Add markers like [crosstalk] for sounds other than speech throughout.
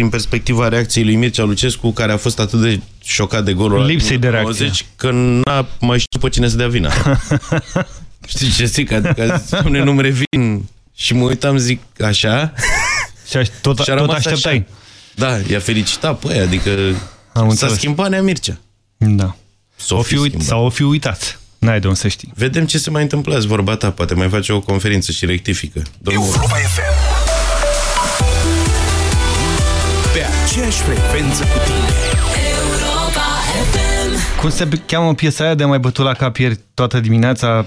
prin perspectiva reacției lui Mircea Lucescu, care a fost atât de șocat de golul Lipsei de reacție. 90, că n-a mai știut pe cine să dea vina. [laughs] Știi ce zic? Adică, spune, nu-mi revin. Și mă uitam, zic, așa... Și tot, și tot așteptai. Așa. Da, i-a felicitat pe aia, adică s-a schimbat Nea Mircea. Da. O fi uit, sau o fi uitat. N-ai de unde să știi. Vedem ce se mai întâmplă vorba ta. Poate mai face o conferință și rectifică. Domnul... Pe aceeași frecvență cu tine. Cum se cheamă piesa aia de mai bătut la cap ieri toată dimineața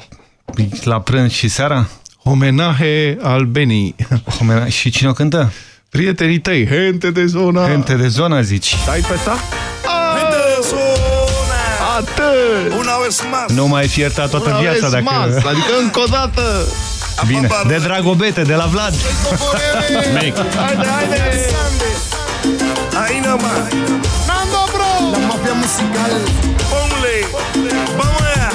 la prânz și seara? Homenaje al Benny. Homena... Și cine o cântă? Prietenii tăi, Hente de zona. Hente de zona, zici. Stai pe ta? Atât! Una vez más. Nu mai fi iertat toată Una viața dacă... Mas. Adică încă o dată! Bine, de Dragobete, de la Vlad. Mic. Haide, haide! Ahí nomás. Nando Bro! La mafia musical. Ponle. Vamos allá.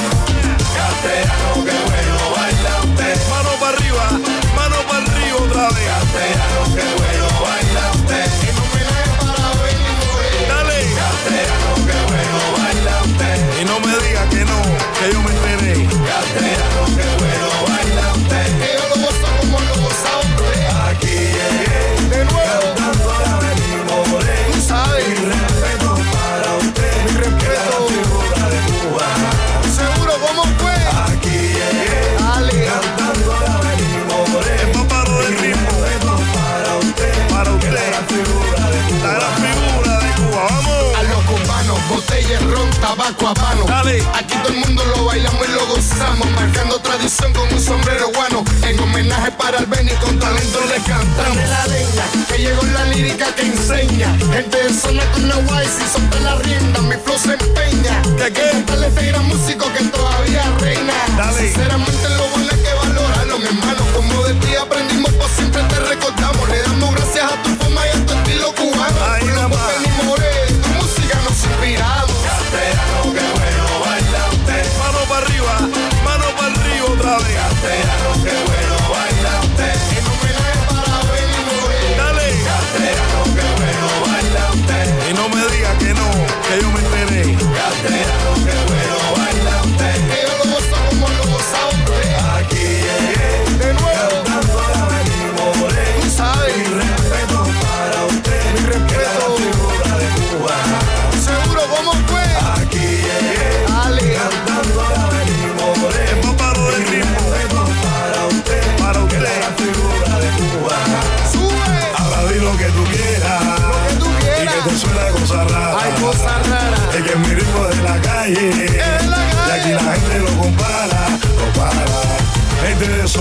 Habano. Dale. Aquí todo el mundo lo bailamos y lo gozamos, marcando tradición con un sombrero guano. En homenaje para el Benny, con talento le cantamos. la leña, que llegó la lírica que enseña. Gente de zona con una guay, si solta la rienda, mi flow se empeña. ¿De qué? Este gran músico que todavía reina. Dale. Sinceramente lo bueno es que valorarlo, mi hermano. Como de ti aprendimos, pues siempre te recordamos. Le damos gracias a tu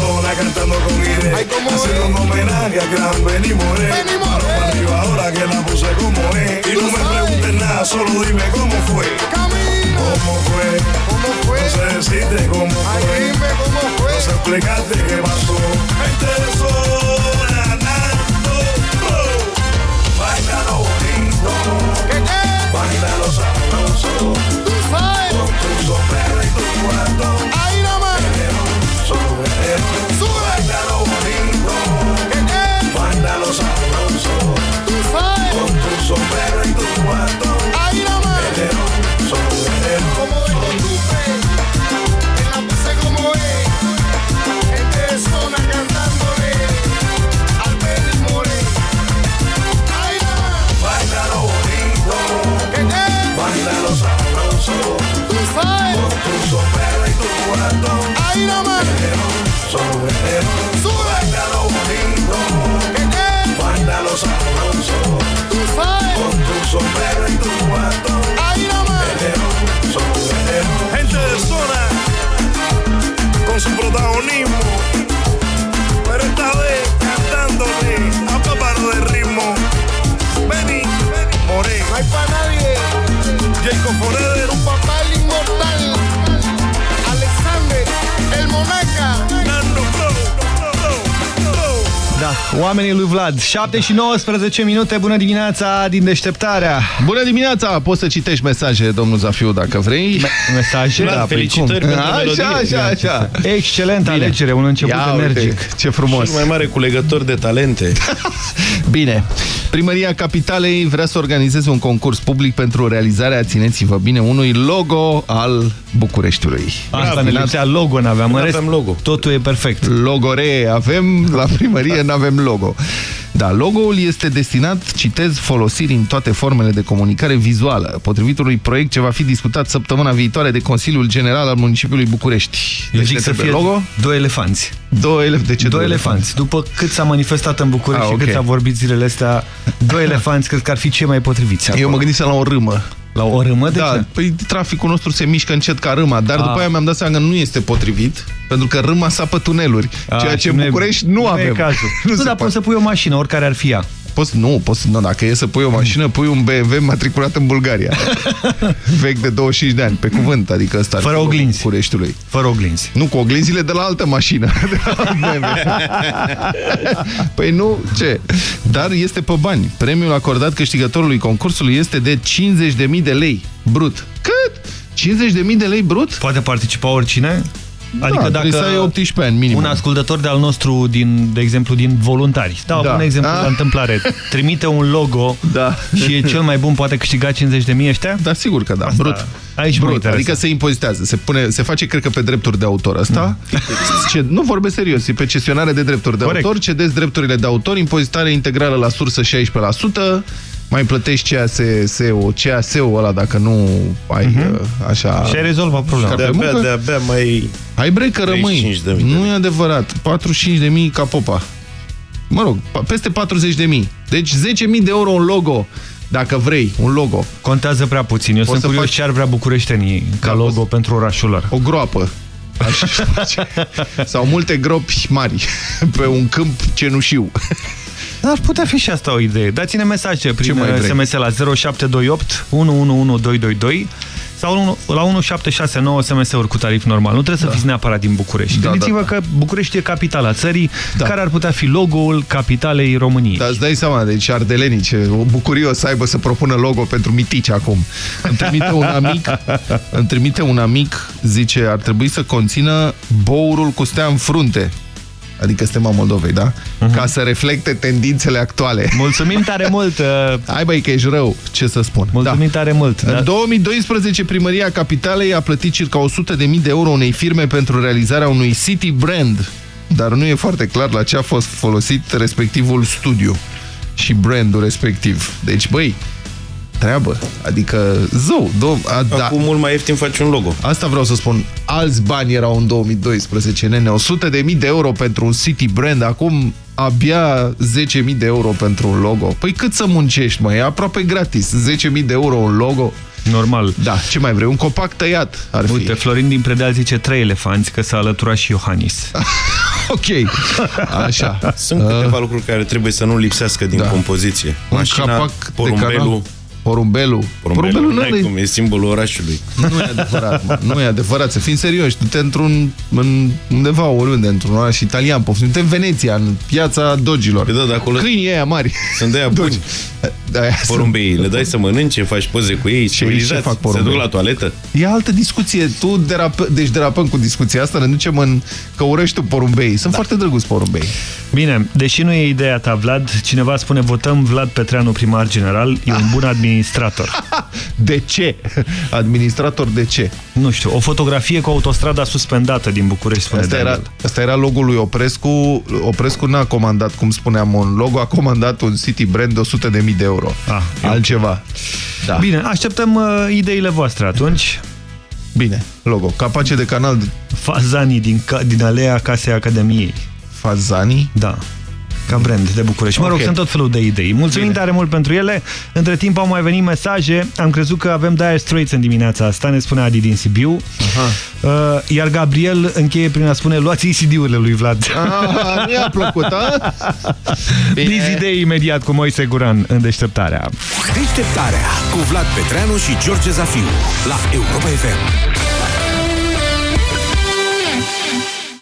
Cantando con. Ay, ¿cómo Haciendo es? un homenaje a gran Benny Moré. Arriba ahora que la puse como es. Y no me sabes. preguntes nada, solo dime cómo fue. Camino. ¿Cómo fue? ¿Cómo fue? No sé decirte cómo Ay, fue. dime cómo fue. No sé explicarte qué pasó. Gente de zona, Nando, oh. Bailalo bonito. ¿Qué qué? Bailalo sabroso. Oamenii lui Vlad. 7 și 19 minute, bună dimineața din deșteptarea. Bună dimineața! Poți să citești mesaje, domnul Zafiu, dacă vrei. Me mesaje? Da, păi felicitări cum? pentru Așa, melodie. așa, așa. Excelent Bine. alegere, un început Ia energic. uite, ce frumos. Cel mai mare culegător de talente. [laughs] Bine. Primăria Capitalei vrea să organizeze un concurs public pentru realizarea, țineți-vă bine, unui logo al Bucureștiului. Asta ne lipsea logo, n-aveam. În rest, N-aveam logo. Totul e perfect. Logore avem, la primărie nu avem logo. Da, logo-ul este destinat, citez, folosirii în toate formele de comunicare vizuală, potrivit unui proiect ce va fi discutat săptămâna viitoare de Consiliul General al Municipiului București. Eu Deci zic ne să trebuie fie logo? doi elefanți. Două elef de ce Doi elefanți. După cât s-a manifestat în București Ah, și ok. cât s-a vorbit zilele astea, doi elefanți cred că ar fi cei mai potriviți Eu acolo. mă gândisem la o râmă. La o râmă de Da, ce? păi traficul nostru se mișcă încet ca râma, dar Ah. după aia mi-am dat seama că nu este potrivit, pentru că râma sapă tuneluri, Ah, ceea și ce în nu e- București nu, nu avem. E cazul. [laughs] nu nu, se dar poate. poți să pui o mașină, oricare ar fi ea. Poți, nu, poți, nu, dacă e să pui o mașină, pui un BMW matriculat în Bulgaria. [laughs] Vechi de 25 de ani, pe cuvânt, adică ăsta ar Fără fi locul oglinzi. Bucureștiului. Fără oglinzi. Nu, cu oglinzile de la altă mașină. [laughs] De la alt BMW. păi nu, ce? Dar este pe bani. Premiul acordat câștigătorului concursului este de 50.000 de lei brut. Cât? 50.000 de lei brut? Poate participa oricine? Adică da, dacă trebuie să ai 18 ani minim. un ascultător de al nostru, din, de exemplu, din voluntari, dau Da. un exemplu Ah. la întâmplare, trimite un logo Da. și e cel mai bun, poate câștiga 50.000 ăștia? Da, sigur că da. Asta- brut. aici mă brut. interesează. Adică se impozitează. Se, pune, se face, cred că, pe drepturi de autor ăsta. Ce, nu vorbesc serios. E pe cesionare de drepturi de Corect. autor. Cedezi drepturile de autor. Impozitare integrală la sursă 16%. Mai plătești CASO, CASO ăla dacă nu ai așa... Și ai rezolvat problema. Pe De-abia, muncă? de-abia mai... Ai bre că rămâi. 35.000 de Nu lei. e adevărat. 45.000 ca popa. Mă rog, pa- peste 40.000. Deci 10.000 de euro un logo, dacă vrei, un logo. Contează prea puțin. Eu Poți sunt să curios faci- ce ar vrea bucureștenii ca Da, logo poți- pentru orașul lor. O groapă. Aș face. [laughs] Sau multe gropi mari [laughs] pe un câmp cenușiu. Dar ar putea fi și asta o idee. Dați-ne mesaje prin mai vrei? SMS la 0728 111222 sau la 1769 SMS-uri cu tarif normal. Nu trebuie să fiți neapărat din București. Da, Gândiți-vă da, că București e capitala țării, Da. care ar putea fi logo-ul capitalei României. Dar îți dai seama, deci ardelenii, ce o bucurie o să aibă să propună logo pentru mitici acum. Îmi trimite un amic, îmi trimite un amic, zice, ar trebui să conțină bourul cu stea în frunte. Adică stema Moldovei, da? Ca să reflecte tendințele actuale. Mulțumim tare [laughs] mult! uh, Hai băi că ești rău, ce să spun. Mulțumim tare mult! În Da. 2012, primăria Capitalei a plătit circa 100.000 de euro unei firme pentru realizarea unui city brand, dar nu e foarte clar la ce a fost folosit respectivul studiu și brandul respectiv. Deci, băi, treabă. Adică, zău, do, a, da, Acum mult mai ieftin faci un logo. asta vreau să spun. Alți bani erau în 2012, nene. 100.000 de euro pentru un city brand, acum abia 10.000 de euro pentru un logo. Păi cât să muncești, mă? E aproape gratis. 10.000 de euro un logo. Normal. Da, ce mai vrei? Un copac tăiat ar fi. Uite, Florin din Predeal zice trei elefanți, că s-a alăturat și Iohannis. [laughs] Ok. Așa. Sunt câteva lucruri care trebuie să nu lipsească din Da. compoziție. Un Mașina, capac de porumbelul, canal. Porumbelul. porumbelul, nu n-ai e, cum, e simbolul orașului. nu e adevărat, mă. Nu e adevărat. Să fim serioși. Du-te într-un, în, undeva, oriunde, într-un oraș italian. Poftim. Du-te în Veneția, în piața dogilor. Păi da, de acolo Câinii ăia mari. sunt de aia buni. Da, aia sunt. Porumbei, le dai să mănânce, faci poze cu ei, civilizați, ce fac se porumbei? duc la toaletă. E altă discuție. Tu derapă, deci derapăm cu discuția asta, ne ducem în căurăști porumbei. Sunt foarte drăguți porumbei. Bine, deși nu e ideea ta, Vlad, cineva spune votăm Vlad Petreanu primar general, e un bun administrator. [laughs] De ce? Administrator de ce? Nu știu, o fotografie cu autostrada suspendată din București, spune Asta era, Daniel. asta era logo-ul lui Oprescu. Oprescu n-a comandat, cum spuneam, un logo, a comandat un City Brand de 100.000 de euro. Ah, e Altceva. Da. Bine. Bine, așteptăm uh, ideile voastre atunci. Bine, logo. Capace de canal Fazanii din, ca, din alea Casei Academiei. Fazani. Da. Ca brand de București. Mă rog, Ok. sunt tot felul de idei. Mulțumim Bine. tare mult pentru ele. Între timp au mai venit mesaje. Am crezut că avem Dire Straits în dimineața asta, ne spune Adi din Sibiu. Aha. Uh, iar Gabriel încheie prin a spune luați CD-urile lui Vlad. Ah, mi-a plăcut, a? [laughs] Dizi idei imediat cu Moise Guran în deșteptarea. Deșteptarea cu Vlad Petreanu și George Zafiu la Europa FM.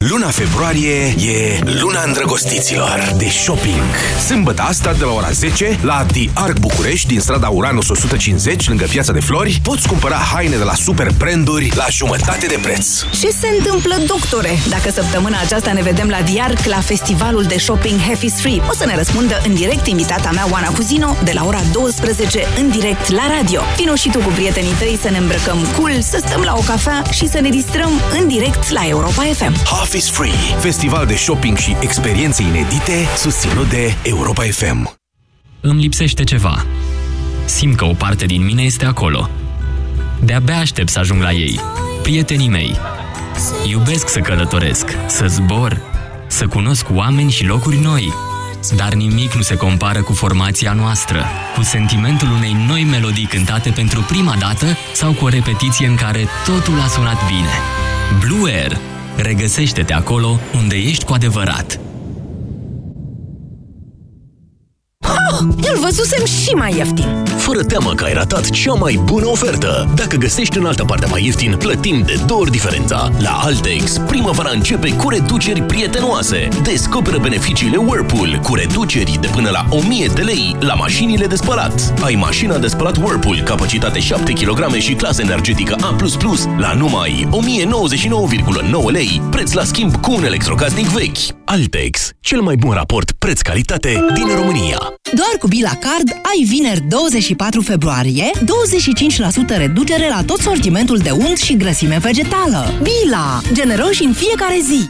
Luna februarie e luna îndrăgostiților de shopping. Sâmbătă asta de la ora 10 la The Arc București din strada Uranus 150 lângă Piața de Flori poți cumpăra haine de la super branduri la jumătate de preț. Ce se întâmplă, doctore? Dacă săptămâna aceasta ne vedem la Diarc la festivalul de shopping Happy Street, o să ne răspundă în direct invitata mea, Oana Cuzino, de la ora 12 în direct la radio. Vino și tu cu prietenii tăi să ne îmbrăcăm cool, să stăm la o cafea și să ne distrăm în direct la Europa FM. Half is Free, festival de shopping și experiențe inedite susținut de Europa FM. Îmi lipsește ceva. Simt că o parte din mine este acolo. De-abia aștept să ajung la ei. Prietenii mei. Iubesc să călătoresc, să zbor, să cunosc oameni și locuri noi. Dar nimic nu se compară cu formația noastră, cu sentimentul unei noi melodii cântate pentru prima dată sau cu o repetiție în care totul a sunat bine. Blue Air. Regăsește-te acolo unde ești cu adevărat. Îl văzusem și mai ieftin. Fără teamă că ai ratat cea mai bună ofertă. Dacă găsești în altă parte mai ieftin, plătim de două ori diferența. La Altex, primăvara începe cu reduceri prietenoase. Descoperă beneficiile Whirlpool cu reduceri de până la 1000 de lei la mașinile de spălat. Ai mașina de spălat Whirlpool, capacitate 7 kg și clasă energetică A++ la numai 1099,9 lei, preț la schimb cu un electrocasnic vechi. Altex, cel mai bun raport preț-calitate din România. Doar cu Bila Card ai vineri 24 februarie 25% reducere la tot sortimentul de unt și grăsime vegetală. Bila! Generoși în fiecare zi!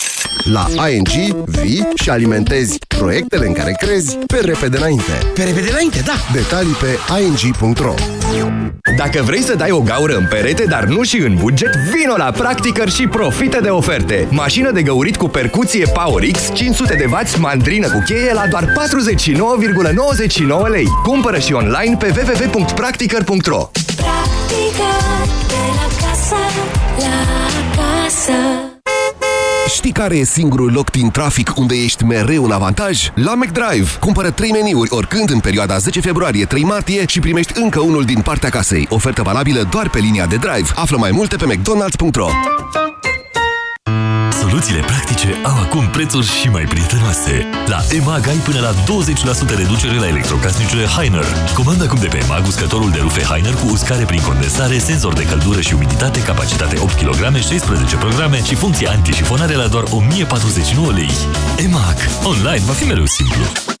La ING vii și alimentezi proiectele în care crezi pe repede înainte. Pe repede înainte, da! Detalii pe ing.ro Dacă vrei să dai o gaură în perete, dar nu și în buget, vino la Practicăr și profită de oferte. Mașină de găurit cu percuție PowerX 500 de W mandrină cu cheie la doar 49,99 lei. Cumpără și online pe www.practicăr.ro Practică de la casă, la casă. Știi care e singurul loc din trafic unde ești mereu în avantaj? La McDrive! Cumpără 3 meniuri oricând în perioada 10 februarie-3 martie și primești încă unul din partea casei. Ofertă valabilă doar pe linia de drive. Află mai multe pe mcdonalds.ro Soluțiile practice au acum prețuri și mai prietenoase. La EMAG ai până la 20% reducere la electrocasnicele Heiner. Comanda acum de pe EMAG uscătorul de rufe Heiner cu uscare prin condensare, senzor de căldură și umiditate, capacitate 8 kg, 16 programe și funcție antișifonare la doar 1049 lei. EMAG. Online va fi mereu simplu.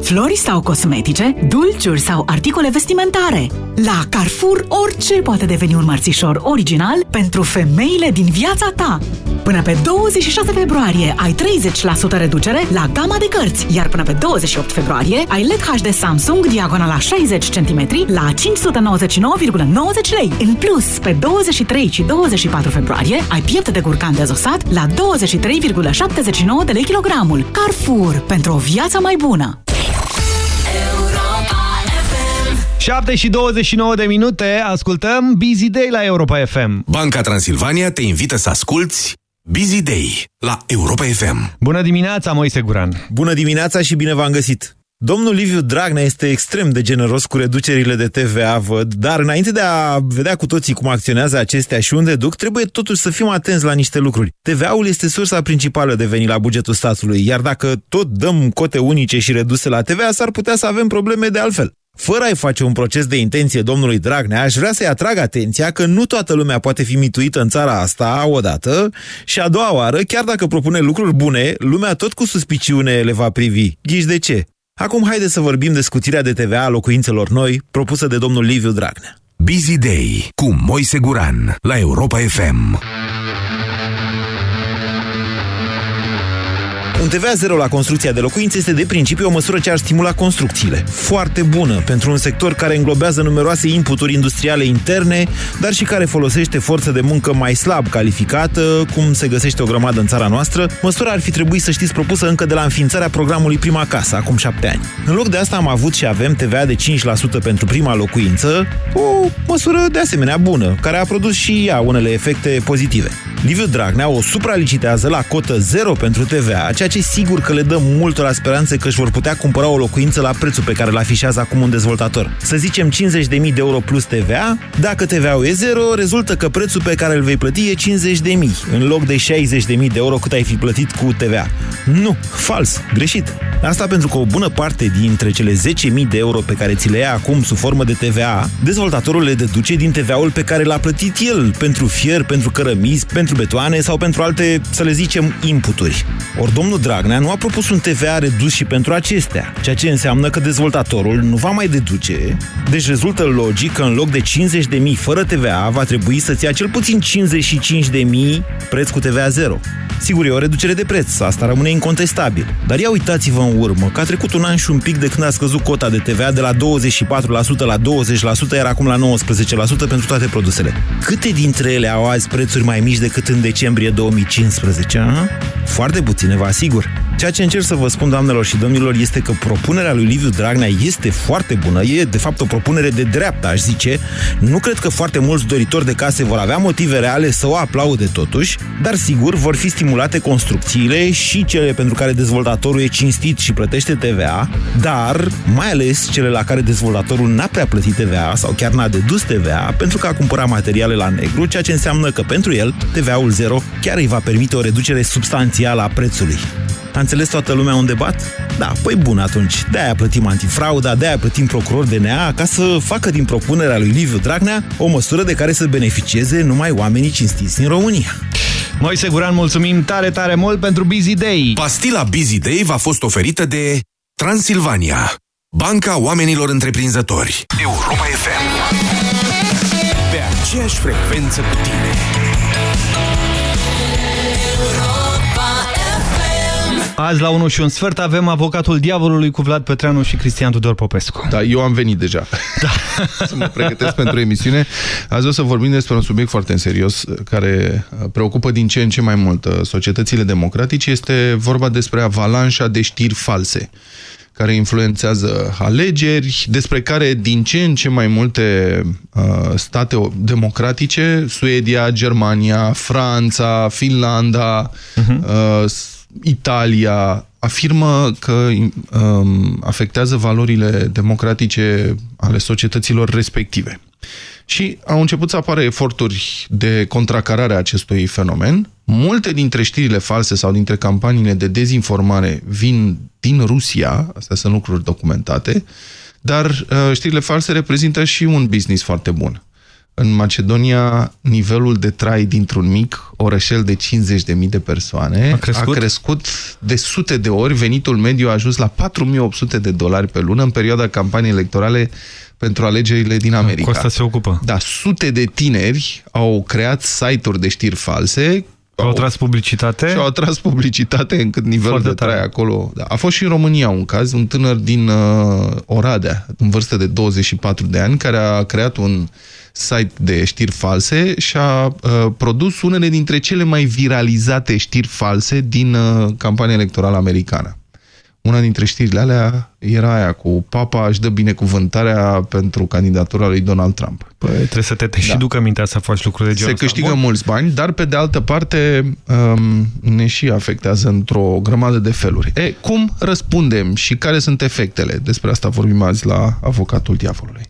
Flori sau cosmetice, dulciuri sau articole vestimentare. La Carrefour, orice poate deveni un mărțișor original pentru femeile din viața ta. Până pe 26 februarie ai 30% reducere la gama de cărți, iar până pe 28 februarie ai LED HD Samsung diagonala 60 cm la 599,90 lei. În plus, pe 23 și 24 februarie ai piept de curcan dezosat la 23,79 de lei kilogramul. Carrefour, pentru o viață mai bună! 7 și 29 de minute, ascultăm Busy Day la Europa FM. Banca Transilvania te invită să asculti Busy Day la Europa FM. Bună dimineața, Moise Guran! Bună dimineața și bine v-am găsit! Domnul Liviu Dragnea este extrem de generos cu reducerile de TVA, văd, dar înainte de a vedea cu toții cum acționează acestea și unde duc, trebuie totuși să fim atenți la niște lucruri. TVA-ul este sursa principală de venit la bugetul statului, iar dacă tot dăm cote unice și reduse la TVA, s-ar putea să avem probleme de altfel. Fără a-i face un proces de intenție domnului Dragnea, aș vrea să-i atrag atenția că nu toată lumea poate fi mituită în țara asta odată și a doua oară, chiar dacă propune lucruri bune, lumea tot cu suspiciune le va privi. Ghiși de ce? Acum haideți să vorbim de scutirea de TVA a locuințelor noi propusă de domnul Liviu Dragnea. Busy Day cu Moise Guran la Europa FM. Un TVA zero la construcția de locuințe este de principiu o măsură ce ar stimula construcțiile. Foarte bună pentru un sector care înglobează numeroase inputuri industriale interne, dar și care folosește forță de muncă mai slab calificată, cum se găsește o grămadă în țara noastră. Măsura ar fi trebuit să știți propusă încă de la înființarea programului Prima Casă, acum șapte ani. În loc de asta am avut și avem TVA de 5% pentru prima locuință, o măsură de asemenea bună, care a produs și ea unele efecte pozitive. Liviu Dragnea o supralicitează la cotă zero pentru TVA, ceea ce sigur că le dă multora speranțe că își vor putea cumpăra o locuință la prețul pe care îl afișează acum un dezvoltator. Să zicem 50.000 de euro plus TVA, dacă TVA-ul e zero, rezultă că prețul pe care îl vei plăti e 50.000, în loc de 60.000 de euro cât ai fi plătit cu TVA. Nu, fals, greșit. Asta pentru că o bună parte dintre cele 10.000 de euro pe care ți le ia acum sub formă de TVA, dezvoltatorul le deduce din TVA-ul pe care l-a plătit el pentru fier, pentru cărămizi, pentru betoane sau pentru alte, să le zicem, inputuri. Ori domnul Dragnea nu a propus un TVA redus și pentru acestea, ceea ce înseamnă că dezvoltatorul nu va mai deduce, deci rezultă logic că în loc de 50.000 fără TVA va trebui să-ți ia cel puțin 55.000 preț cu TVA zero. Sigur, e o reducere de preț, asta rămâne incontestabil. Dar ia uitați-vă în urmă, că a trecut un an și un pic de când a scăzut cota de TVA de la 24% la 20%, iar acum la 19% pentru toate produsele. Câte dintre ele au azi prețuri mai mici decât în decembrie 2015? A? Foarte puține, vă asigur. Igor. Ceea ce încerc să vă spun, doamnelor și domnilor, este că propunerea lui Liviu Dragnea este foarte bună. E, de fapt, o propunere de dreapta, aș zice. Nu cred că foarte mulți doritori de case vor avea motive reale să o aplaude totuși, dar sigur vor fi stimulate construcțiile și cele pentru care dezvoltatorul e cinstit și plătește TVA, dar mai ales cele la care dezvoltatorul n-a prea plătit TVA sau chiar n-a dedus TVA pentru că a cumpărat materiale la negru, ceea ce înseamnă că pentru el TVA-ul zero chiar îi va permite o reducere substanțială a prețului. A înțeles toată lumea un debat? Da, păi bun atunci. De-aia plătim antifrauda, de-aia plătim procuror DNA ca să facă din propunerea lui Liviu Dragnea o măsură de care să beneficieze numai oamenii cinstiți din România. Moise Guran, mulțumim tare, tare mult pentru Busy Day. Pastila Busy Day v-a fost oferită de Transilvania, Banca Oamenilor Întreprinzători. Europa FM. Pe aceeași frecvență cu tine. Azi la 1 și un sfert avem avocatul diavolului cu Vlad Petreanu și Cristian Tudor Popescu. Da, eu am venit deja. Da. [laughs] să mă pregătesc pentru emisiune. Azi vreau să vorbim despre un subiect foarte în serios care preocupă din ce în ce mai mult societățile democratice. Este vorba despre avalanșa de știri false care influențează alegeri, despre care din ce în ce mai multe uh, state democratice, Suedia, Germania, Franța, Finlanda, uh -huh. uh, Italia afirmă că um, afectează valorile democratice ale societăților respective. Și au început să apară eforturi de contracarare a acestui fenomen. Multe dintre știrile false sau dintre campaniile de dezinformare vin din Rusia, astea sunt lucruri documentate, dar uh, știrile false reprezintă și un business foarte bun. În Macedonia, nivelul de trai dintr-un mic orășel de 50.000 de persoane a crescut? a crescut de sute de ori. Venitul mediu a ajuns la 4800 de dolari pe lună în perioada campaniei electorale pentru alegerile din America. Cu asta se ocupă. Da, sute de tineri au creat site-uri de știri false au atras publicitate? Și au atras publicitate încât nivelul Foarte de trai tare. acolo... Da. A fost și în România un caz, un tânăr din uh, Oradea, în vârstă de 24 de ani, care a creat un site de știri false și a uh, produs unele dintre cele mai viralizate știri false din uh, campania electorală americană. Una dintre știrile alea era aia cu papa își dă binecuvântarea pentru candidatura lui Donald Trump. Păi, trebuie să te, te și ducă mintea să faci lucruri de genul Se ăsta. câștigă Bun. mulți bani, dar pe de altă parte um, ne și afectează într-o grămadă de feluri. E, cum răspundem și care sunt efectele? Despre asta vorbim azi la Avocatul Diavolului.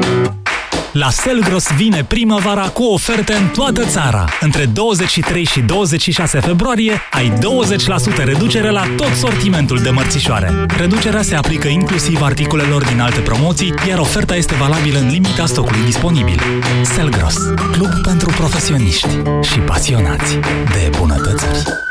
La Selgros vine primăvara cu oferte în toată țara. Între 23 și 26 februarie ai 20% reducere la tot sortimentul de mărțișoare. Reducerea se aplică inclusiv articolelor din alte promoții, iar oferta este valabilă în limita stocului disponibil. Selgros, club pentru profesioniști și pasionați de bunătățări.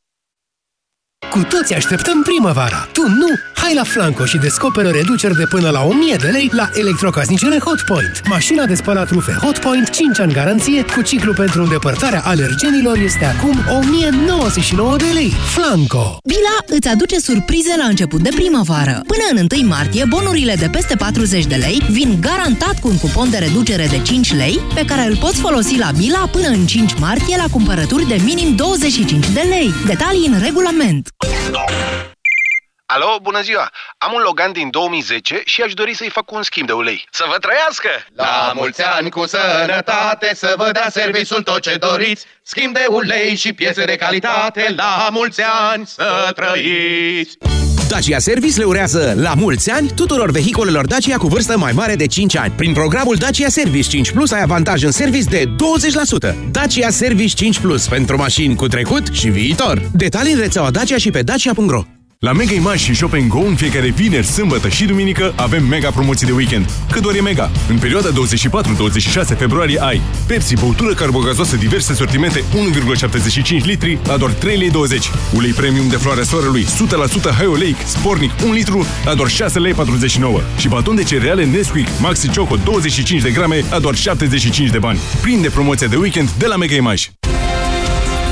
Cu toți așteptăm primăvara. Tu nu? Hai la Flanco și descoperă reduceri de până la 1000 de lei la electrocasnicele Hotpoint. Mașina de spălat rufe Hotpoint, 5 ani garanție, cu ciclu pentru îndepărtarea alergenilor este acum 1099 de lei. Flanco! Bila îți aduce surprize la început de primăvară. Până în 1 martie, bonurile de peste 40 de lei vin garantat cu un cupon de reducere de 5 lei, pe care îl poți folosi la Bila până în 5 martie la cumpărături de minim 25 de lei. Detalii în regulament. Alo, bună ziua! Am un Logan din 2010 și aș dori să-i fac un schimb de ulei. Să vă trăiască! La mulți ani cu sănătate, să vă dea serviciul tot ce doriți, schimb de ulei și piese de calitate, la mulți ani să trăiți! Dacia Service le urează la mulți ani tuturor vehiculelor Dacia cu vârstă mai mare de 5 ani. Prin programul Dacia Service 5 Plus ai avantaj în service de 20%. Dacia Service 5 Plus pentru mașini cu trecut și viitor. Detalii în rețeaua Dacia și pe dacia.ro La Mega Image și Shop Go în fiecare vineri, sâmbătă și duminică avem mega promoții de weekend. Cât doar e mega. În perioada 24-26 februarie ai Pepsi, băutură carbogazoasă diverse sortimente 1,75 litri la doar 3,20 lei. Ulei premium de floarea soarelui 100% high oleic spornic 1 litru la doar 6,49 lei. Și baton de cereale Nesquik Maxi Choco 25 de grame la doar 75 de bani. Prinde promoția de weekend de la Mega Image.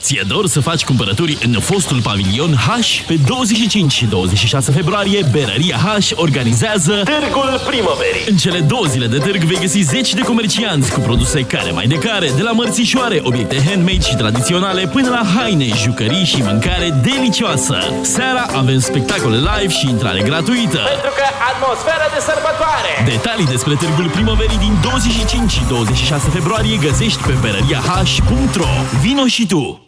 Ți-e dor să faci cumpărături în fostul pavilion H? Pe 25 și 26 februarie, Berăria H organizează Târgul Primăverii. În cele două zile de târg vei găsi zeci de comercianți cu produse care mai de care, de la mărțișoare, obiecte handmade și tradiționale, până la haine, jucării și mâncare delicioasă. Seara avem spectacole live și intrare gratuită. Pentru că atmosfera de sărbătoare. Detalii despre Târgul Primăverii din 25 și 26 februarie găsești pe berăriah.ro. Vino și tu!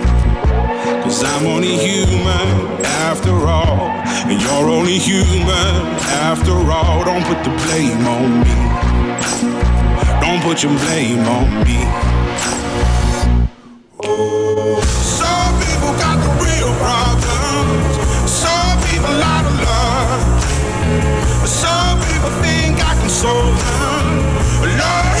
Cause I'm only human after all, and you're only human after all. Don't put the blame on me. Don't put your blame on me. Some people got the real problems. Some people out of love. Some people think I can solve them. Lord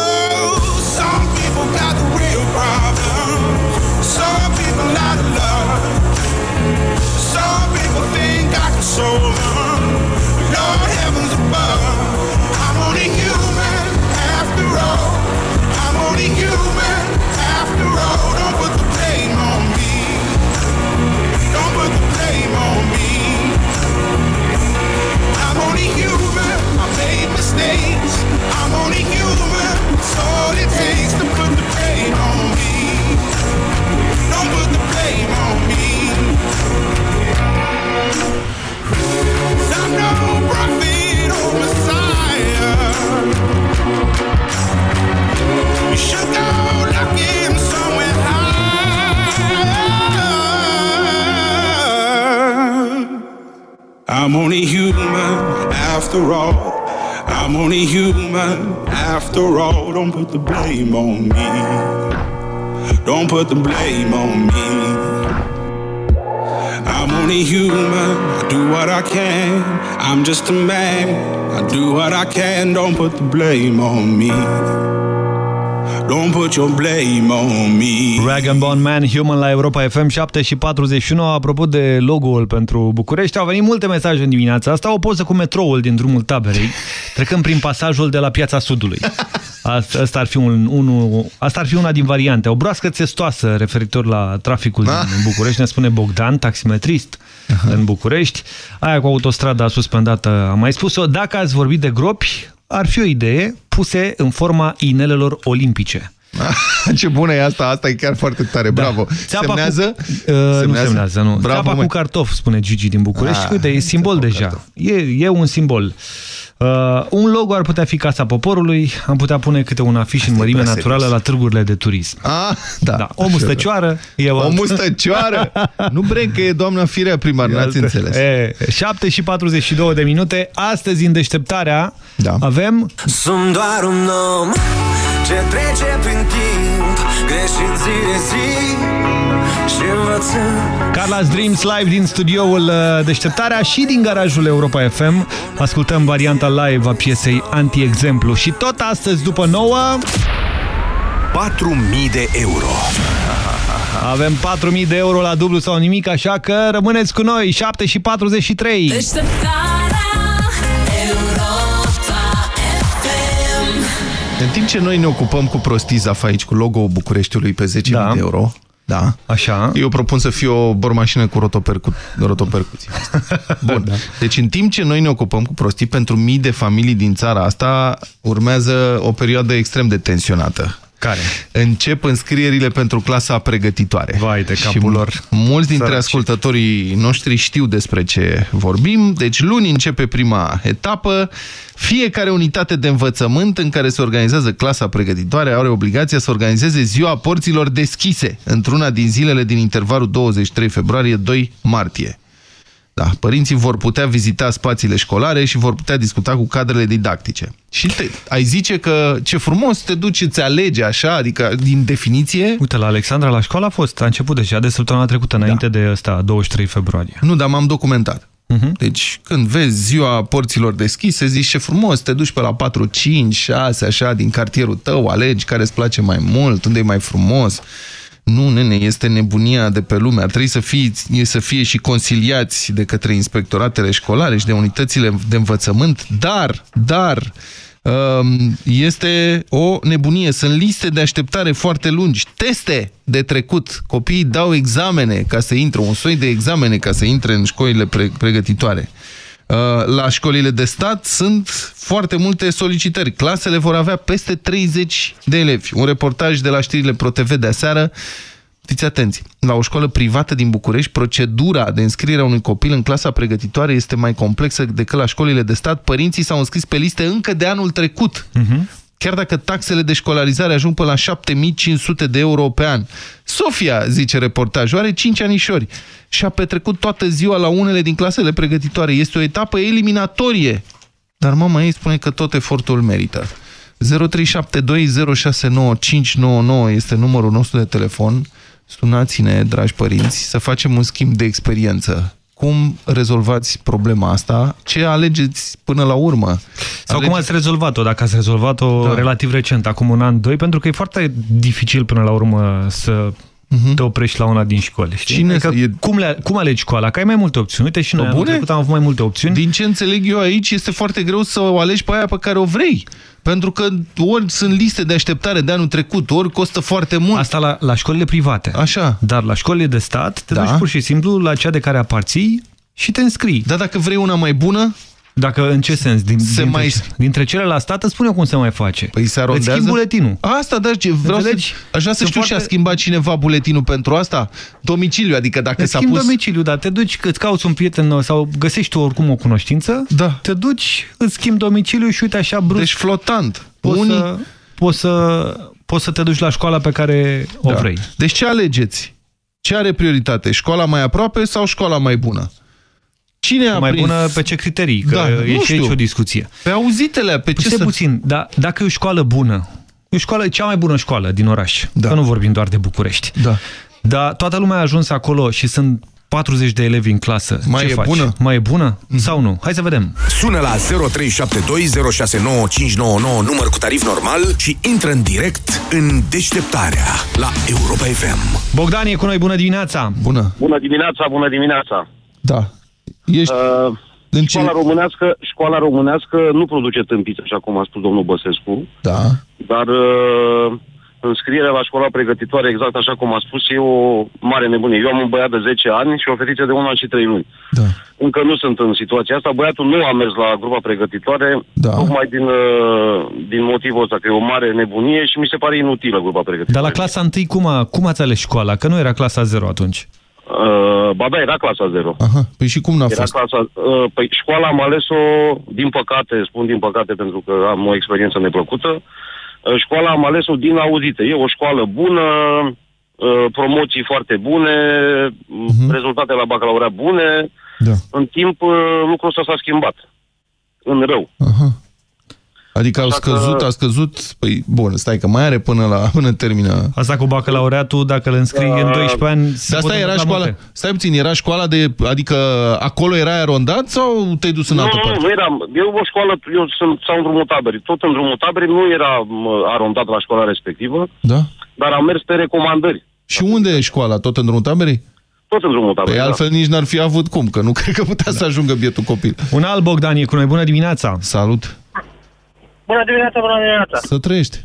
so put the blame on me. I'm only human. I do what I can. I'm just a man. I do what I can. Don't put the blame on me. Don't put your blame on me. Rag and Bone Man, Human la Europa FM 7 și 41. Apropo de logo-ul pentru București, au venit multe mesaje în dimineața asta. O poză cu metroul din drumul taberei, trecând prin pasajul de la Piața Sudului. [laughs] Asta, asta, ar fi un, unu, asta ar fi una din variante. O broască țestoasă referitor la traficul din București, ne spune Bogdan, taximetrist în București. Aia cu autostrada suspendată, am mai spus-o. Dacă ați vorbit de gropi, ar fi o idee puse în forma inelelor olimpice. [laughs] Ce bună e asta, asta e chiar foarte tare, bravo. Țeapa Semnează? Cu, uh, semnează? Nu semnează, nu. Bravo, Țeapa măi. cu cartof, spune Gigi din București. Ah, Uite, e simbol deja. E, e un simbol. Uh, un logo ar putea fi Casa Poporului, am putea pune câte un afiș în mărime prea naturală serios. la târgurile de turism. Ah, da. da. O mustăcioară e O alt. mustăcioară? [laughs] nu bre că e doamna Firea primar, n-ați înțeles. E, 7 și 42 de minute. Astăzi, în deșteptarea, da. avem... Sunt doar un om ce trece prin timp Greșind zi de zi și învățând Carla's Dreams live din studioul uh, Deșteptarea și din garajul Europa FM. Ascultăm varianta live a piesei Anti-Exemplu. Și tot astăzi, după 9... 4.000 de euro. Avem 4.000 de euro la dublu sau nimic, așa că rămâneți cu noi, 7 și 43. În timp ce noi ne ocupăm cu prostiza aici, cu logo-ul Bucureștiului pe 10.000 Da. de euro, da. Așa. Eu propun să fie o bormașină cu rotopercu rotopercuții. [laughs] Bun. Da. Deci în timp ce noi ne ocupăm cu prostii, pentru mii de familii din țara asta urmează o perioadă extrem de tensionată. Care? Încep înscrierile pentru clasa pregătitoare. Vai de Și capul lor. Mulți dintre Săraci. ascultătorii noștri știu despre ce vorbim. Deci luni începe prima etapă. Fiecare unitate de învățământ în care se organizează clasa pregătitoare are obligația să organizeze ziua porților deschise într-una din zilele din intervalul 23 februarie-2 martie. Da, părinții vor putea vizita spațiile școlare și vor putea discuta cu cadrele didactice. Și te, ai zice că ce frumos te duci, îți alege așa, adică din definiție... Uite, la Alexandra la școală a fost, a început deja de săptămâna trecută, înainte de ăsta, 23 februarie. Nu, dar m-am documentat. Mhm. Deci când vezi ziua porților deschise, zici ce frumos, te duci pe la 4, 5, 6, așa, din cartierul tău, alegi care îți place mai mult, unde e mai frumos. Nu, nene, este nebunia de pe lume. Ar trebui să fie, să fie și conciliați de către inspectoratele școlare și de unitățile de învățământ, dar, dar, um, este o nebunie. Sunt liste de așteptare foarte lungi, teste de trecut. Copiii dau examene ca să intre, un soi de examene ca să intre în școlile pre pregătitoare. Uh, La școlile de stat sunt foarte multe solicitări. Clasele vor avea peste 30 de elevi. Un reportaj de la știrile ProTV de aseară. Fiți atenți, la o școală privată din București, procedura de înscriere a unui copil în clasa pregătitoare este mai complexă decât la școlile de stat. Părinții s-au înscris pe liste încă de anul trecut. Chiar dacă taxele de școlarizare ajung până la 7500 de euro pe an. Sofia, zice reportajul, are 5 anișori și a petrecut toată ziua la unele din clasele pregătitoare. Este o etapă eliminatorie. Dar mama ei spune că tot efortul merită. 0372069599 este numărul nostru de telefon. Sunați-ne, dragi părinți, să facem un schimb de experiență. Cum rezolvați problema asta? Ce alegeți până la urmă? Sau cum ați rezolvat-o, dacă ați rezolvat-o Da. relativ recent, acum un an, doi, pentru că e foarte dificil până la urmă să te oprești la una din școli. Știi? Cine adică, e- cum, le, cum alegi școala? Că ai mai multe opțiuni. Uite și noi Bă, anul bune? trecut am avut mai multe opțiuni. Din ce înțeleg eu aici, este foarte greu să o alegi pe aia pe care o vrei. Pentru că ori sunt liste de așteptare de anul trecut, ori costă foarte mult. Asta la, la școlile private. Așa. Dar la școlile de stat te Da. duci pur și simplu la cea de care aparții și te înscrii. Dar dacă vrei una mai bună? Dacă, în ce sens? Din, Se dintre, mai- dintre cele la stat îți spune cum se mai face. Păi se Îți arondează? schimbi buletinul. Asta, da, ce- vreau să, Înțelegi? aș vrea să Sunt știu și a foarte- schimbat cineva buletinul pentru asta? Domiciliu, adică dacă Îți s-a schimbi pus... domiciliu, dar te duci, îți cauți un prieten sau găsești tu oricum o cunoștință, da. te duci, îți schimbi domiciliu și uite așa brusc. Deci flotant. Poți, Unii- să, poți, să, poți să te duci la școala pe care o Da. vrei. Deci ce alegeți? Ce are prioritate? Școala mai aproape sau școala mai bună? Cine a mai prins? bună pe ce criterii? Că Da, e nu și aici știu. o discuție. Pe auzitele, pe ce Stai să... puțin, da, dacă e o școală bună, e o școală, cea mai bună școală din oraș, da. că nu vorbim doar de București. Da. Dar toată lumea a ajuns acolo și sunt 40 de elevi în clasă. Mai Ce e faci? bună? Mai e bună? Sau nu? Hai să vedem. Sună la 0372069599 număr cu tarif normal și intră în direct în deșteptarea la Europa FM. Bogdan e cu noi, bună dimineața! Bună! Bună dimineața, bună dimineața. Da. Ești... Uh, în școala, românească, școala românească nu produce tâmpiți, așa cum a spus domnul Băsescu, Da. dar uh, înscrierea la școala pregătitoare, exact așa cum a spus, e o mare nebunie. Eu am un băiat de 10 ani și o fetiță de 1 an și 3 luni. Da. Încă nu sunt în situația asta. Băiatul nu a mers la grupa pregătitoare, Da. tocmai din, uh, din motivul ăsta, că e o mare nebunie și mi se pare inutilă grupa pregătitoare. Dar la clasa 1 cum, a, cum ați ales școala? Că nu era clasa 0 atunci. Uh, ba da, era clasa 0. Aha. Păi și cum n-a Era fost? clasa, uh, păi școala am ales-o, din păcate, spun din păcate pentru că am o experiență neplăcută, uh, școala am ales-o din auzite. E o școală bună, uh, promoții foarte bune, uh-huh. rezultate la bacalaureat bune. Da. În timp, uh, lucrul ăsta s-a schimbat. În rău. Aha. Adică au Așa că- scăzut, a scăzut... Păi, bun, stai că mai are până la [laughs] până termină. Asta cu bacalaureatul, dacă îl înscrii Da. în 12 ani... se Dar asta pot era întâmpla școala... multe. Stai puțin, era școala de... Adică acolo era arondat sau te-ai dus în nu, altă nu, parte? nu era. Eu o școală, eu sunt sau în drumul taberii. Tot în drumul taberii nu era mă, arondat la școala respectivă, Da? dar am mers pe recomandări. Și unde e școala? Tot în drumul taberei? Tot în drumul taberii. Păi da. altfel nici n-ar fi avut cum, că nu [laughs] cred că putea să ajungă bietul copil. Un alt Bogdan e cu noi, bună dimineața! Salut! Bună dimineața, bună dimineața. Să trăiești!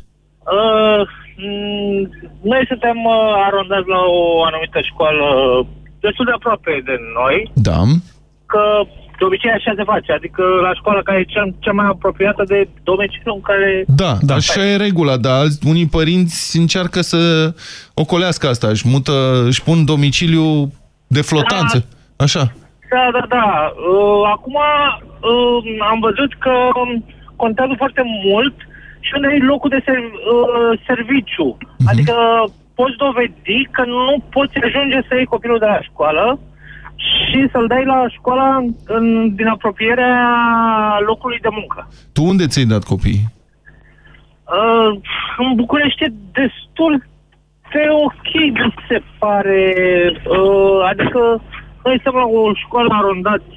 Uh, m, noi suntem uh, arondați la o anumită școală destul de aproape de noi, Da. că de obicei așa se face, adică la școala care e cea, cea mai apropiată de domiciliul în care... Da, da, așa e regula, dar alți, unii părinți încearcă să ocolească asta, își mută, își pun domiciliu de flotanță. Așa. Da, da, da. Uh, acum uh, am văzut că um, contează foarte mult și unde e locul de ser, uh, serviciu. Mhm. Adică poți dovedi că nu poți ajunge să iei copilul de la școală și să-l dai la școala în, din apropierea locului de muncă. Tu unde ți-ai dat copiii? Uh, în București e destul de ok, mi se pare. Uh, adică noi suntem la o școală arondați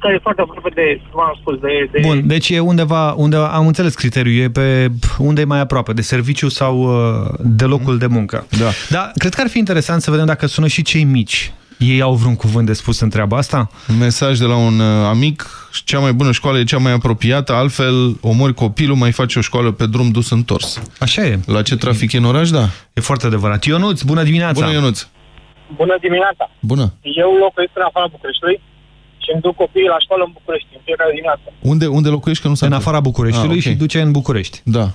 care e foarte aproape de, v-am spus, de... de Bun, deci e undeva, undeva, am înțeles criteriul, e pe unde e mai aproape, de serviciu sau uh, de locul de muncă. Da. Dar cred că ar fi interesant să vedem dacă sună și cei mici. Ei au vreun cuvânt de spus în treaba asta? Un mesaj de la un uh, amic, cea mai bună școală e cea mai apropiată, altfel omori copilul, mai faci o școală pe drum dus întors. Așa e. La ce trafic e în oraș, da. E foarte adevărat. Ionuț, bună dimineața! Bună, Ionuț! Bună dimineața! Bună! Eu locuiesc în afara Bucureștiului și îmi duc copiii la școală în București, în fiecare dimineață. Unde, unde locuiești? Că nu s-a În afara Bucureștiului Ah, ok. și duce în București. Da.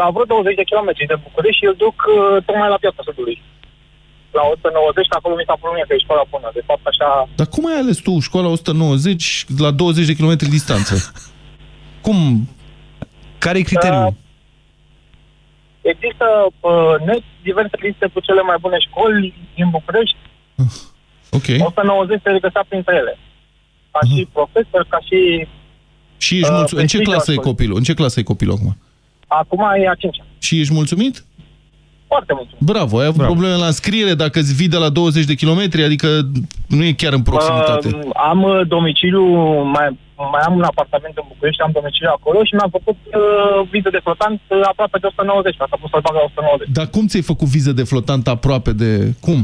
La vreo 20 de kilometri de București și îl duc uh, tocmai la Piața Sudului. La 190, acolo mi s-a părut mie că e școala bună. De fapt, așa... Dar cum ai ales tu școala 190 la 20 de km distanță? [laughs] cum? Care e criteriul? Uh, există pe net diverse liste cu cele mai bune școli din București. Ok. 190 se regăsea printre ele. Ca și profesor, ca și... Și ești Uh, mulțumit. În ce prestigiu clasă e al școlii. copilul? În ce clasă e copilul acum? Acum e a cincea. Și ești mulțumit? Foarte mulțumit. Bravo, ai avut probleme la înscriere dacă îți vii de la 20 de kilometri, adică nu e chiar în proximitate. Uh, am uh, domiciliu, mai, mai am un apartament în București, am domiciliu acolo și mi-am făcut uh, viză de flotant uh, aproape de 190, asta pot să-l bag la 190. Dar cum ți-ai făcut viză de flotant aproape de... Cum?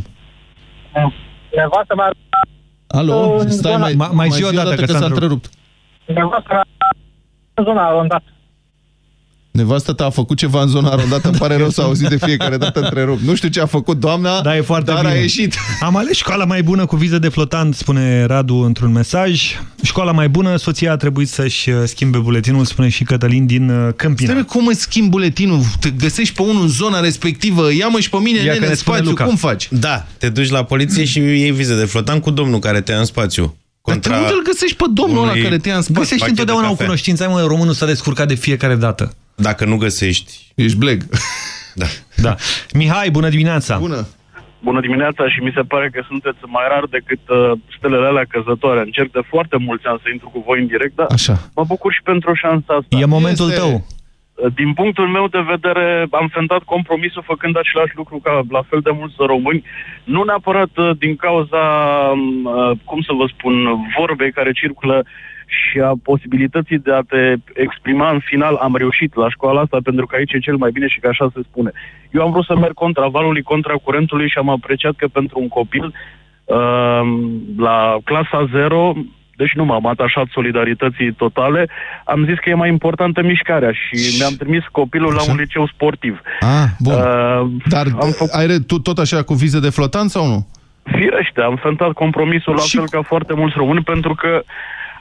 Nevastă mea, Alo? În Stai, zona- mai, Ma- mai zi o dată, că că s-a s-a întrerupt. nevastă mea în zona arondată. Nevastă ta a făcut ceva în zona arondată, îmi pare [laughs] rău să auzi de fiecare dată întrerup. Nu știu ce a făcut doamna, Da, e foarte dar bine. a ieșit. Am ales școala mai bună cu viză de flotant, spune Radu într-un mesaj. Școala mai bună, soția a trebuit să-și uh, schimbe buletinul, spune și Cătălin din uh, Câmpina. Stai, cum îți schimbi buletinul? Te găsești pe unul în zona respectivă, ia-mă și pe mine, Ia că nene, ne în spune spațiu, Luca. cum faci? Da, te duci la poliție și iei viză de flotant cu domnul care te ia în spațiu. Contra unde îl găsești pe domnul ăla care te ia în spațiu? Găsești pachet de întotdeauna o cafea. cunoștință. Ai, mă, românul s-a descurcat de fiecare dată. Dacă nu găsești... Ești bleg. Da. Da. Mihai, bună dimineața! Bună! Bună dimineața și mi se pare că sunteți mai rar decât uh, stelele alea căzătoare. Încerc de foarte mulți ani să intru cu voi în direct, dar Așa. mă bucur și pentru șansa asta. E momentul Este- tău. Uh, Din punctul meu de vedere, am fentat compromisul făcând același lucru ca la fel de mulți români, nu neapărat uh, din cauza, um, uh, cum să vă spun, vorbei care circulă și a posibilității de a te exprima în final, am reușit la școala asta pentru că aici e cel mai bine și că așa se spune. Eu am vrut să merg contra valului, contra curentului și am apreciat că pentru un copil uh, la clasa 0 deci nu m-am atașat solidarității totale, am zis că e mai importantă mișcarea și mi-am trimis copilul la un liceu sportiv. Ah, bun. Uh, Dar ai, re- tu tot așa cu viză de flotant sau nu? Firește, am fentat compromisul la fel ca foarte mulți români pentru că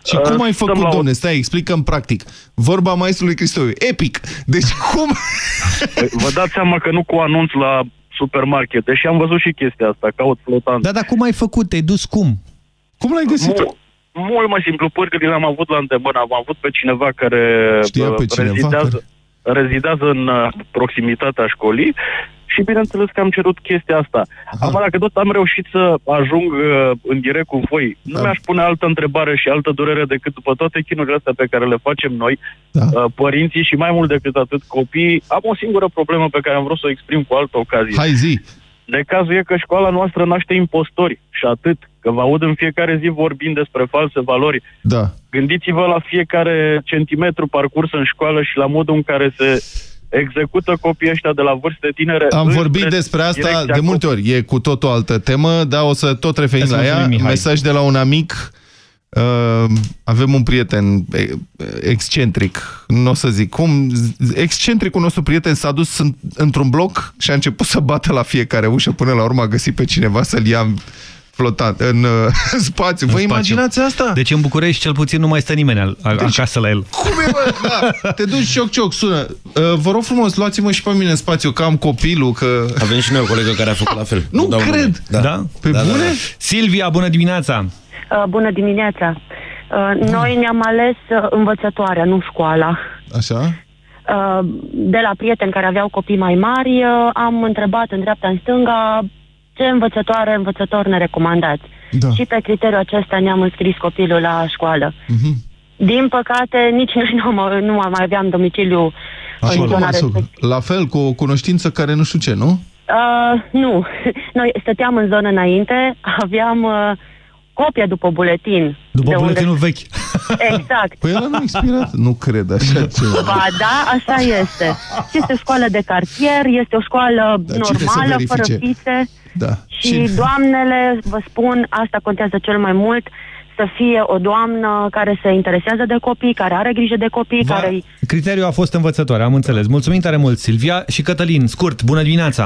Și uh, cum ai stăm făcut, la o- domne? Stai, explicăm practic. Vorba maestrului Cristoiu. Epic! Deci cum... Păi, Vă dați seama că nu cu anunț la supermarket, deși am văzut și chestia asta, caut flotant. Da, dar cum ai făcut? Te-ai dus cum? Cum l-ai găsit? Mult, mult mai simplu, pârgările le-am avut la îndemână. Am avut pe cineva care Știa uh, pe cineva rezidează, rezidează în uh, proximitatea școlii și bineînțeles că am cerut chestia asta. Acum, dacă tot am reușit să ajung uh, în direct cu voi, nu Da. mi-aș pune altă întrebare și altă durere decât după toate chinurile astea pe care le facem noi, Da. uh, părinții și mai mult decât atât copiii, am o singură problemă pe care am vrut să o exprim cu altă ocazie. Hai zi! De cazul e că școala noastră naște impostori și atât. Că vă aud în fiecare zi vorbind despre false valori. Da. Gândiți-vă la fiecare centimetru parcurs în școală și la modul în care se execută copiii ăștia de la vârste tinere. Am înspre vorbit despre asta direcția de multe ori. E cu tot o altă temă, dar o să tot revenim Îți la ea. mulțumim, Mihai. Mesaj de la un amic. Uh, avem un prieten e, excentric, nu o să zic cum, excentricul nostru prieten s-a dus în, într-un bloc și a început să bată la fiecare ușă, până la urmă a găsit pe cineva să-l ia în flotant, în, uh, [laughs] în spațiu. Vă În spațiu. imaginați asta? Deci în București cel puțin nu mai stă nimeni al- a- Deci- acasă la el. Cum e, bă? Da. Te duci cioc, cioc, sună. Uh, vă rog frumos, luați-mă și pe mine în spațiu, că am copilul, că... Avem și noi o colegă care a făcut la fel. Nu dau cred! nume. Da? da? Pe Da, da, bune? da. Silvia, bună dimineața! Uh, Bună dimineața! Uh, Noi ne-am ales uh, învățătoarea, nu școala. Așa? Uh, De la prieteni care aveau copii mai mari, uh, am întrebat în dreapta, în stânga, ce învățătoare, învățător ne recomandați. Da. Și pe criteriul acesta ne-am înscris copilul la școală. Mhm. Din păcate, nici noi nu, am- nu mai aveam domiciliu Așa, în cum zona a să- respectivă. La fel, cu o cunoștință care nu știu ce, nu? Uh, nu, [laughs] noi stăteam în zonă înainte, [laughs] aveam uh, copie după buletin. După de buletinul unde... vechi. Exact. Păi ăla nu a expirat? Nu cred așa ceva. Ba da, așa este. Și Este o școală de cartier, este o școală Dar cine să normală, fără verifice? fițe. Da. Și doamnele, vă spun, asta contează cel mai mult, să fie o doamnă care se interesează de copii, care are grijă de copii, Va- care Criteriul a fost învățătoare, am înțeles. Mulțumim tare mult, Silvia și Cătălin. Scurt, bună dimineața!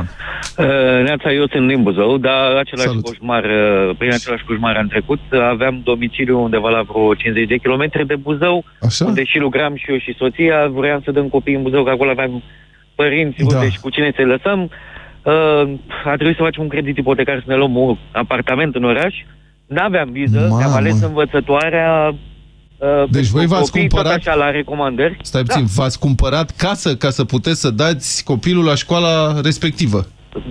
Uh, Neața, eu sunt din Buzău, dar același Salut. coșmar, uh, prin același coșmar am trecut. Aveam domiciliu undeva la vreo 50 de kilometri de Buzău, Așa? unde și lucram și eu și soția. Vreau să dăm copii în Buzău, că acolo aveam părinți, Da. unde și cu cine să-i lăsăm. Uh, a trebuit să facem un credit ipotecar să ne luăm un apartament în oraș. N-aveam viză, Mamă. ne-am ales învățătoarea uh, Deci pentru voi v-ați copii, tot cumpărat- așa la recomandări. Stai puțin, v-ați cumpărat casă ca să puteți să dați copilul la școala respectivă.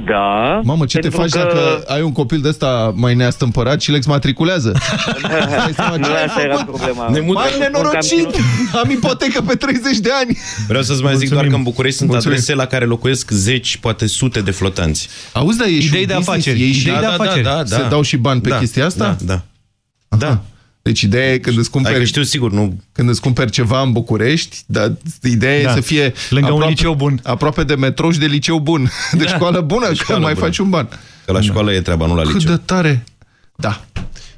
Da. Mamă, ce te pentru faci că- dacă ai un copil de ăsta mai neastâmpărat și le exmatriculează? [laughs] nu asta era problema. Ne Mai nenorocit! Am ipotecă pe 30 de ani! Vreau să-ți mai zic doar că în București sunt Mulțumim. adrese la care locuiesc zeci, poate sute de flotanți. Auzi, dar e și Idei un de business, afaceri. e și- Idei de afaceri. Da, da, Se da. dau și bani pe Da, chestia asta? da, da. Da. Deci ideea e când îți cumperi... Adică știu sigur, nu... Când îți cumperi ceva în București, dar ideea Da. e să fie... Lângă un aproape, liceu bun. Aproape de metrou și de liceu bun. [laughs] De școală bună, că școală mai bună. faci un ban. Că la școală e treaba, nu la Cât liceu. de tare! Da.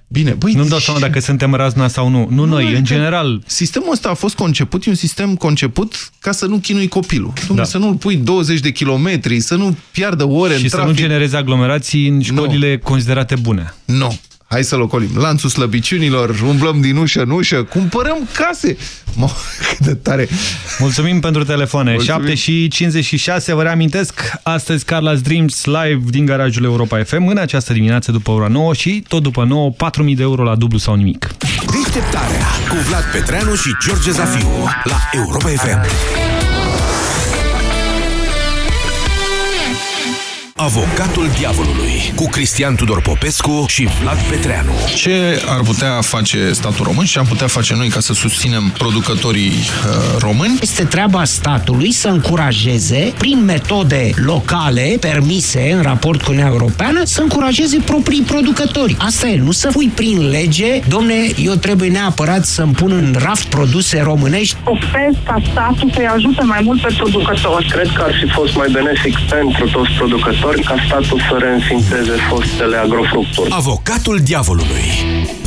Bine, băi... Nu-mi dau seama dacă suntem razna sau nu. Nu noi, e în că general. Sistemul ăsta a fost conceput, e un sistem conceput ca să nu chinui copilul. Dom'le, Da. Să nu-l pui 20 de kilometri, să nu piardă ore Și în să trafic. nu genereze aglomerații în școlile considerate bune. Nu. Hai să-l ocolim. Lanțul slăbiciunilor, umblăm din ușă în ușă, cumpărăm case. Mă, cât de tare. Mulțumim pentru telefoane. Mulțumim. 7 și 56, vă reamintesc, astăzi Carla's Dreams live din garajul Europa FM în această dimineață după ora 9 și tot după 9, 4.000 de euro la dublu sau nimic. Deșteptarea cu Vlad Petreanu și George Zafiu la Europa FM. Avocatul diavolului cu Cristian Tudor Popescu și Vlad Petreanu. Ce ar putea face statul român și am putea face noi ca să susținem producătorii uh, români? Este treaba statului să încurajeze, prin metode locale permise în raport cu Uniunea Europeană, să încurajeze proprii producători. Asta e, nu să pui prin lege, domne, eu trebuie neapărat să-mi pun în raft produse românești. Optez ca statul să-i ajute mai mult pe producători. Cred că ar fi fost mai benefic pentru toți producătorii ca statul să reînființeze fostele agrofructuri. Avocatul diavolului.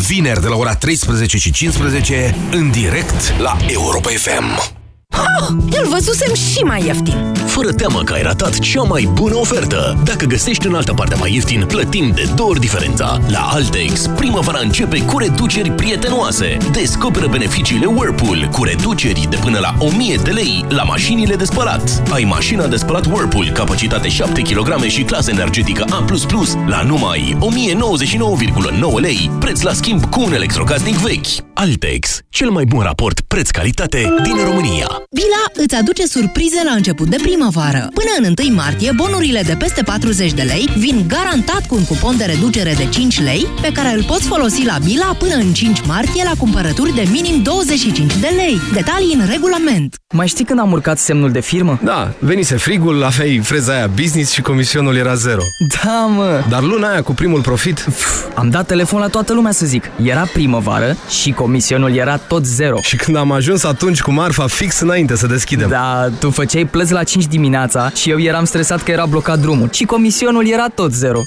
Vineri de la ora 13 și 15 în direct la Europa FM. Ha! Îl văzusem și mai ieftin. Fără teamă că ai ratat cea mai bună ofertă. Dacă găsești în altă parte mai ieftin, plătim de două ori diferența. La Altex, primăvara începe cu reduceri prietenoase. Descoperă beneficiile Whirlpool cu reduceri de până la 1000 de lei la mașinile de spălat. Ai mașina de spălat Whirlpool, capacitate 7 kg și clasă energetică A++ la numai 1099,9 lei, preț la schimb cu un electrocasnic vechi. Altex, cel mai bun raport preț-calitate din România. Bila îți aduce surprize la început de primăvară. Până în 1 martie, bonurile de peste 40 de lei vin garantat cu un cupon de reducere de 5 lei, pe care îl poți folosi la Bila până în 5 martie la cumpărături de minim 25 de lei. Detalii în regulament. Mai știi când am urcat semnul de firmă? Da, venise frigul, aveai freza aia business și comisionul era zero. Da, mă! Dar luna aia cu primul profit... Am dat telefon la toată lumea să zic. Era primăvară și comisionul era tot zero. Și când am ajuns atunci cu marfa fix înainte să deschidem. Da, tu făceai plăți la 5 dimineața și eu eram stresat că era blocat drumul. Și comisionul era tot zero.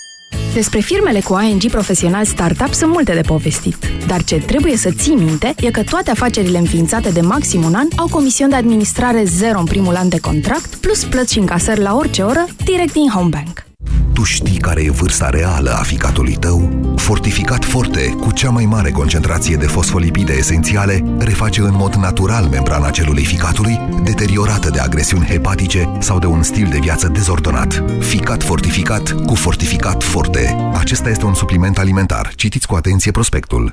Despre firmele cu ING Profesional Startup sunt multe de povestit. Dar ce trebuie să ții minte e că toate afacerile înființate de maxim un an au comision de administrare zero în primul an de contract, plus plăți și încasări la orice oră, direct din Homebank. Tu știi care e vârsta reală a ficatului tău? Fortificat Forte, cu cea mai mare concentrație de fosfolipide esențiale, reface în mod natural membrana celulei ficatului, deteriorată de agresiuni hepatice sau de un stil de viață dezordonat. Ficat fortificat cu Fortificat Forte. Acesta este un supliment alimentar. Citiți cu atenție prospectul.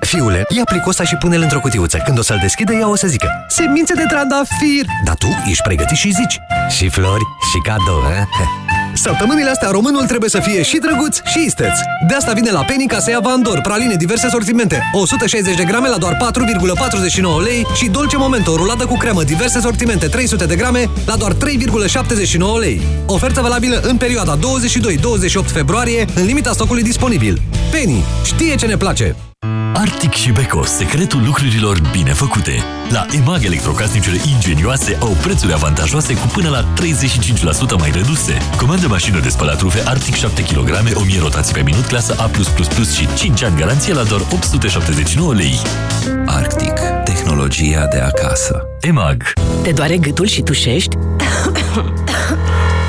Fiule, ia plicul ăsta și pune-l într-o cutiuță. Când o să-l deschide, ea o să zică Semințe de trandafir! Dar tu ești pregătit și zici Și flori și cadou, eh? [laughs] Săptămânile astea românul trebuie să fie și drăguț și isteț. De asta vine la Penny ca să ia Vandor, praline diverse sortimente, 160 de grame la doar 4,49 lei și Dolce Momento, rulată cu cremă, diverse sortimente, 300 de grame la doar 3,79 lei. Ofertă valabilă în perioada 22-28 februarie, în limita stocului disponibil. Penny știe ce ne place! Arctic și Beko, secretul lucrurilor bine făcute. La EMAG, electrocasnicele ingenioase au prețuri avantajoase cu până la 35% mai reduse. Comandă mașină de spălat rufe Arctic 7 kg, 1000 rotații pe minut, clasă A+++ și 5 ani garanție la doar 879 lei. Arctic. Tehnologia de acasă. EMAG. Te doare gâtul și tușești? [coughs]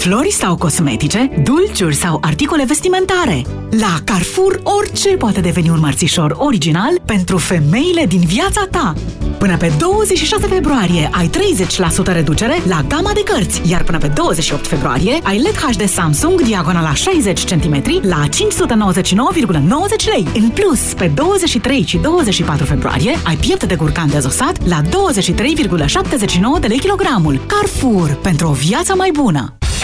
Flori sau cosmetice, dulciuri sau articole vestimentare. La Carrefour orice poate deveni un mărțișor original pentru femeile din viața ta. Până pe 26 februarie ai 30% reducere la gama de cărți, iar până pe 28 februarie ai LED HD Samsung diagonala 60 cm la 599,90 lei. În plus, pe 23 și 24 februarie ai piept de curcan dezosat la 23,79 de lei kilogramul. Carrefour, pentru o viață mai bună!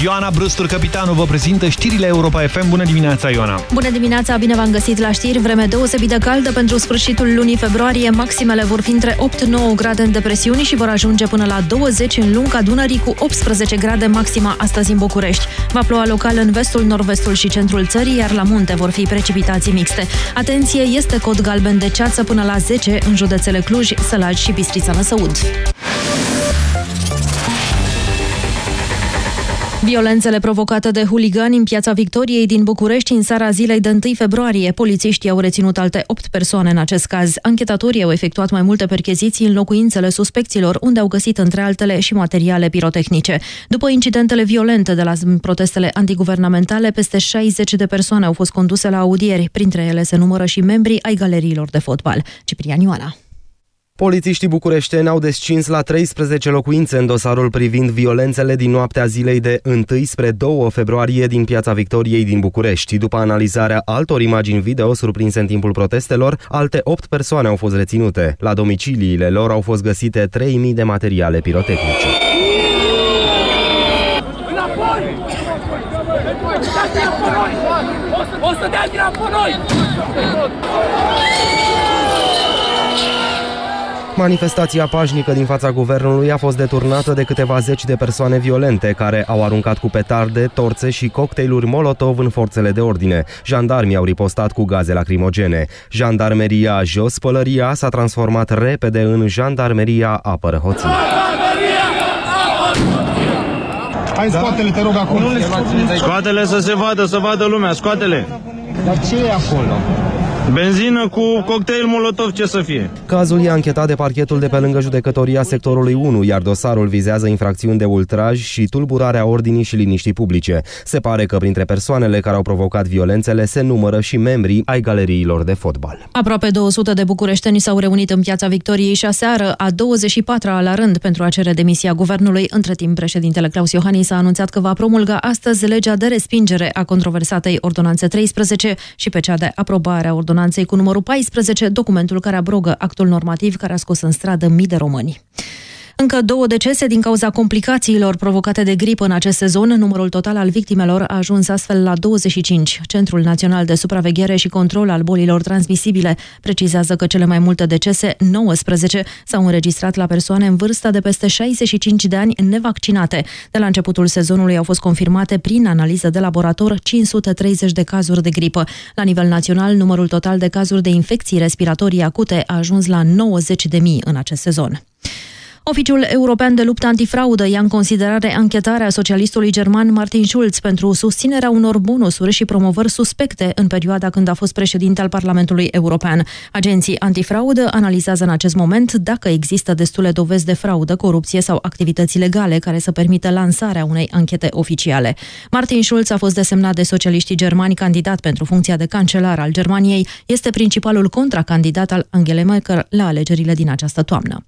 Ioana Brustur, capitanul, vă prezintă știrile Europa FM. Bună dimineața, Ioana! Bună dimineața, bine v-am găsit la știri. Vreme deosebit de caldă pentru sfârșitul lunii februarie. Maximele vor fi între 8-9 grade în depresiuni și vor ajunge până la 20 în lunga Dunării cu 18 grade maxima astăzi în București. Va ploua local în vestul, nord-vestul și centrul țării, iar la munte vor fi precipitații mixte. Atenție, este cod galben de ceață până la 10 în județele Cluj, Sălaci și Bistrița Năsăud. Violențele provocate de huligani în piața Victoriei din București în seara zilei de 1 februarie. Polițiștii au reținut alte 8 persoane în acest caz. Anchetatorii au efectuat mai multe percheziții în locuințele suspecților, unde au găsit între altele și materiale pirotehnice. După incidentele violente de la protestele antiguvernamentale, peste 60 de persoane au fost conduse la audieri. Printre ele se numără și membrii ai galeriilor de fotbal. Ciprian Ioana. Polițiștii bucureșteni au descins la 13 locuințe în dosarul privind violențele din noaptea zilei de 1 spre 2 februarie din Piața Victoriei din București. După analizarea altor imagini video surprinse în timpul protestelor, alte 8 persoane au fost reținute. La domiciliile lor au fost găsite 3000 de materiale pirotehnice. O să dea din noi! Manifestația pașnică din fața guvernului a fost deturnată de câteva zeci de persoane violente care au aruncat cu petarde, torțe și cocktailuri Molotov în forțele de ordine. Jandarmii au ripostat cu gaze lacrimogene. Jandarmeria Jos Pălăria s-a transformat repede în Jandarmeria Apără Hoții. Hai, scoate-le, te rog, acum. Scoate-le să se vadă, să vadă lumea, scoate-le. Dar ce e acolo? Benzină cu cocktail molotov, ce să fie? Cazul e anchetat de parchetul de pe lângă judecătoria sectorului 1, iar dosarul vizează infracțiuni de ultraj și tulburarea ordinii și liniștii publice. Se pare că printre persoanele care au provocat violențele se numără și membrii ai galeriilor de fotbal. Aproape 200 de bucureșteni s-au reunit în piața Victoriei și șaseară, a 24-a la rând pentru a cere demisia guvernului. Între timp, președintele Claus Iohannis a anunțat că va promulga astăzi legea de respingere a controversatei ordonanțe 13 și pe cea de aprobare a ordonanței cu numărul 14, documentul care abrogă actul normativ care a scos în stradă mii de români. Încă două decese din cauza complicațiilor provocate de gripă în acest sezon. Numărul total al victimelor a ajuns astfel la 25. Centrul Național de Supraveghere și Control al Bolilor Transmisibile precizează că cele mai multe decese, 19, s-au înregistrat la persoane în vârstă de peste 65 de ani nevaccinate. De la începutul sezonului au fost confirmate prin analiză de laborator 530 de cazuri de gripă. La nivel național, numărul total de cazuri de infecții respiratorii acute a ajuns la 90.000 în acest sezon. Oficiul European de Luptă Antifraudă ia în considerare anchetarea socialistului german Martin Schulz pentru susținerea unor bonusuri și promovări suspecte în perioada când a fost președinte al Parlamentului European. Agenții antifraudă analizează în acest moment dacă există destule dovezi de fraudă, corupție sau activități legale care să permită lansarea unei anchete oficiale. Martin Schulz a fost desemnat de socialiștii germani candidat pentru funcția de cancelar al Germaniei. Este principalul contracandidat al Angela Merkel la alegerile din această toamnă.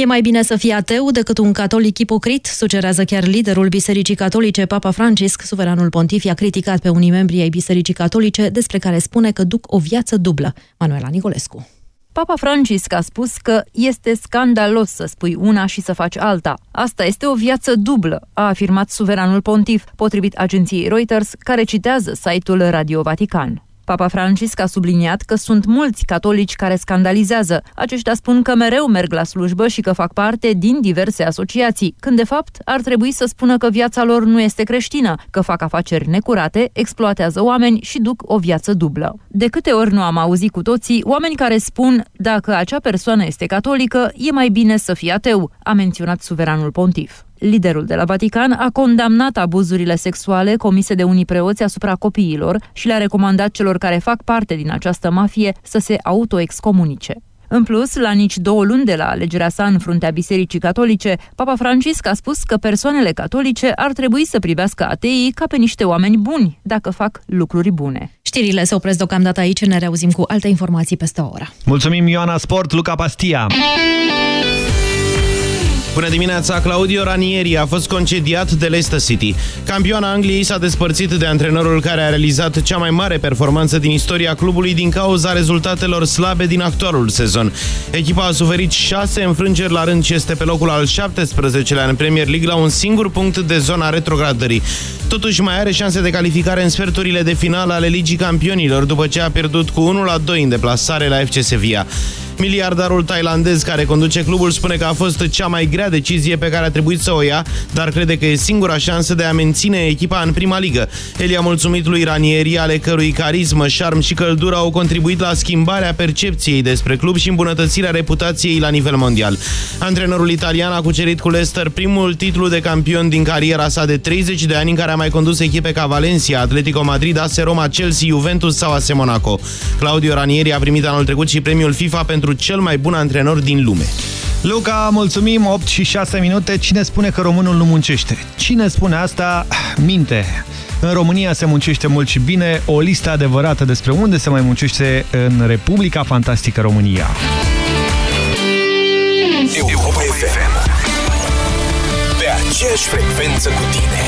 E mai bine să fii ateu decât un catolic ipocrit, sugerează chiar liderul Bisericii Catolice, Papa Francisc. Suveranul pontif a criticat pe unii membri ai Bisericii Catolice, despre care spune că duc o viață dublă. Manuela Nicolescu. Papa Francisc a spus că este scandalos să spui una și să faci alta. Asta este o viață dublă, a afirmat suveranul pontif, potrivit agenției Reuters, care citează site-ul Radio Vatican. Papa Francisc a subliniat că sunt mulți catolici care scandalizează. Aceștia spun că mereu merg la slujbă și că fac parte din diverse asociații, când de fapt ar trebui să spună că viața lor nu este creștină, că fac afaceri necurate, exploatează oameni și duc o viață dublă. De câte ori nu am auzit cu toții oameni care spun dacă acea persoană este catolică, e mai bine să fie ateu, a menționat suveranul pontif. Liderul de la Vatican a condamnat abuzurile sexuale comise de unii preoți asupra copiilor și le-a recomandat celor care fac parte din această mafie să se autoexcomunice. În plus, la nici două luni de la alegerea sa în fruntea Bisericii Catolice, Papa Francisc a spus că persoanele catolice ar trebui să privească ateii ca pe niște oameni buni, dacă fac lucruri bune. Știrile se opresc deocamdată aici, ne reauzim cu alte informații peste o oră. Mulțumim Ioana Sport, Luca Pastia! Bună dimineața! Claudio Ranieri a fost concediat de Leicester City. Campioana Angliei s-a despărțit de antrenorul care a realizat cea mai mare performanță din istoria clubului din cauza rezultatelor slabe din actualul sezon. Echipa a suferit șase înfrângeri la rând și este pe locul al 17-lea în Premier League la un singur punct de zona retrogradării. Totuși mai are șanse de calificare în sferturile de finală ale Ligii Campionilor după ce a pierdut cu 1-2 în deplasare la FC Sevilla. Miliardarul tailandez care conduce clubul spune că a fost cea mai grea decizie pe care a trebuit să o ia, dar crede că e singura șansă de a menține echipa în prima ligă. El i-a mulțumit lui Ranieri, ale cărui carismă, șarm și căldură au contribuit la schimbarea percepției despre club și îmbunătățirea reputației la nivel mondial. Antrenorul italian a cucerit cu Leicester primul titlu de campion din cariera sa de 30 de ani în care a mai condus echipe ca Valencia, Atletico Madrid, AS Roma, Chelsea, Juventus sau AS Monaco. Claudio Ranieri a primit anul trecut și premiul FIFA pentru pentru cel mai bun antrenor din lume. Luca, mulțumim, 8 și 6 minute. Cine spune că românul nu muncește? Cine spune asta, minte. În România se muncește mult și bine. O listă adevărată despre unde se mai muncește în Republica Fantastică România. Europa FM Pe aceeași frecvență cu tine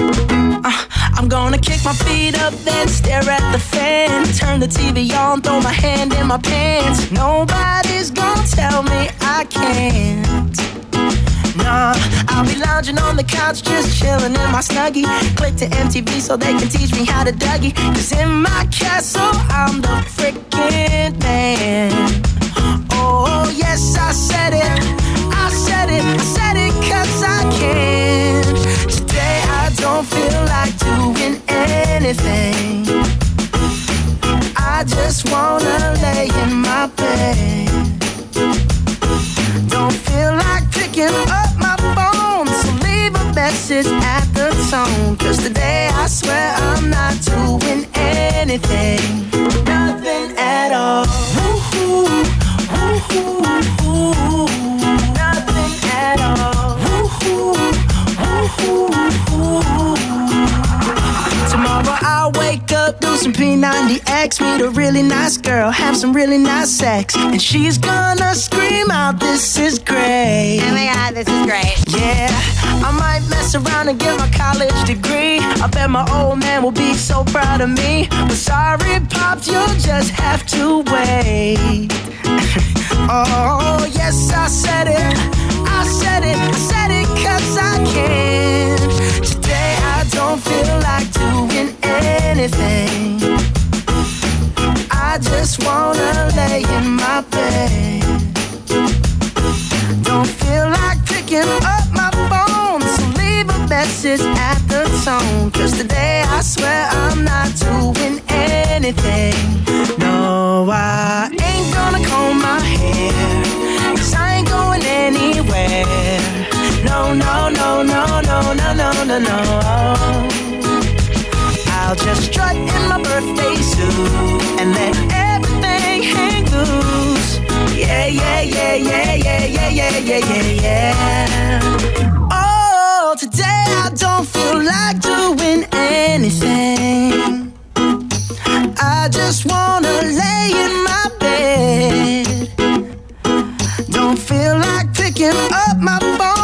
I'm gonna kick my feet up, then stare at the fan. Turn the TV on, throw my hand in my pants. Nobody's gonna tell me I can't. Nah, I'll be lounging on the couch, just chilling in my snuggie. Click to MTV so they can teach me how to Dougie. Cause in my castle, I'm the freaking man. Oh, yes, I said it. I said it. I said it cause I can. Today I don't feel anything. I just wanna lay in my bed. Don't feel like picking up my phone, so leave a message at the tone. Cause today I swear I'm not doing anything, nothing at all. Woo-hoo, woo-hoo, woo-hoo. Nothing at all. Woo-hoo, P90X, meet a really nice girl, have some really nice sex, and she's gonna scream out, This is great. Oh my god, this is great. Yeah, I might mess around and get my college degree. I bet my old man will be so proud of me. But sorry, Pops, you'll just have to wait. [laughs] oh, yes, I said it. I said it. I said it cause I can. Don't feel like doing anything. I just wanna lay in my bed. Don't feel like picking up my phone, so leave a message at the tone. Cause today I swear I'm not doing anything. No, I ain't gonna comb my hair, cause I ain't going anywhere. No, no, no, no, no, no, no, no, no. I'll just strut in my birthday suit and let everything hang loose. Yeah, yeah, yeah, yeah, yeah, yeah, yeah, yeah, yeah, yeah. Oh, today I don't feel like doing anything. I just wanna lay in my bed. Don't feel like picking up my phone,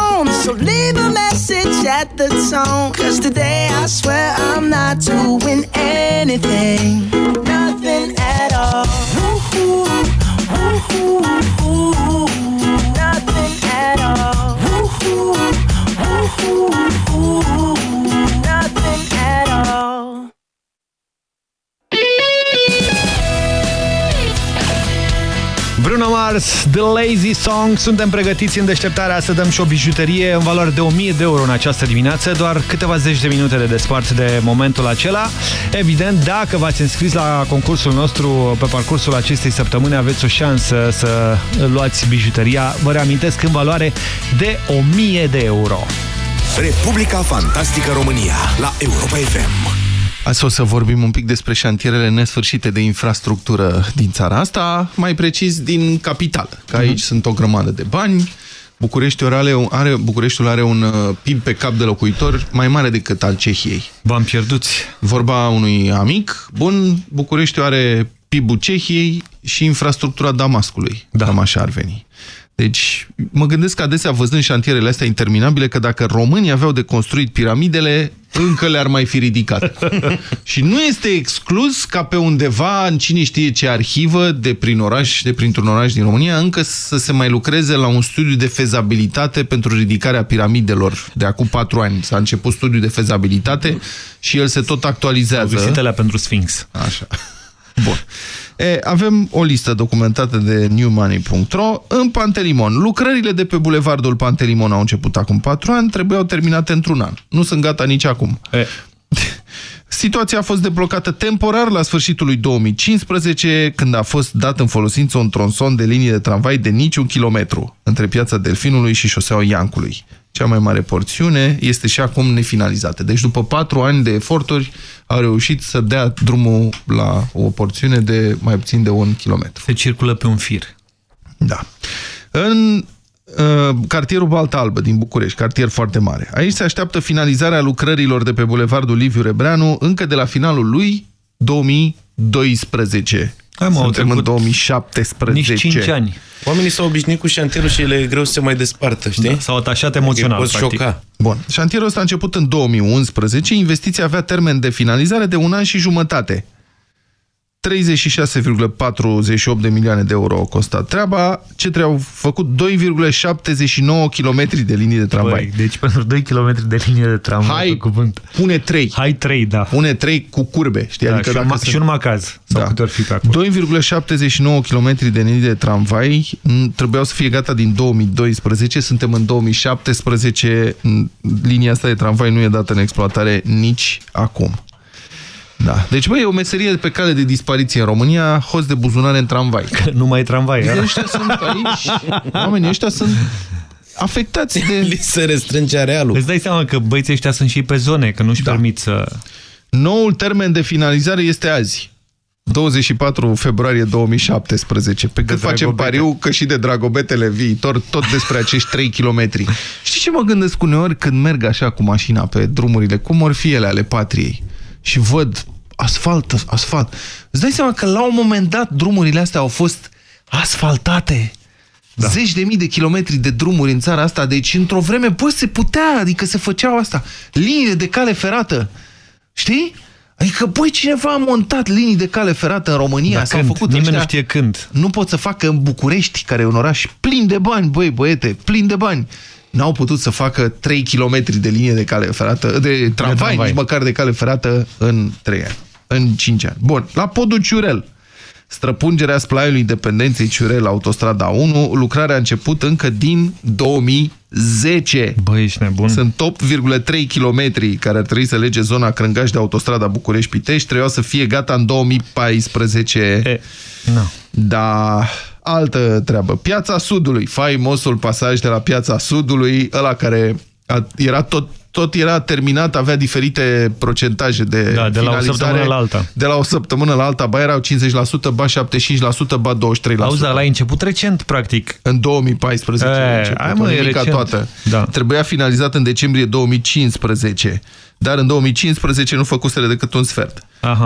so leave a message at the tone. Cause today I swear I'm not doing anything, nothing at all. Woo-hoo, woo-hoo, woo-hoo, nothing at all. Mars, The Lazy Song. Suntem pregătiți în deșteptarea să dăm și o bijuterie în valoare de 1000 de euro în această dimineață. Doar câteva zeci de minute de despart de momentul acela. Evident, dacă v-ați înscris la concursul nostru pe parcursul acestei săptămâni, aveți o șansă să luați bijuteria. Vă reamintesc în valoare de 1000 de euro. Republica Fantastică România la Europa FM. Azi o să vorbim un pic despre șantierele nesfârșite de infrastructură din țara asta, mai precis din capitală, că aici uh -huh. sunt o grămadă de bani. Bucureștiul are, are, Bucureștiul are un uh, PIB pe cap de locuitor mai mare decât al Cehiei. V-am pierdut. Vorba unui amic, bun, Bucureștiul are PIB-ul Cehiei și infrastructura Damascului, da. cam așa ar veni. Deci, mă gândesc adesea văzând șantierele astea interminabile că dacă românii aveau de construit piramidele, încă le-ar mai fi ridicat. [laughs] și nu este exclus ca pe undeva, în cine știe ce arhivă de prin oraș, de printr-un oraș din România, încă să se mai lucreze la un studiu de fezabilitate pentru ridicarea piramidelor de acum patru ani. S-a început studiul de fezabilitate și el se tot actualizează. Vizitele pentru Sphinx. Așa. Bun. [laughs] E, avem o listă documentată de newmoney.ro în Pantelimon. Lucrările de pe bulevardul Pantelimon au început acum 4 ani, trebuiau terminate într-un an. Nu sunt gata nici acum. E. [laughs] Situația a fost deblocată temporar la sfârșitul lui 2015, când a fost dat în folosință un tronson de linie de tramvai de niciun kilometru între piața Delfinului și șoseaua Iancului. Cea mai mare porțiune este și acum nefinalizată. Deci după patru ani de eforturi au reușit să dea drumul la o porțiune de mai puțin de un kilometru. Se circulă pe un fir. Da. În uh, cartierul Balta Albă din București, cartier foarte mare. Aici se așteaptă finalizarea lucrărilor de pe bulevardul Liviu Rebreanu încă de la finalul lui 2012. Hai, mă, Suntem în 2017. Nici 5 ani. Oamenii s-au obișnuit cu șantierul și le e greu să se mai despartă, știi? Da, S-au atașat emoțional, poți practic. șoca. Bun. Șantierul ăsta a început în 2011. Investiția avea termen de finalizare de un an și jumătate. 36,48 de milioane de euro a costat treaba. Ce au făcut 2,79 km de linii de tramvai. Băi, deci pentru 2 km de linie de tramvai, Hai, pe cuvânt. Pune 3. Hai 3, da. Pune 3 cu curbe, știi? da adică și, un, dacă ma- sunt- și un macaz, sau Da. câte ori fi pe acolo. 2,79 km de linii de tramvai m, trebuiau să fie gata din 2012, suntem în 2017, m, linia asta de tramvai nu e dată în exploatare nici acum. Da. Deci, băi, e o meserie pe cale de dispariție în România, host de buzunare în tramvai. Nu mai e tramvai, da? Ăștia sunt aici, oamenii ăștia sunt afectați de... Li se restrânge arealul. Îți dai seama că băieții ăștia sunt și pe zone, că nu-și da. permit să... Noul termen de finalizare este azi. 24 februarie 2017. Pe cât facem Dragobete. pariu că și de dragobetele viitor, tot despre acești 3 km. Știi ce mă gândesc uneori când merg așa cu mașina pe drumurile, cum or fi ele ale patriei, și văd asfalt, asfalt. Îți dai seama că la un moment dat drumurile astea au fost asfaltate. Da. Zeci de mii de kilometri de drumuri în țara asta, deci într-o vreme, bă, se putea, adică se făceau asta. Linii de cale ferată, știi? Adică, băi, cineva a montat linii de cale ferată în România, da, s-au făcut Nimeni ăștia, nu știe când. Nu pot să facă în București, care e un oraș plin de bani, băi, băiete, plin de bani. N-au putut să facă 3 km de linie de cale ferată, de tramvai, nici măcar de cale ferată în 3 ani, în 5 ani. Bun, la podul Ciurel. Străpungerea splaiului Independenței Ciurel, autostrada 1, lucrarea a început încă din 2010. Băi, ești nebun. Sunt 8,3 km care ar trebui să lege zona Crângaș de autostrada București-Pitești, trebuia să fie gata în 2014. E, no. Da, altă treabă. Piața Sudului, faimosul pasaj de la Piața Sudului, ăla care a, era tot tot era terminat, avea diferite procentaje de da, de la o săptămână la alta. De la o săptămână la alta, ba erau 50%, ba 75%, ba 23%. Auzi, dar l-ai început recent, practic. În 2014 e, început, hai mă, e recent. toată. Da. Trebuia finalizat în decembrie 2015 dar în 2015 nu făcusele decât un sfert.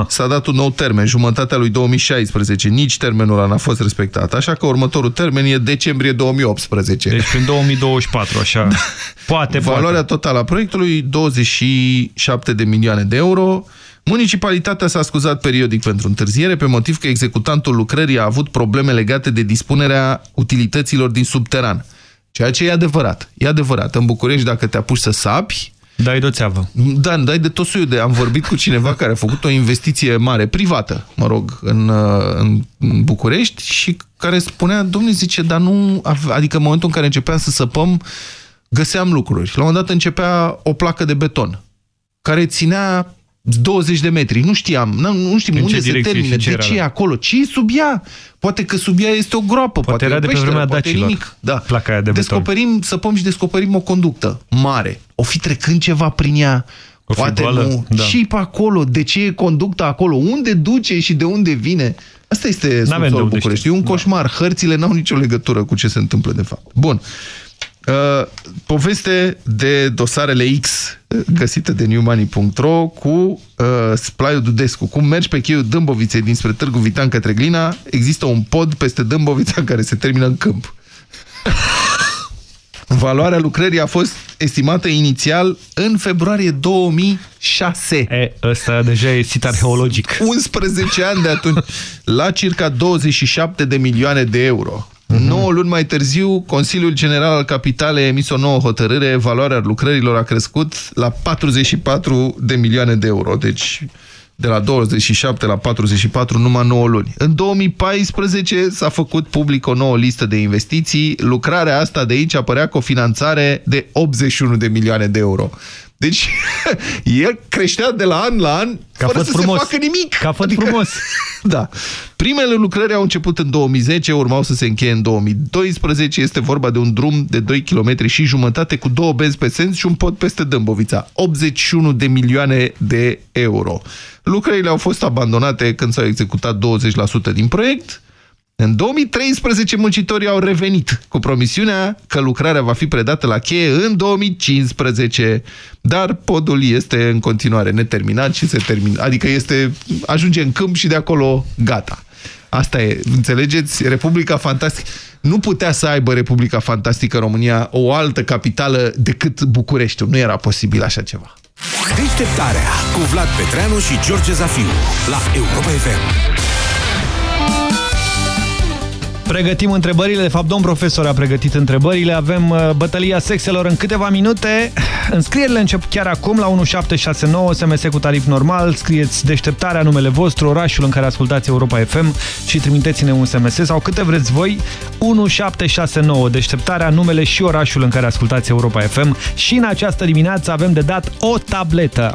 S-a dat un nou termen, jumătatea lui 2016. Nici termenul ăla n-a fost respectat. Așa că următorul termen e decembrie 2018. Deci prin 2024, așa. [laughs] Poate, Valoarea poate. totală a proiectului, 27 de milioane de euro. Municipalitatea s-a scuzat periodic pentru întârziere pe motiv că executantul lucrării a avut probleme legate de dispunerea utilităților din subteran. Ceea ce e adevărat. E adevărat. În București, dacă te apuci să sapi, Dai de o țeavă. Da, dai de tot soiul de... Am vorbit cu cineva [laughs] care a făcut o investiție mare, privată, mă rog, în, în București și care spunea, domnule, zice, dar nu... Adică în momentul în care începeam să săpăm, găseam lucruri. La un moment dat începea o placă de beton care ținea 20 de metri. Nu știam, nu, nu știm în unde se termine, ce de ce e acolo, ce e sub ea. Poate că sub ea este o groapă, poate, poate era de pe peșteră, vremea poate dacilor. nimic. Da. Placa aia de descoperim, beton. Săpăm și descoperim o conductă mare. O fi trecând ceva prin ea, o poate goală, nu. Da. Și pe acolo, de ce e conducta acolo, unde duce și de unde vine. Asta este subsolul București. E un coșmar. Da. Hărțile n-au nicio legătură cu ce se întâmplă de fapt. Bun. Uh, poveste de dosarele X găsită de newmoney.ro cu uh, Splaiu Dudescu. Cum mergi pe cheiul Dâmboviței dinspre Târgu Vitan către Glina, există un pod peste Dâmbovița [laughs] care se termină în câmp. [laughs] Valoarea lucrării a fost estimată inițial în februarie 2006. E, ăsta deja e sit arheologic. 11 ani de atunci, la circa 27 de milioane de euro. Mm -hmm. 9 luni mai târziu, Consiliul General al Capitalei a emis o nouă hotărâre, valoarea lucrărilor a crescut la 44 de milioane de euro. Deci de la 27 la 44 numai 9 luni. În 2014 s-a făcut public o nouă listă de investiții. Lucrarea asta de aici apărea cu o finanțare de 81 de milioane de euro. Deci, [laughs] el creștea de la an la an Ca fără să frumos. se facă nimic. Ca fost adică, frumos. [laughs] Da. Primele lucrări au început în 2010, urmau să se încheie în 2012. Este vorba de un drum de 2 km și jumătate cu două benzi pe sens și un pod peste Dâmbovița. 81 de milioane de euro. Lucrările au fost abandonate când s-au executat 20% din proiect. În 2013, muncitorii au revenit cu promisiunea că lucrarea va fi predată la cheie în 2015, dar podul este în continuare neterminat și se termină, adică este, ajunge în câmp și de acolo gata. Asta e, înțelegeți? Republica Fantastică. Nu putea să aibă Republica Fantastică România o altă capitală decât București. Nu era posibil așa ceva. Deșteptarea cu Vlad Petreanu și George Zafiu la Europa FM. Pregătim întrebările, de fapt domn profesor a pregătit întrebările, avem uh, bătălia sexelor în câteva minute. Înscrierile încep chiar acum la 1769, SMS cu tarif normal, scrieți deșteptarea, numele vostru, orașul în care ascultați Europa FM și trimiteți-ne un SMS sau câte vreți voi, 1769, deșteptarea, numele și orașul în care ascultați Europa FM și în această dimineață avem de dat o tabletă.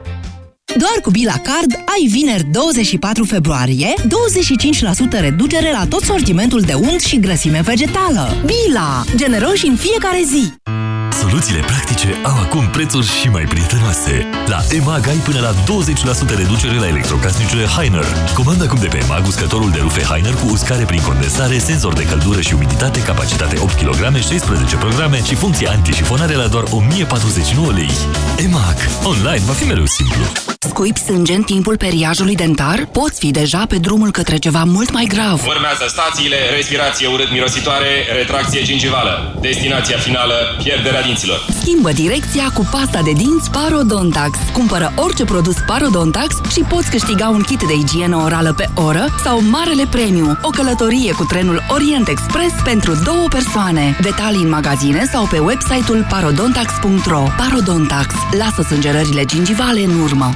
Doar cu Bila Card ai vineri 24 februarie 25% reducere la tot sortimentul de unt și grăsime vegetală. Bila! Generoși în fiecare zi! Soluțiile practice au acum prețuri și mai prietenoase. La EMAG ai până la 20% reducere la electrocasnicele Heiner. Comanda acum de pe EMAG uscătorul de rufe Heiner cu uscare prin condensare, senzor de căldură și umiditate, capacitate 8 kg, 16 programe și funcție antișifonare la doar 1049 lei. EMAG. Online va fi mereu simplu. Scuip sânge în timpul periajului dentar? Poți fi deja pe drumul către ceva mult mai grav. Urmează stațiile, respirație urât-mirositoare, retracție gingivală. Destinația finală, pierderea dinților. Schimbă direcția cu pasta de dinți Parodontax. Cumpără orice produs Parodontax și poți câștiga un kit de igienă orală pe oră sau Marele Premiu, o călătorie cu trenul Orient Express pentru două persoane. Detalii în magazine sau pe website-ul parodontax.ro Parodontax. Lasă sângerările gingivale în urmă.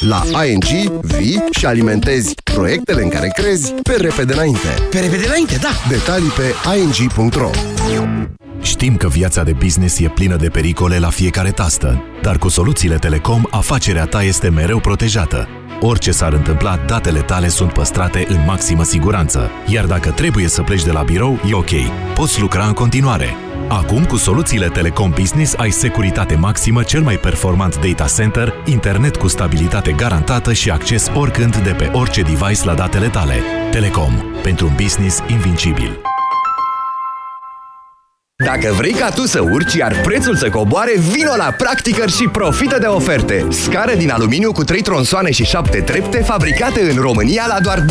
La ING vii și alimentezi proiectele în care crezi pe repede înainte. Pe repede înainte, da! Detalii pe ing.ro Știm că viața de business e plină de pericole la fiecare tastă, dar cu soluțiile Telecom, afacerea ta este mereu protejată. Orice s-ar întâmpla, datele tale sunt păstrate în maximă siguranță. Iar dacă trebuie să pleci de la birou, e ok. Poți lucra în continuare. Acum, cu soluțiile Telecom Business, ai securitate maximă, cel mai performant data center, internet cu stabilitate garantată și acces oricând de pe orice device la datele tale. Telecom. Pentru un business invincibil. Dacă vrei ca tu să urci, iar prețul să coboare, vino la Practicăr și profită de oferte. Scară din aluminiu cu 3 tronsoane și 7 trepte, fabricate în România la doar 279,90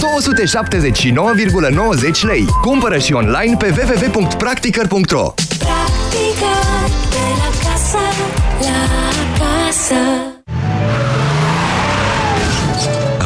lei. Cumpără și online pe www.practicăr.ro Practică de la casă, la casă.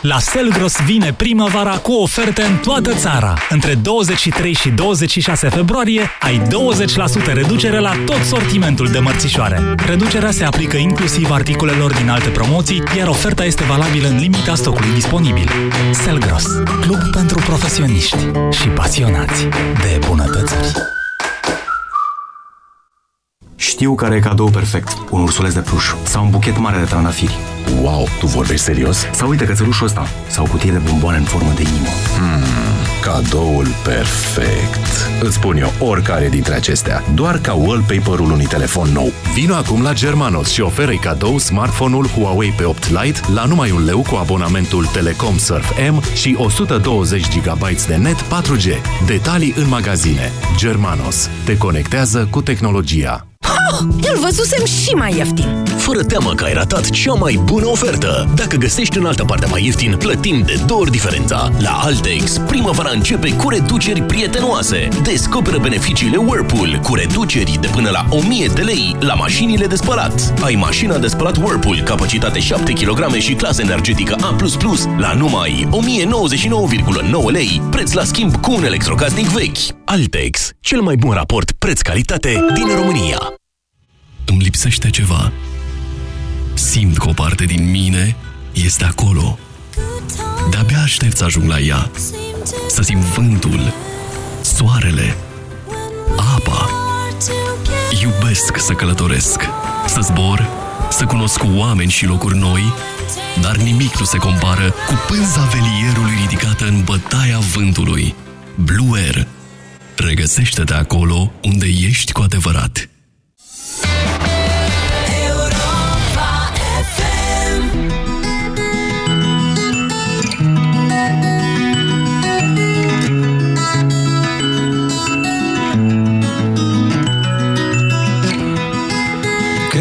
La Selgros vine primăvara cu oferte în toată țara. Între 23 și 26 februarie ai 20% reducere la tot sortimentul de mărțișoare. Reducerea se aplică inclusiv articolelor din alte promoții, iar oferta este valabilă în limita stocului disponibil. Selgros, club pentru profesioniști și pasionați de bunătățuri. Știu care e cadou perfect. Un ursuleț de pluș sau un buchet mare de trandafiri. Wow, tu vorbești serios? Sau uite cățelușul ăsta sau o cutie de bomboane în formă de inimă. Hmm, cadoul perfect. Îți spun eu oricare dintre acestea, doar ca wallpaper-ul unui telefon nou. Vino acum la Germanos și oferă-i cadou smartphone-ul Huawei P8 Lite la numai un leu cu abonamentul Telecom Surf M și 120 GB de net 4G. Detalii în magazine. Germanos. Te conectează cu tehnologia. Îl văzusem și mai ieftin. Fără teamă că ai ratat cea mai bună ofertă. Dacă găsești în altă parte mai ieftin, plătim de două ori diferența. La Altex, primăvara începe cu reduceri prietenoase. Descoperă beneficiile Whirlpool cu reduceri de până la 1000 de lei la mașinile de spălat. Ai mașina de spălat Whirlpool, capacitate 7 kg și clasă energetică A++ la numai 1099,9 lei, preț la schimb cu un electrocasnic vechi. Altex, cel mai bun raport preț-calitate din România. Îmi lipsește ceva. Simt că o parte din mine este acolo. De-abia aștept să ajung la ea. Să simt vântul, soarele, apa, iubesc să călătoresc, să zbor, să cunosc oameni și locuri noi, dar nimic nu se compară cu pânza velierului ridicată în bătaia vântului. Blue Air. Regăsește-te acolo unde ești cu adevărat.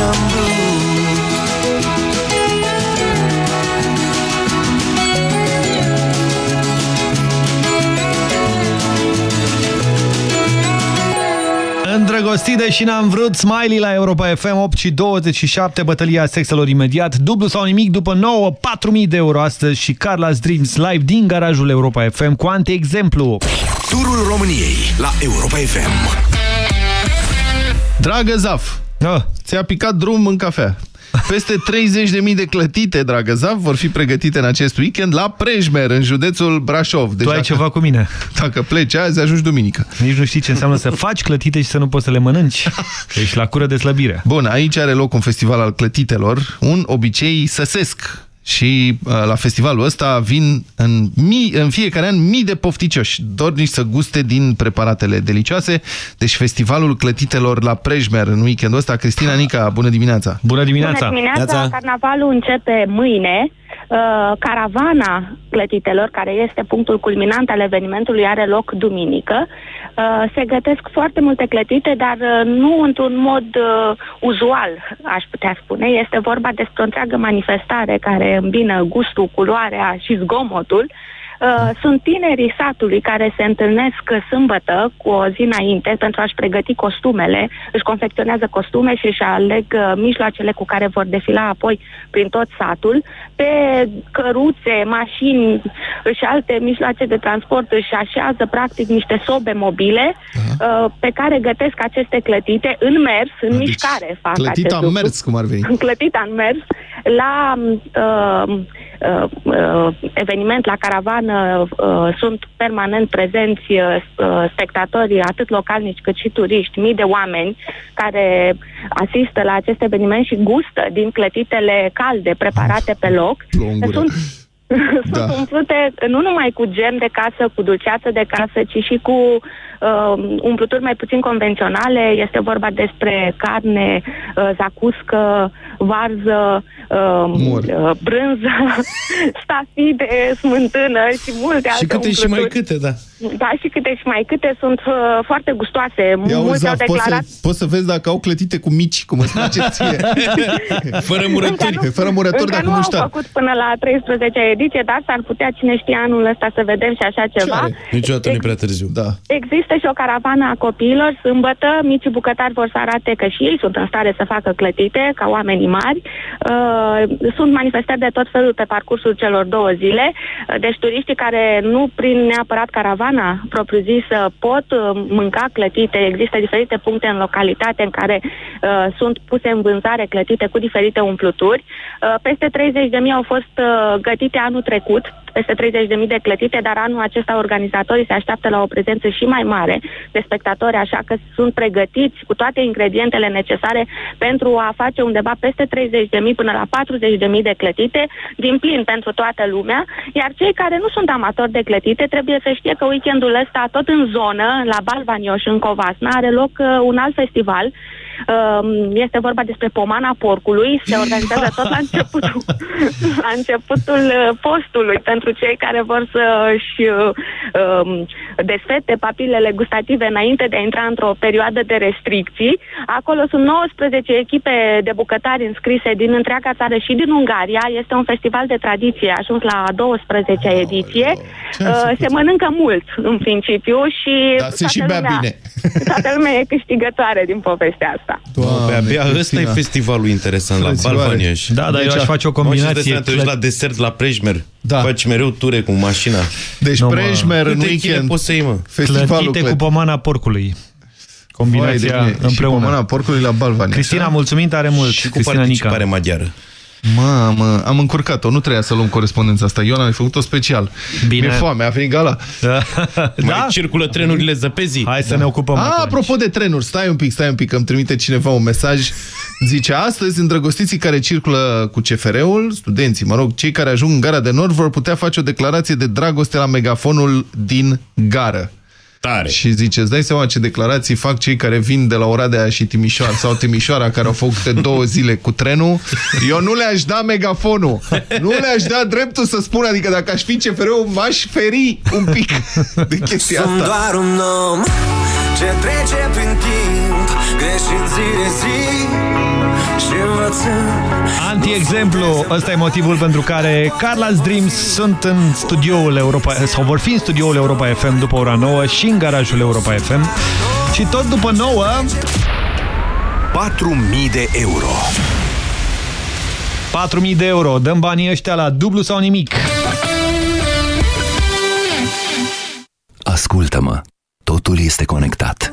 am vrut Îndrăgostite și n-am vrut Smiley la Europa FM 8 și 27 Bătălia sexelor imediat Dublu sau nimic după 9 4000 de euro astăzi Și Carla's Dreams live din garajul Europa FM Cu anti-exemplu Turul României la Europa FM. Dragă Zaf, da. ți-a picat drum în cafea. Peste [laughs] 30.000 de clătite, dragă Zaf, vor fi pregătite în acest weekend la Prejmer, în județul Brașov. Deci Tu ai ceva cu mine. Dacă pleci azi, ajungi duminică. Nici nu știi ce înseamnă să faci clătite și să nu poți să le mănânci. Ești la cură de slăbire. Bun, aici are loc un festival al clătitelor, un obicei săsesc. Și uh, la festivalul ăsta vin în, mii, în fiecare an mii de pofticioși, dornici să guste din preparatele delicioase. Deci festivalul clătitelor la Prejmer în weekendul ăsta. Cristina Nica, bună dimineața! Bună Bună dimineața! Carnavalul începe mâine Uh, caravana clătitelor, care este punctul culminant al evenimentului, are loc duminică. Uh, se gătesc foarte multe clătite, dar uh, nu într-un mod uh, uzual, aș putea spune. Este vorba despre o întreagă manifestare care îmbină gustul, culoarea și zgomotul. Uh, sunt tinerii satului care se întâlnesc sâmbătă cu o zi înainte pentru a-și pregăti costumele, își confecționează costume și își aleg uh, mijloacele cu care vor defila apoi prin tot satul. Pe căruțe, mașini și alte mijloace de transport își așează practic niște sobe mobile uh, pe care gătesc aceste clătite în mers, în Deci, mișcare fac Clătit acest am lucru mers, cum ar veni. [laughs] clătit în mers la uh, uh, uh, eveniment, la caravană, uh, sunt permanent prezenți uh, uh, spectatorii, atât localnici cât și turiști, mii de oameni care asistă la acest eveniment și gustă din clătitele calde preparate pe loc. Sunt [laughs] sunt Da. umplute nu numai cu gem de casă, cu dulceață de casă, ci și cu uh, umpluturi mai puțin convenționale. Este vorba despre carne, uh, zacuscă, varză, uh, Mor. uh, brânză, [laughs] stafide, smântână și multe alte Și câte și mai umpluturi. câte, da. Da, și câte și mai câte sunt uh, foarte gustoase. Ia Mulți auzi, au Zaf, poți, declarat să, poți să vezi dacă au clătite cu mici, cum îți place [laughs] ție. Fără murături. Fără murături, Încă dacă nu nu au știu. făcut până la 13 ediție, dar s-ar putea, cine știe, anul ăsta să vedem și așa ceva. Niciodată nu e prea târziu. Da. Există și o caravană a copiilor. Sâmbătă, micii bucătari vor să arate că și ei sunt în stare să facă clătite, ca oamenii mari. Uh, sunt manifestări de tot felul pe parcursul celor două zile. Uh, Deci turiștii care nu prin neapărat caravana propriu-zisă pot uh, mânca clătite. Există diferite puncte în localitate în care uh, sunt puse în vânzare clătite cu diferite umpluturi. Uh, peste 30.000 au fost uh, gătite anul trecut, peste 30.000 de clătite, dar anul acesta organizatorii se așteaptă la o prezență și mai mare de spectatori, așa că sunt pregătiți cu toate ingredientele necesare pentru a face undeva peste 30.000 până la 40.000 de clătite din plin pentru toată lumea, iar cei care nu sunt amatori de clătite trebuie să știe că weekendul ăsta tot în zonă, la Balvanioș, în Covasna, are loc uh, un alt festival Um, Este vorba despre pomana porcului. Se organizează tot la începutul, [laughs] la începutul uh, postului pentru cei care vor să-și uh, um, desfete papilele gustative înainte de a intra într-o perioadă de restricții. Acolo sunt 19 echipe de bucătari înscrise din întreaga țară și din Ungaria. Este un festival de tradiție, a ajuns la a 12-a ediție. Uh, se mănâncă mult, în principiu, și Dar se și toată bea lumea- bine. Toată lumea e câștigătoare din povestea asta. Doamne, abia ăsta e festivalul interesant la Frățioare. Balvanieș. Da, dar eu aș face o combinație Mă, și de la desert la Prejmer. Da. Faci mereu ture cu mașina. Deci Nu, mă. Prejmer în Câte chile weekend. poți să iei, mă? Festivalul Clătite cu clătit. pomana porcului. Combinația Vai de mine. Și împreună. pomana porcului la Balvani. Cristina, așa? mulțumim tare mult. Și cu Cristina participare Nica. maghiară. Mamă, am încurcat-o, nu trebuia să luăm corespondența asta. Ioana, ai făcut-o special. Bine. Mi-e foame, a venit gala. Da? Mai circulă trenurile zăpezii. Hai să ne ocupăm A, atunci. apropo de trenuri, stai un pic, stai un pic, că îmi trimite cineva un mesaj. Zice, astăzi îndrăgostiții care circulă cu CFR-ul, studenții, mă rog, cei care ajung în gara de nord vor putea face o declarație de dragoste la megafonul din gară. Tare. Și zice, îți dai seama ce declarații fac cei care vin de la Oradea și Timișoara sau Timișoara, care au făcut două zile cu trenul. Eu nu le-aș da megafonul. Nu le-aș da dreptul să spun, adică dacă aș fi CFR-ul, m-aș feri un pic de chestia Sunt asta. doar un om ce trece prin timp Greșind zi de zi și învățând Anti-exemplu, ăsta e motivul pentru care Carla's Dreams sunt în studioul Europa, sau vor fi în studioul Europa FM după ora 9 și în garajul Europa FM. Și tot după 9, 4.000 de euro. 4.000 de euro. Dăm banii ăștia la dublu sau nimic. Ascultă-mă, totul este conectat.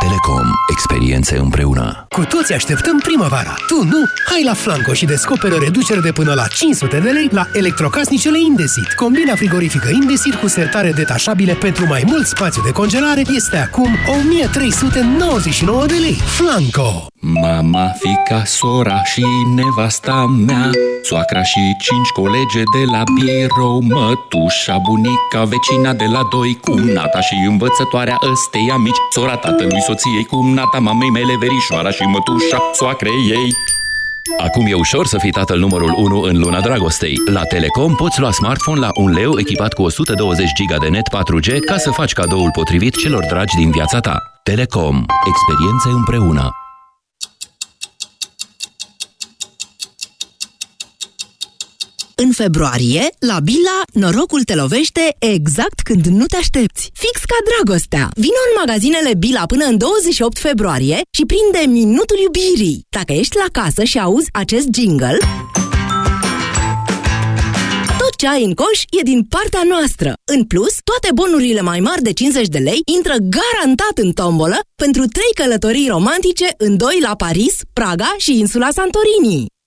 Telecom. Experiențe împreună. Cu toți așteptăm primăvara. Tu nu? Hai la Flanco și descoperă reducere de până la 500 de lei la electrocasnicele Indesit. Combina frigorifică Indesit cu sertare detașabile pentru mai mult spațiu de congelare este acum 1399 de lei. Flanco! Mama, fica, sora și nevasta mea Soacra și cinci colege de la birou Mătușa, bunica, vecina de la doi Cumnata și învățătoarea ăstei amici Sora tatălui soției, cumnata mamei mele Verișoara și mătușa soacrei ei Acum e ușor să fii tatăl numărul 1 în luna dragostei. La Telecom poți lua smartphone la un leu echipat cu 120 GB de net 4G ca să faci cadoul potrivit celor dragi din viața ta. Telecom. Experiențe împreună. În februarie, la Bila, norocul te lovește exact când nu te aștepți. Fix ca dragostea. Vino în magazinele Bila până în 28 februarie și prinde minutul iubirii. Dacă ești la casă și auzi acest jingle, tot ce ai în coș e din partea noastră. În plus, toate bonurile mai mari de 50 de lei intră garantat în tombolă pentru 3 călătorii romantice în doi la Paris, Praga și insula Santorini.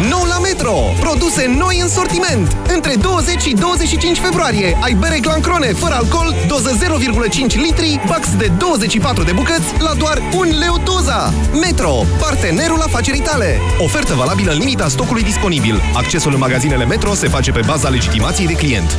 Nou la Metro! Produse noi în sortiment! Între 20 și 25 februarie ai bere Glancrone fără alcool, doză 0,5 litri, bax de 24 de bucăți la doar 1 leu doza! Metro, partenerul afacerii tale! Ofertă valabilă în limita stocului disponibil. Accesul în magazinele Metro se face pe baza legitimației de client.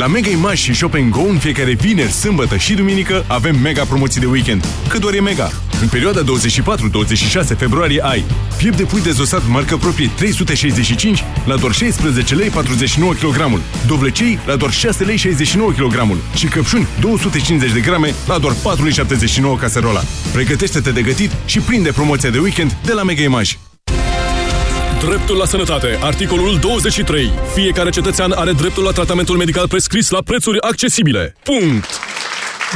La Mega Image și Shop Go în fiecare vineri, sâmbătă și duminică avem mega promoții de weekend. Că doar e mega! În perioada 24-26 februarie ai piept de pui dezosat marcă proprie 365 la doar 16 lei 49 kg, dovlecei la doar 6 lei 69 kg și căpșuni 250 de grame la doar 4 lei 79 caserola. Pregătește-te de gătit și prinde promoția de weekend de la Mega Image. Dreptul la sănătate. Articolul 23. Fiecare cetățean are dreptul la tratamentul medical prescris la prețuri accesibile. Punct!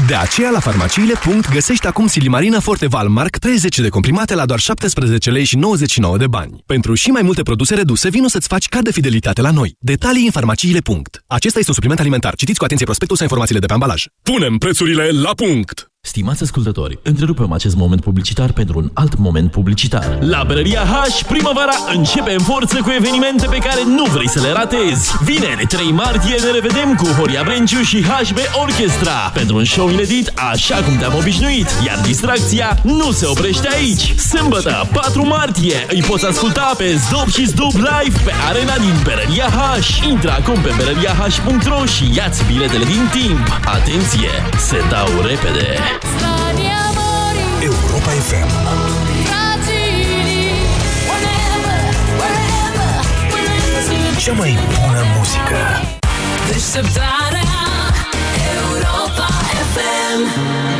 De aceea, la farmaciile. Punct, găsești acum Silimarina Forteval Mark 30 de comprimate la doar 17 lei și 99 de bani. Pentru și mai multe produse reduse, vino să-ți faci card de fidelitate la noi. Detalii în farmaciile. Punct. Acesta este un supliment alimentar. Citiți cu atenție prospectul sau informațiile de pe ambalaj. Punem prețurile la punct! Stimați ascultători, întrerupem acest moment publicitar pentru un alt moment publicitar. La Brăria H, primăvara începe în forță cu evenimente pe care nu vrei să le ratezi. Vineri, 3 martie, ne revedem cu Horia Benciu și HB Orchestra pentru un show inedit așa cum te-am obișnuit, iar distracția nu se oprește aici. Sâmbătă, 4 martie, îi poți asculta pe Zdop și Zdop Live pe arena din Brăria H. Intră acum pe brăriah.ro și ia-ți biletele din timp. Atenție, se dau repede! Europa FM Cea mai bună muzică. Deșteptarea Europa FM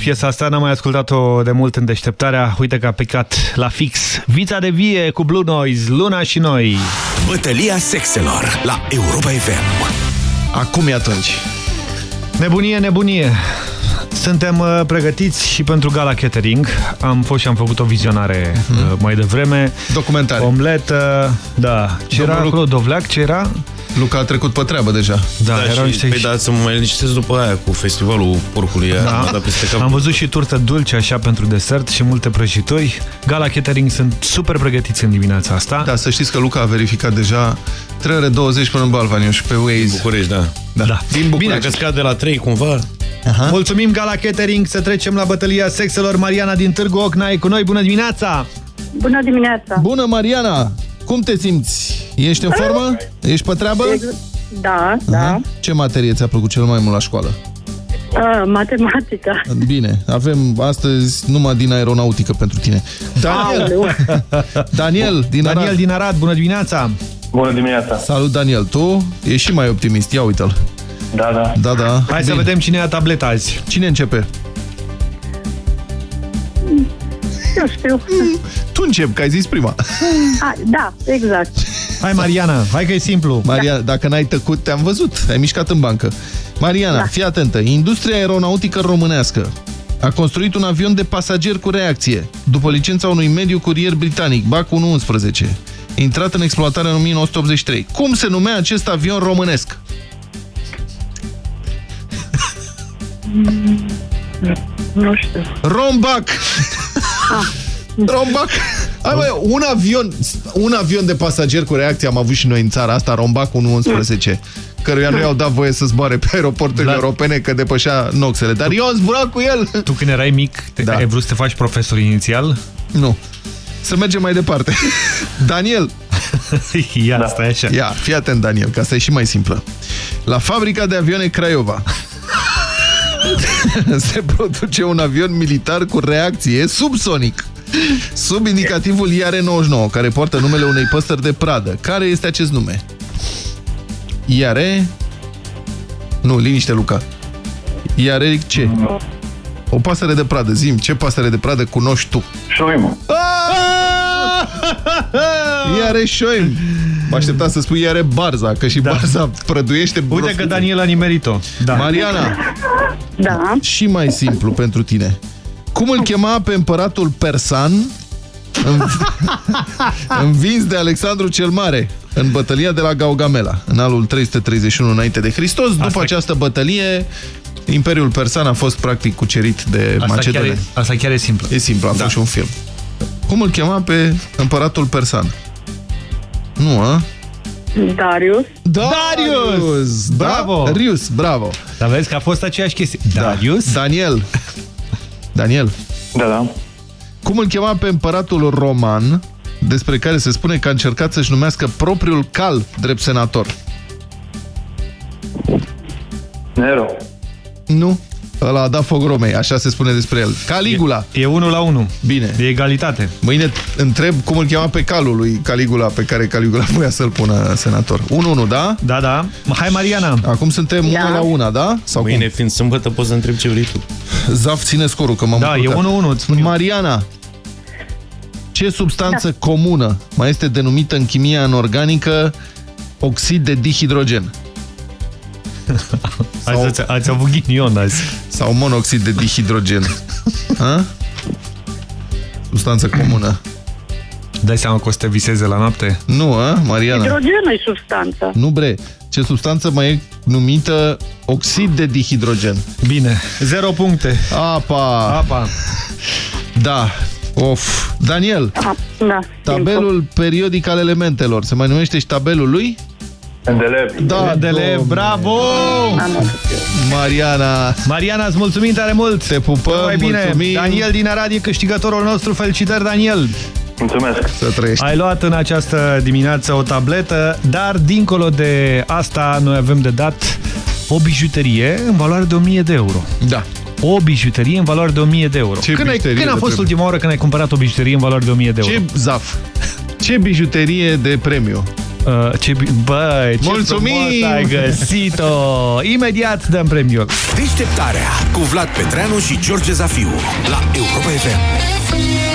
piesa asta, n-am mai ascultat-o de mult în deșteptarea. Uite că a picat la fix. Vița de vie cu Blue Noise, Luna și noi. Bătălia sexelor la Europa FM. Acum e atunci. Nebunie, nebunie. Suntem uh, pregătiți și pentru Gala Catering. Am fost și am făcut o vizionare uh, mai devreme. Documentare. Omletă, da. Ce era Domnul acolo? Dovleac? Ce era? Luca a trecut pe treabă deja. Da, Da, erau și, niște... păi, da, să mă mai liniștesc după aia cu festivalul porcului aia, Da. m-a dat peste cap. Am văzut și turtă dulce așa pentru desert și multe prăjituri. Gala Catering sunt super pregătiți în dimineața asta. Da, să știți că Luca a verificat deja 3 ore 20 până în Balvaniu și pe Waze. București, da. Da. Da. Din Bine, București. că scade la 3 cumva. Aha. Mulțumim Gala Catering, să trecem la bătălia sexelor. Mariana din Târgu Ocna e cu noi, bună dimineața! Bună dimineața! Bună, Mariana! Cum te simți? Ești în formă? Ești pe treabă? Da, da. Aha. Ce materie ți-a plăcut cel mai mult la școală? Uh, matematica. Bine, avem astăzi numai din aeronautică pentru tine. Daniel, Aoleu. Daniel din Daniel Arad. din Arad, bună dimineața! Bună dimineața! Salut, Daniel. Tu ești și mai optimist. Ia uite-l. Da, da. Da, da. Hai să vedem cine ia tableta azi. Cine începe? Eu știu. Tu începi, că ai zis prima. A, da, exact. Hai, Mariana, hai că e simplu. Mariana, da. dacă n-ai tăcut, te-am văzut. Ai mișcat în bancă. Mariana, da. fii atentă. Industria aeronautică românească a construit un avion de pasager cu reacție, după licența unui mediu curier britanic, BAC 111, intrat în exploatare în 1983. Cum se numea acest avion românesc? Nu știu. Rombac! Rombac! Hai mă, un avion, un avion de pasageri cu reacție am avut și noi în țara asta, Rombac 111, căruia nu i-au dat voie să zboare pe aeroporturile Vlad. europene că depășea noxele. Dar eu am zburat cu el. Tu când erai mic, te, da. ai vrut să te faci profesor inițial? Nu. Să mergem mai departe. [laughs] Daniel. [laughs] Ia, da. stai așa. Ia, fii atent, Daniel, că asta e și mai simplă. La fabrica de avioane Craiova [laughs] se produce un avion militar cu reacție subsonic sub indicativul IR-99, care poartă numele unei păsări de pradă. Care este acest nume? IR... Nu, liniște, Luca. IR ce? O pasăre de pradă. Zim, ce pasăre de pradă cunoști tu? Șoimă. Iare șoim. Mă așteptam să spui iare Barza, că și da. Barza prăduiește Uite că Daniel a nimerit-o. Da. Mariana, Da. și mai simplu pentru tine. Cum îl chema pe împăratul persan înv- [laughs] învins de Alexandru cel Mare în bătălia de la Gaugamela, în anul 331 înainte de Hristos. După Asta- această bătălie, Imperiul Persan a fost practic cucerit de Asta chiar, macedoni. e, asta chiar e simplu. E simplu, a Da. fost și un film. Cum îl chema pe împăratul persan? Nu, a? Darius. Darius! Bravo! Da? Rius, bravo! Dar vezi că a fost aceeași chestie. Darius? Daniel. Daniel. Da, da. Cum îl chema pe împăratul roman, despre care se spune că a încercat să-și numească propriul cal drept senator? Nero. Nu. Ăla a dat foc Romei, așa se spune despre el. Caligula. E 1 la 1. Bine. E egalitate. Mâine întreb cum îl chema pe calul lui Caligula, pe care Caligula voia să-l pună senator. 1-1, da? Da, da. Hai, Mariana. Acum suntem 1 la 1, da? Sau Mâine cum? fiind sâmbătă poți să întrebi ce vrei tu. Zaf ține scorul, că m-am Da, e încurcat. 1-1, îți spun eu. Mariana, ce substanță comună mai este denumită în chimia anorganică oxid de dihidrogen? Azi ați, ați avut ghinion azi. Sau monoxid de dihidrogen? [laughs] Ha? Substanță comună. Dai seama că o să te viseze la noapte? Nu, a, Mariana? Hidrogenul e substanța. Nu, bre. Ce substanță mai e numită oxid de dihidrogen? Bine. Zero puncte. Apa. Apa. Da. Of. Daniel, Ah, da. tabelul periodic al elementelor. Se mai numește și tabelul lui? Îndelep. Da, Dele, domne. bravo! Mariana. Mariana, îți mulțumim tare mult! Te pupăm, mai bine. mulțumim. Daniel din Arad e câștigătorul nostru. Felicitări, Daniel! Mulțumesc. Să trăiești. Ai luat în această dimineață o tabletă, dar dincolo de asta noi avem de dat o bijuterie în valoare de 1000 de euro. Da. O bijuterie în valoare de 1000 de euro. Ce când, ai, bijuterie când a de fost premiu? ultima oară când ai cumpărat o bijuterie în valoare de 1000 de euro? Ce zaf? Ce bijuterie de premiu? Uh, ce, bi- băi, ce Mulțumim! frumos ai găsit-o! Imediat dăm premiul. Deșteptarea cu Vlad Petreanu și George Zafiu la Europa FM.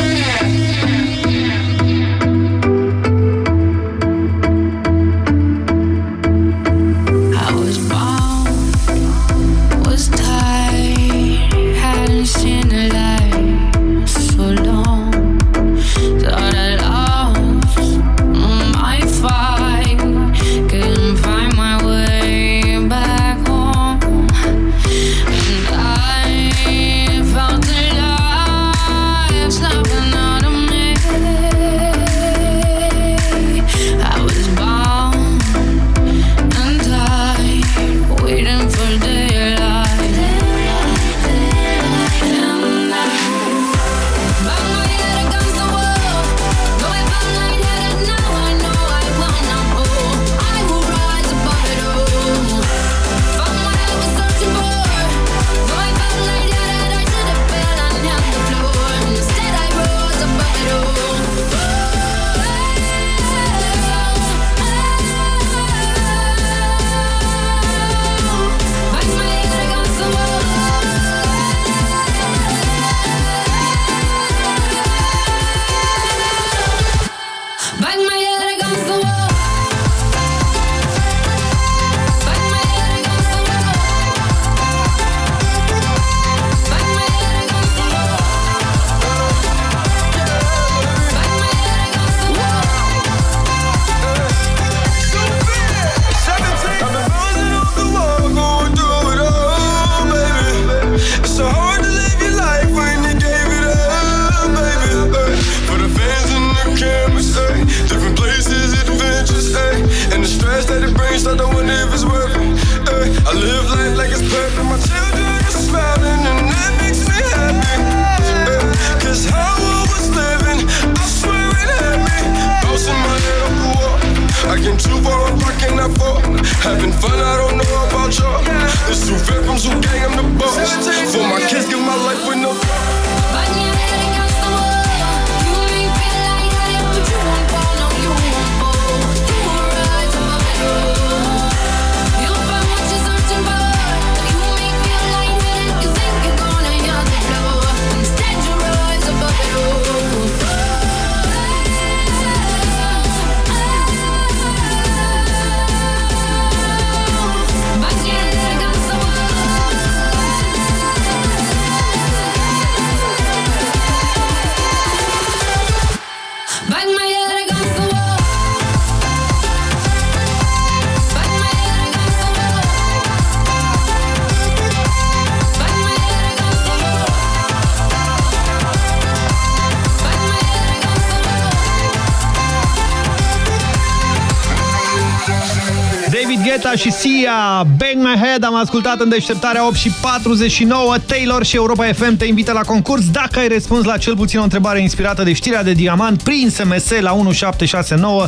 Și Sia, Bang My Head, am ascultat în deșteptarea 8 și 49, Taylor și Europa FM te invită la concurs dacă ai răspuns la cel puțin o întrebare inspirată de știrea de diamant prin SMS la 1769.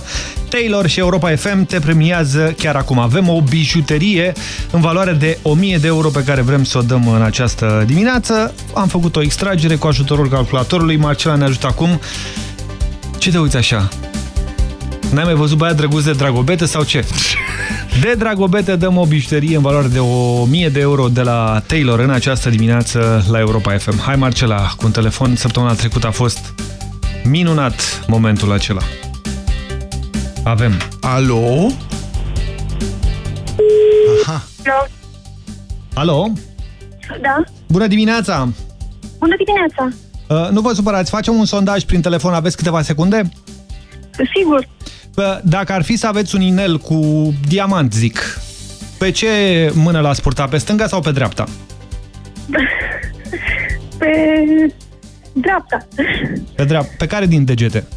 Taylor și Europa FM te premiază chiar acum. Avem o bijuterie în valoare de 1000 de euro pe care vrem să o dăm în această dimineață. Am făcut o extragere cu ajutorul calculatorului. Marcela ne ajută acum. Ce te uiți așa? N-ai mai văzut băiat drăguț de dragobete sau ce? De dragobete dăm o bijuterie în valoare de 1000 de euro de la Taylor în această dimineață la Europa FM. Hai Marcela, cu un telefon, săptămâna trecută a fost minunat momentul acela. Avem. Alo? Aha. Alo? Da? Bună dimineața! Bună dimineața! Uh, nu vă supărați, facem un sondaj prin telefon, aveți câteva secunde? Sigur. Bă, Dacă ar fi să aveți un inel cu diamant, zic, pe ce mână l-ați purta? Pe stânga sau pe dreapta? [laughs] Pe dreapta. Pe dreapta. Pe care din degete?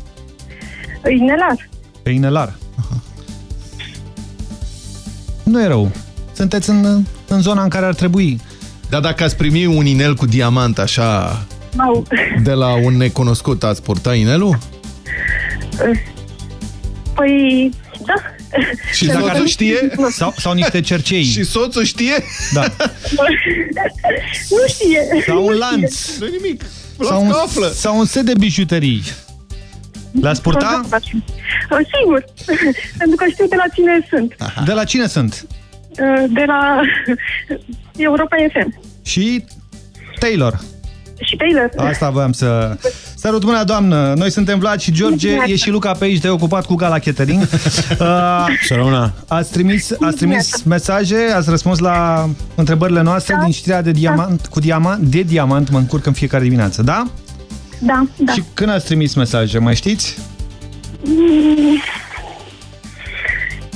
Inelar. Pe inelar. Nu e rău. Sunteți în, în zona în care ar trebui. Dar dacă ați primi un inel cu diamant așa Au. de la un necunoscut, ați purta inelul? Păi, da. Și soțul știe? Sau, sau niște cercei. Și soțul știe? Da. [laughs] nu știe. Sau un Nu lanț. știe. Nu nimic. Sau un, sau un set de bijuterii. L-ați purta? Sigur. [laughs] Pentru că știu de la cine sunt. De la cine sunt? De la [laughs] Europa FM. Și Taylor. Și Taylor. Asta voiam să... Sărut mâna, doamnă! Noi suntem Vlad și George, Dimineața. e și Luca pe aici, de ocupat cu Gala Catering. [laughs] Uh, ați trimis, ați trimis mesaje, ați răspuns la întrebările noastre din știrea de diamant, cu diamant, de diamant, mă încurc în fiecare dimineață, da? Da, da. Și când ați trimis mesaje, mai știți? Mm.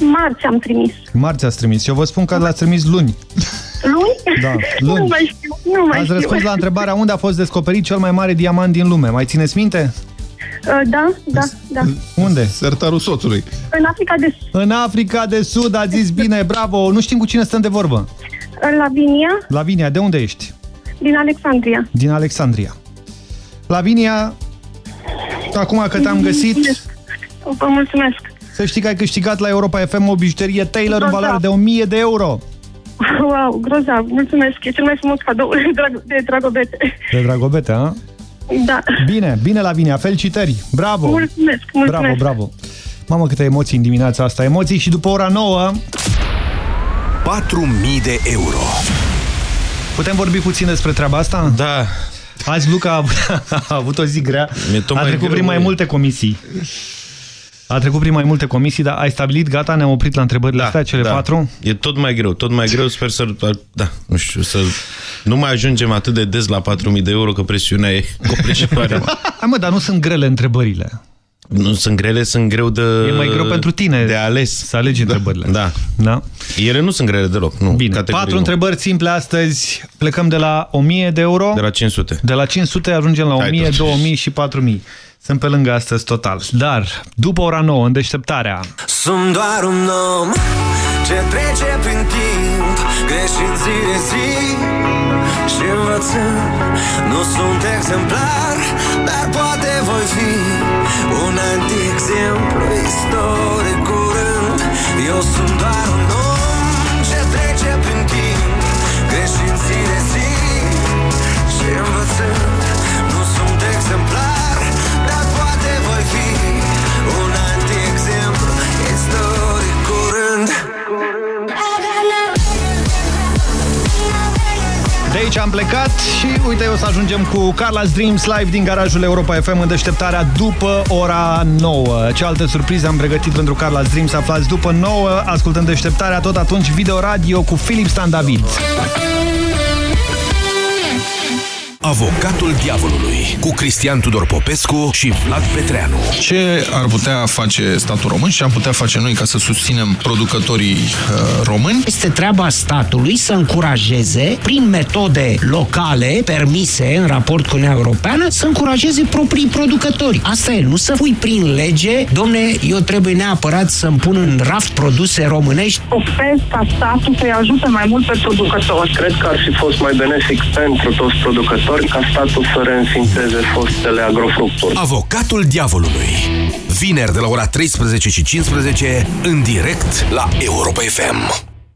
Marți am trimis. Marți ați trimis. Eu vă spun că l-ați trimis luni. [laughs] Luni? Da, [laughs] Nu luni. mai știu. Nu mai Ați știu. răspuns la întrebarea unde a fost descoperit cel mai mare diamant din lume. Mai țineți minte? Uh, Da, da, da. Unde? Sertarul soțului. În Africa de Sud. În Africa de Sud, a zis bine, bravo. Nu știm cu cine stăm de vorbă. Lavinia, Lavinia, de unde ești? din Alexandria. Din Alexandria. Lavinia, acum că te-am găsit, Vă mulțumesc. să știi că ai câștigat la Europa FM o bijuterie Taylor în Da, valoare da. de 1000 de euro. [laughs] Wow, grozav. Mulțumesc. E cel mai frumos cadou [laughs] de, drag de dragobete. De dragobete, a? Da. Bine, bine Lavinia, felicitări. Bravo. Mulțumesc, mulțumesc. Bravo, bravo. Mamă, câte emoții în dimineața asta. Emoții și după ora 9 4.000 de euro. Putem vorbi puțin despre treaba asta? Da. Azi Luca a avut, [laughs] a avut o zi grea. Mi-e tot a mai trecut greu, prin mai măi. multe comisii. A trecut prin mai multe comisii, dar ai stabilit, gata, ne-am oprit la întrebările astea, cele da. patru? E tot mai greu, tot mai greu. Sper să, da, nu știu, să nu mai ajungem atât de des la 4.000 de euro, că presiunea e [laughs] copleșitoare. Hai mă, dar nu sunt grele întrebările. nu sunt grele, sunt greu de... E mai greu pentru tine de ales. să alegi întrebările. Da. Da? Ele nu sunt grele deloc, nu. Bine, categoric patru nu. întrebări simple astăzi. Plecăm de la 1000 de euro. De la 500. De la 500 ajungem la Hai, 1000, totuși. 2000 și 4000. Sunt pe lângă astăzi total. Dar, după ora 9, în deșteptarea, Sunt doar un om Ce trece prin timp Greșind zi de zi Și învățând. Nu sunt exemplar Dar poate voi fi Un anti-exemplu Istoric curând. Eu sunt doar un om Ce trece prin timp Greșind zi de zi Și învățând. Nu sunt exemplar curând De aici am plecat și uite, o să ajungem cu Carla's Dreams live din garajul Europa FM în deșteptarea după ora 9. Ce alte surprize am pregătit pentru Carla's Dreams aflați după 9, ascultând deșteptarea tot atunci video radio cu Filip Stan David. Avocatul diavolului cu Cristian Tudor Popescu și Vlad Petreanu. Ce ar putea face statul român și am putea face noi ca să susținem producătorii uh, români? Este treaba statului să încurajeze, prin metode locale permise în raport cu Uniunea Europeană, să încurajeze proprii producători. Asta e, nu să pui prin lege, domne, eu trebuie neapărat să-mi pun în raft produse românești. Oferez ca statul să-i ajute mai mult pe producători. Cred că ar fi fost mai benefic pentru toți producătorii ca statul să reînființeze fostele agrofructuri. Avocatul diavolului. Vineri de la ora 13 și 15 în direct la Europa FM.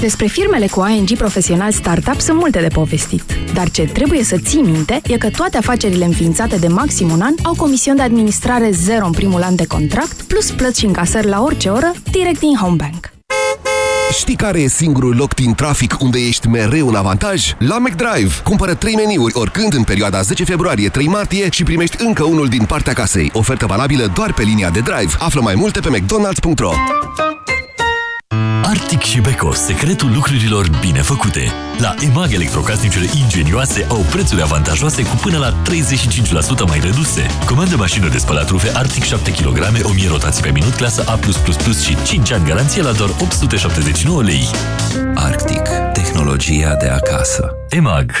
Despre firmele cu ING Profesional Startup sunt multe de povestit. Dar ce trebuie să ții minte e că toate afacerile înființate de maxim un an au comision de administrare zero în primul an de contract, plus plăți și încasări la orice oră, direct din Homebank. Știi care e singurul loc din trafic unde ești mereu în avantaj? La McDrive. Cumpără 3 meniuri oricând în perioada 10 februarie-3 martie și primești încă unul din partea casei. Ofertă valabilă doar pe linia de drive. Află mai multe pe mcdonalds.ro Arctic și Beko, secretul lucrurilor bine făcute. La EMAG electrocasnicele ingenioase au prețuri avantajoase cu până la 35% mai reduse. Comandă mașină de spălat rufe Arctic 7 kg, 1000 rotații pe minut, clasă A+++ și 5 ani garanție la doar 879 lei. Arctic. Tehnologia de acasă. EMAG.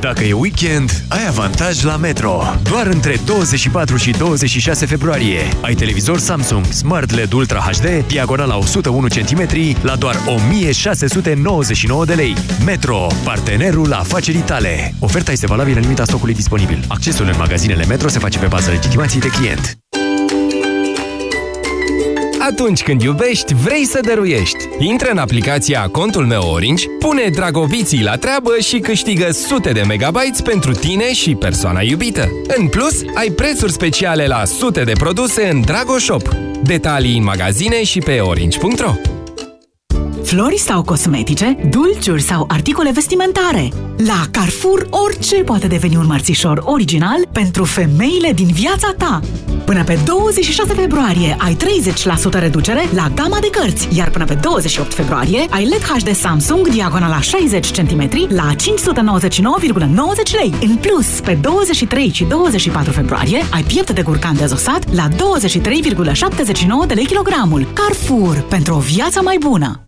Dacă e weekend, ai avantaj la Metro. Doar între 24 și 26 februarie ai televizor Samsung Smart LED Ultra HD, diagonala 101 cm, la doar 1699 de lei. Metro, partenerul afacerii tale. Oferta este valabilă în limita stocului disponibil. Accesul în magazinele Metro se face pe bază legitimației de client. Atunci când iubești, vrei să dăruiești. Intră în aplicația Contul meu Orange, pune dragobiții la treabă și câștigă sute de megabytes pentru tine și persoana iubită. În plus, ai prețuri speciale la sute de produse în Dragoshop. Detalii în magazine și pe orange.ro Flori sau cosmetice, dulciuri sau articole vestimentare. La Carrefour, orice poate deveni un mărțișor original pentru femeile din viața ta. Până pe 26 februarie ai 30% reducere la gama de cărți, iar până pe 28 februarie ai LED HD Samsung diagonala 60 cm la 599,90 lei. În plus, pe 23 și 24 februarie ai piept de curcan dezosat la 23,79 de lei kilogramul. Carrefour, pentru o viață mai bună!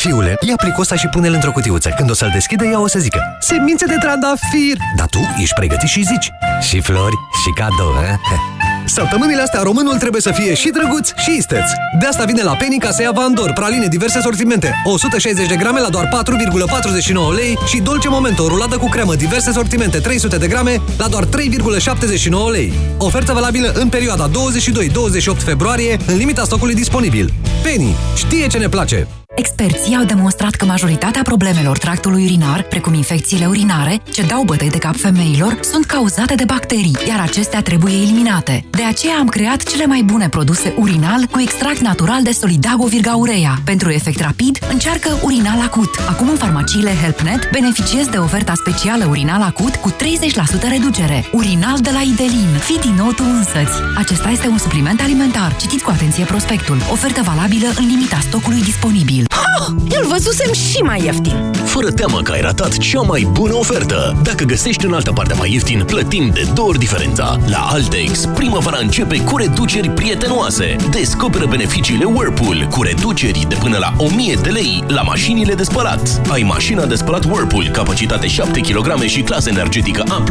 Fiule, ia plicul ăsta și pune-l într-o cutiuță. Când o să-l deschide, ea o să zică Semințe de trandafir! Dar tu ești pregătit și zici Și flori, și cadou, eh? [laughs] Săptămânile astea românul trebuie să fie și drăguț și isteț. De asta vine la Penny ca să ia Vandor, praline diverse sortimente, 160 de grame la doar 4,49 lei și Dolce Momento, rulată cu cremă, diverse sortimente, 300 de grame la doar 3,79 lei. Ofertă valabilă în perioada 22-28 februarie, în limita stocului disponibil. Penny știe ce ne place! Experții au demonstrat că majoritatea problemelor tractului urinar, precum infecțiile urinare, ce dau bătăi de cap femeilor, sunt cauzate de bacterii, iar acestea trebuie eliminate. De aceea am creat cele mai bune produse urinal cu extract natural de Solidago Virgaurea. Pentru efect rapid, încearcă urinal acut. Acum în farmaciile HelpNet beneficiezi de oferta specială urinal acut cu 30% reducere. Urinal de la Idelin. Fii din nou tu însăți. Acesta este un supliment alimentar. Citiți cu atenție prospectul. Ofertă valabilă în limita stocului disponibil. Oh, îl văzusem și mai ieftin. Fără teamă că ai ratat cea mai bună ofertă. Dacă găsești în altă parte mai ieftin, plătim de două ori diferența. La Altex, primăvara începe cu reduceri prietenoase. Descoperă beneficiile Whirlpool cu reduceri de până la 1000 de lei la mașinile de spălat. Ai mașina de spălat Whirlpool, capacitate 7 kg și clasă energetică A++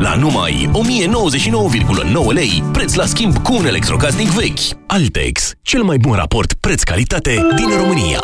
la numai 1099,9 lei, preț la schimb cu un electrocasnic vechi. Altex, cel mai bun raport preț-calitate din România.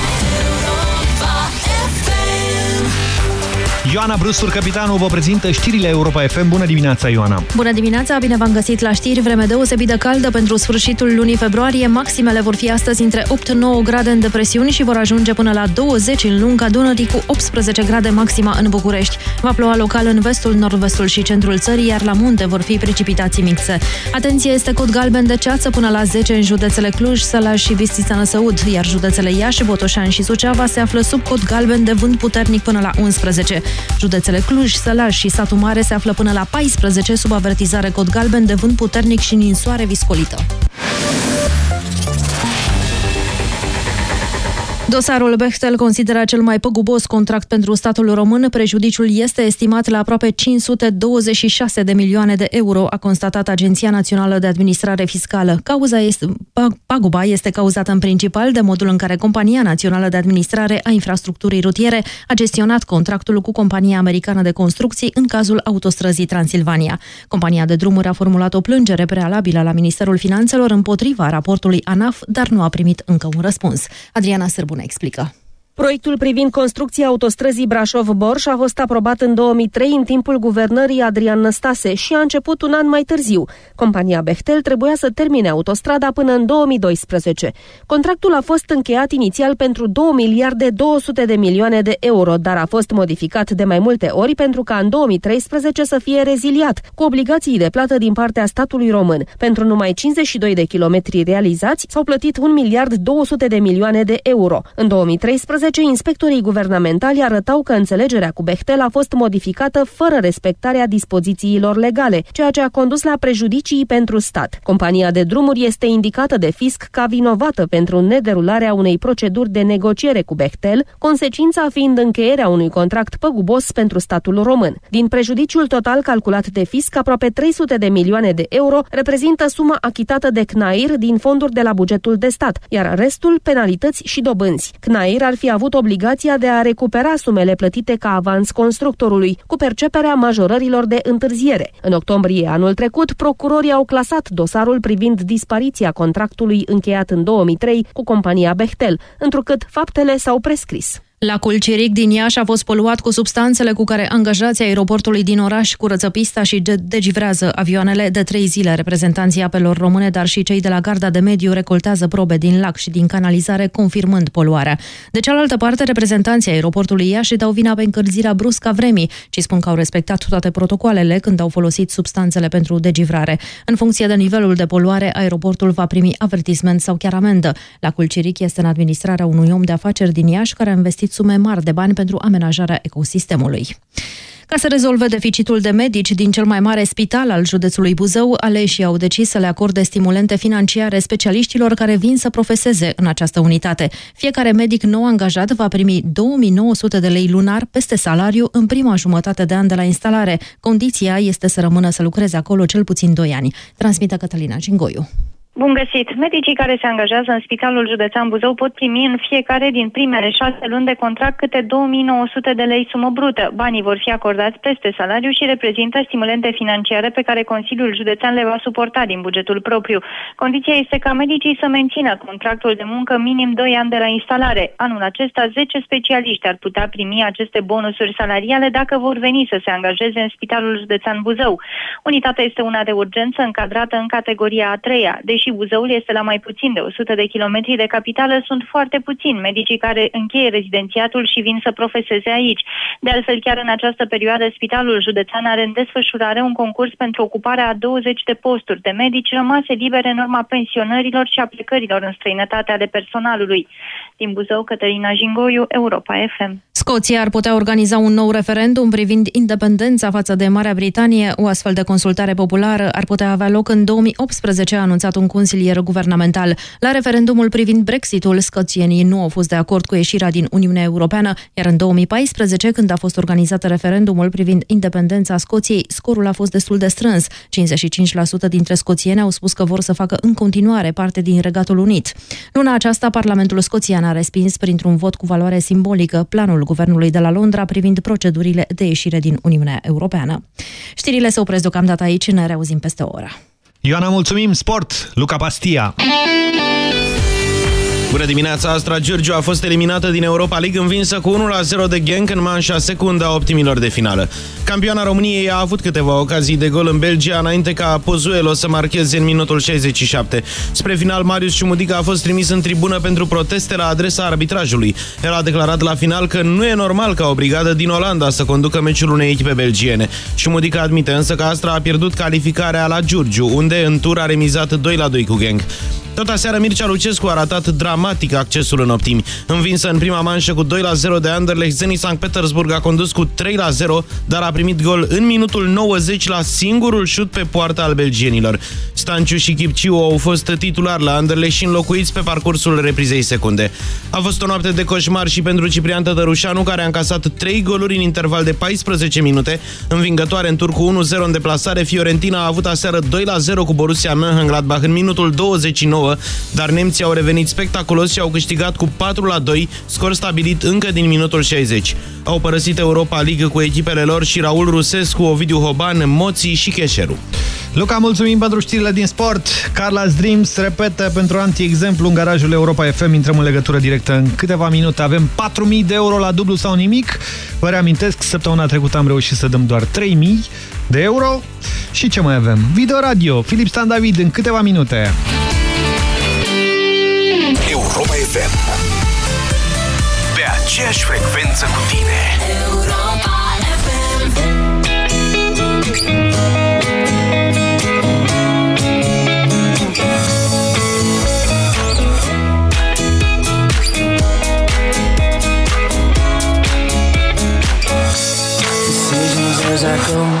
Ioana Brustur, capitanul, vă prezintă știrile Europa FM. Bună dimineața, Ioana! Bună dimineața, bine v-am găsit la știri. Vreme deosebit de caldă pentru sfârșitul lunii februarie. Maximele vor fi astăzi între 8-9 grade în depresiuni și vor ajunge până la 20 în lunga Dunării cu 18 grade maxima în București. Va ploua local în vestul, nord-vestul și centrul țării, iar la munte vor fi precipitații mixe. Atenție, este cod galben de ceață până la 10 în județele Cluj, Sălaș și Bistrița Năsăud, iar județele Iași, Botoșani și Suceava se află sub cod galben de vânt puternic până la 11. Județele Cluj, Sălaș și Satu Mare se află până la 14 sub avertizare cod galben de vânt puternic și ninsoare viscolită. Dosarul Bechtel consideră cel mai păgubos contract pentru statul român. Prejudiciul este estimat la aproape 526 de milioane de euro, a constatat Agenția Națională de Administrare Fiscală. Cauza este, paguba este cauzată în principal de modul în care Compania Națională de Administrare a Infrastructurii Rutiere a gestionat contractul cu compania americană de construcții în cazul autostrăzii Transilvania. Compania de drumuri a formulat o plângere prealabilă la Ministerul Finanțelor împotriva raportului ANAF, dar nu a primit încă un răspuns. Adriana Sârbune explică. Proiectul privind construcția autostrăzii Brașov-Borș a fost aprobat în 2003 în timpul guvernării Adrian Năstase și a început un an mai târziu. Compania Bechtel trebuia să termine autostrada până în 2012. Contractul a fost încheiat inițial pentru 2 miliarde 200 de milioane de euro, dar a fost modificat de mai multe ori pentru ca în 2013 să fie reziliat, cu obligații de plată din partea statului român. Pentru numai 52 de kilometri realizați s-au plătit 1 miliard 200 de milioane de euro. În 2013 2011, inspectorii guvernamentali arătau că înțelegerea cu Bechtel a fost modificată fără respectarea dispozițiilor legale, ceea ce a condus la prejudicii pentru stat. Compania de drumuri este indicată de fisc ca vinovată pentru nederularea unei proceduri de negociere cu Bechtel, consecința fiind încheierea unui contract păgubos pentru statul român. Din prejudiciul total calculat de fisc, aproape 300 de milioane de euro reprezintă suma achitată de CNAIR din fonduri de la bugetul de stat, iar restul penalități și dobânzi. CNAIR ar fi avut obligația de a recupera sumele plătite ca avans constructorului, cu perceperea majorărilor de întârziere. În octombrie anul trecut, procurorii au clasat dosarul privind dispariția contractului încheiat în 2003 cu compania Bechtel, întrucât faptele s-au prescris. Lacul Ciric din Iași a fost poluat cu substanțele cu care angajații aeroportului din oraș curăță pista și degivrează avioanele de trei zile. Reprezentanții apelor române, dar și cei de la Garda de Mediu recoltează probe din lac și din canalizare, confirmând poluarea. De cealaltă parte, reprezentanții aeroportului Iași dau vina pe încălzirea bruscă a vremii, ci spun că au respectat toate protocoalele când au folosit substanțele pentru degivrare. În funcție de nivelul de poluare, aeroportul va primi avertisment sau chiar amendă. Lacul Ciric este în administrarea unui om de afaceri din Iași care a investit sume mari de bani pentru amenajarea ecosistemului. Ca să rezolve deficitul de medici din cel mai mare spital al județului Buzău, aleșii au decis să le acorde stimulente financiare specialiștilor care vin să profeseze în această unitate. Fiecare medic nou angajat va primi 2900 de lei lunar peste salariu în prima jumătate de an de la instalare. Condiția este să rămână să lucreze acolo cel puțin 2 ani. Transmite Cătălina Cingoiu. Bun găsit! Medicii care se angajează în Spitalul Județean Buzău pot primi în fiecare din primele șase luni de contract câte 2900 de lei sumă brută. Banii vor fi acordați peste salariu și reprezintă stimulente financiare pe care Consiliul Județean le va suporta din bugetul propriu. Condiția este ca medicii să mențină contractul de muncă minim 2 ani de la instalare. Anul acesta 10 specialiști ar putea primi aceste bonusuri salariale dacă vor veni să se angajeze în Spitalul Județean Buzău. Unitatea este una de urgență încadrată în categoria a treia. Deși deși Buzăul este la mai puțin de 100 de kilometri de capitală, sunt foarte puțini medicii care încheie rezidențiatul și vin să profeseze aici. De altfel, chiar în această perioadă, Spitalul Județean are în desfășurare un concurs pentru ocuparea a 20 de posturi de medici rămase libere în urma pensionărilor și aplicărilor în străinătate ale personalului. Din Buzău, Cătălina Jingoiu, Europa FM. Scoția ar putea organiza un nou referendum privind independența față de Marea Britanie. O astfel de consultare populară ar putea avea loc în 2018, a anunțat un consilier guvernamental. La referendumul privind Brexitul, scoțienii nu au fost de acord cu ieșirea din Uniunea Europeană, iar în 2014, când a fost organizat referendumul privind independența Scoției, scorul a fost destul de strâns. 55% dintre scoțieni au spus că vor să facă în continuare parte din Regatul Unit. Luna aceasta, Parlamentul scoțian a respins printr-un vot cu valoare simbolică planul guvernului de la Londra privind procedurile de ieșire din Uniunea Europeană. Știrile se opresc deocamdată aici, ne reauzim peste o oră. Ioana, mulțumim! Sport, Luca Pastia! Bună dimineața, Astra Giurgiu a fost eliminată din Europa League învinsă cu 1-0 de Genk în manșa secundă a optimilor de finală. Campioana României a avut câteva ocazii de gol în Belgia înainte ca Pozuelo să marcheze în minutul 67. Spre final, Marius Ciumudica a fost trimis în tribună pentru proteste la adresa arbitrajului. El a declarat la final că nu e normal ca o brigadă din Olanda să conducă meciul unei echipe belgiene. Ciumudica admite însă că Astra a pierdut calificarea la Giurgiu, unde în tur a remizat 2-2 cu Genk. Tot aseară Mircea Lucescu a ratat dramatic accesul în optimi. Învinsă în prima manșă cu 2-0 de Anderlecht, Zenit Sankt Petersburg a condus cu 3-0, dar a primit gol în minutul 90 la singurul șut pe poarta al belgienilor. Stanciu și Chipciu au fost titulari la Anderlecht și înlocuiți pe parcursul reprizei secunde. A fost o noapte de coșmar și pentru Ciprian Tădărușanu, care a încasat 3 goluri în interval de 14 minute. Învingătoare în tur cu 1-0 în deplasare, Fiorentina a avut aseară 2-0 cu Borussia Mönchengladbach în minutul 29 9, dar nemții au revenit spectaculos și au câștigat cu 4 la 2, scor stabilit încă din minutul 60. Au părăsit Europa League cu echipele lor și Raul Rusescu, Ovidiu Hoban, Moții și Cheșeru. Luca, mulțumim pentru știrile din sport. Carla's Dreams repetă pentru anti-exemplu în garajul Europa FM. Intrăm în legătură directă în câteva minute. Avem 4.000 de euro la dublu sau nimic. Vă reamintesc, săptămâna trecută am reușit să dăm doar 3.000 de euro. Și ce mai avem? Video radio, Filip Stan David în câteva minute. Europa FM Pe aceeași frecvență cu tine. Europa FM Decisions as I go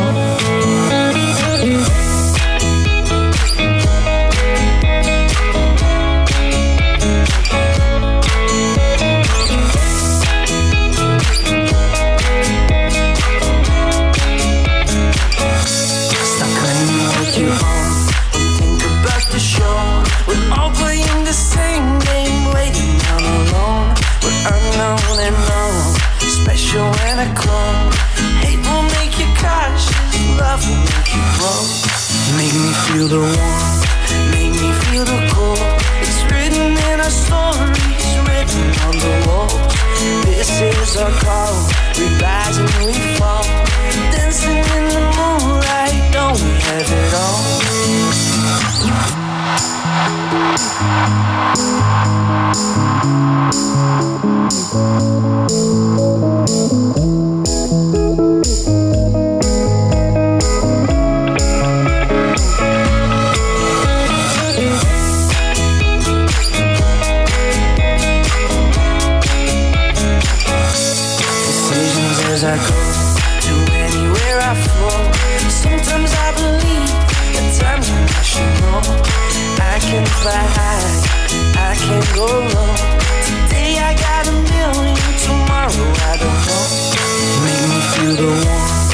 club. Hate will make you cautious, love will make you grow. Make me feel the warmth, make me feel the cold. It's written in our stories, written on the walls. This is our call, we rise and we fall. Dancing in the moonlight, don't we have it all? Thank you. I can fly I can go low. Today I got a million, tomorrow I don't know. Make me feel the warmth,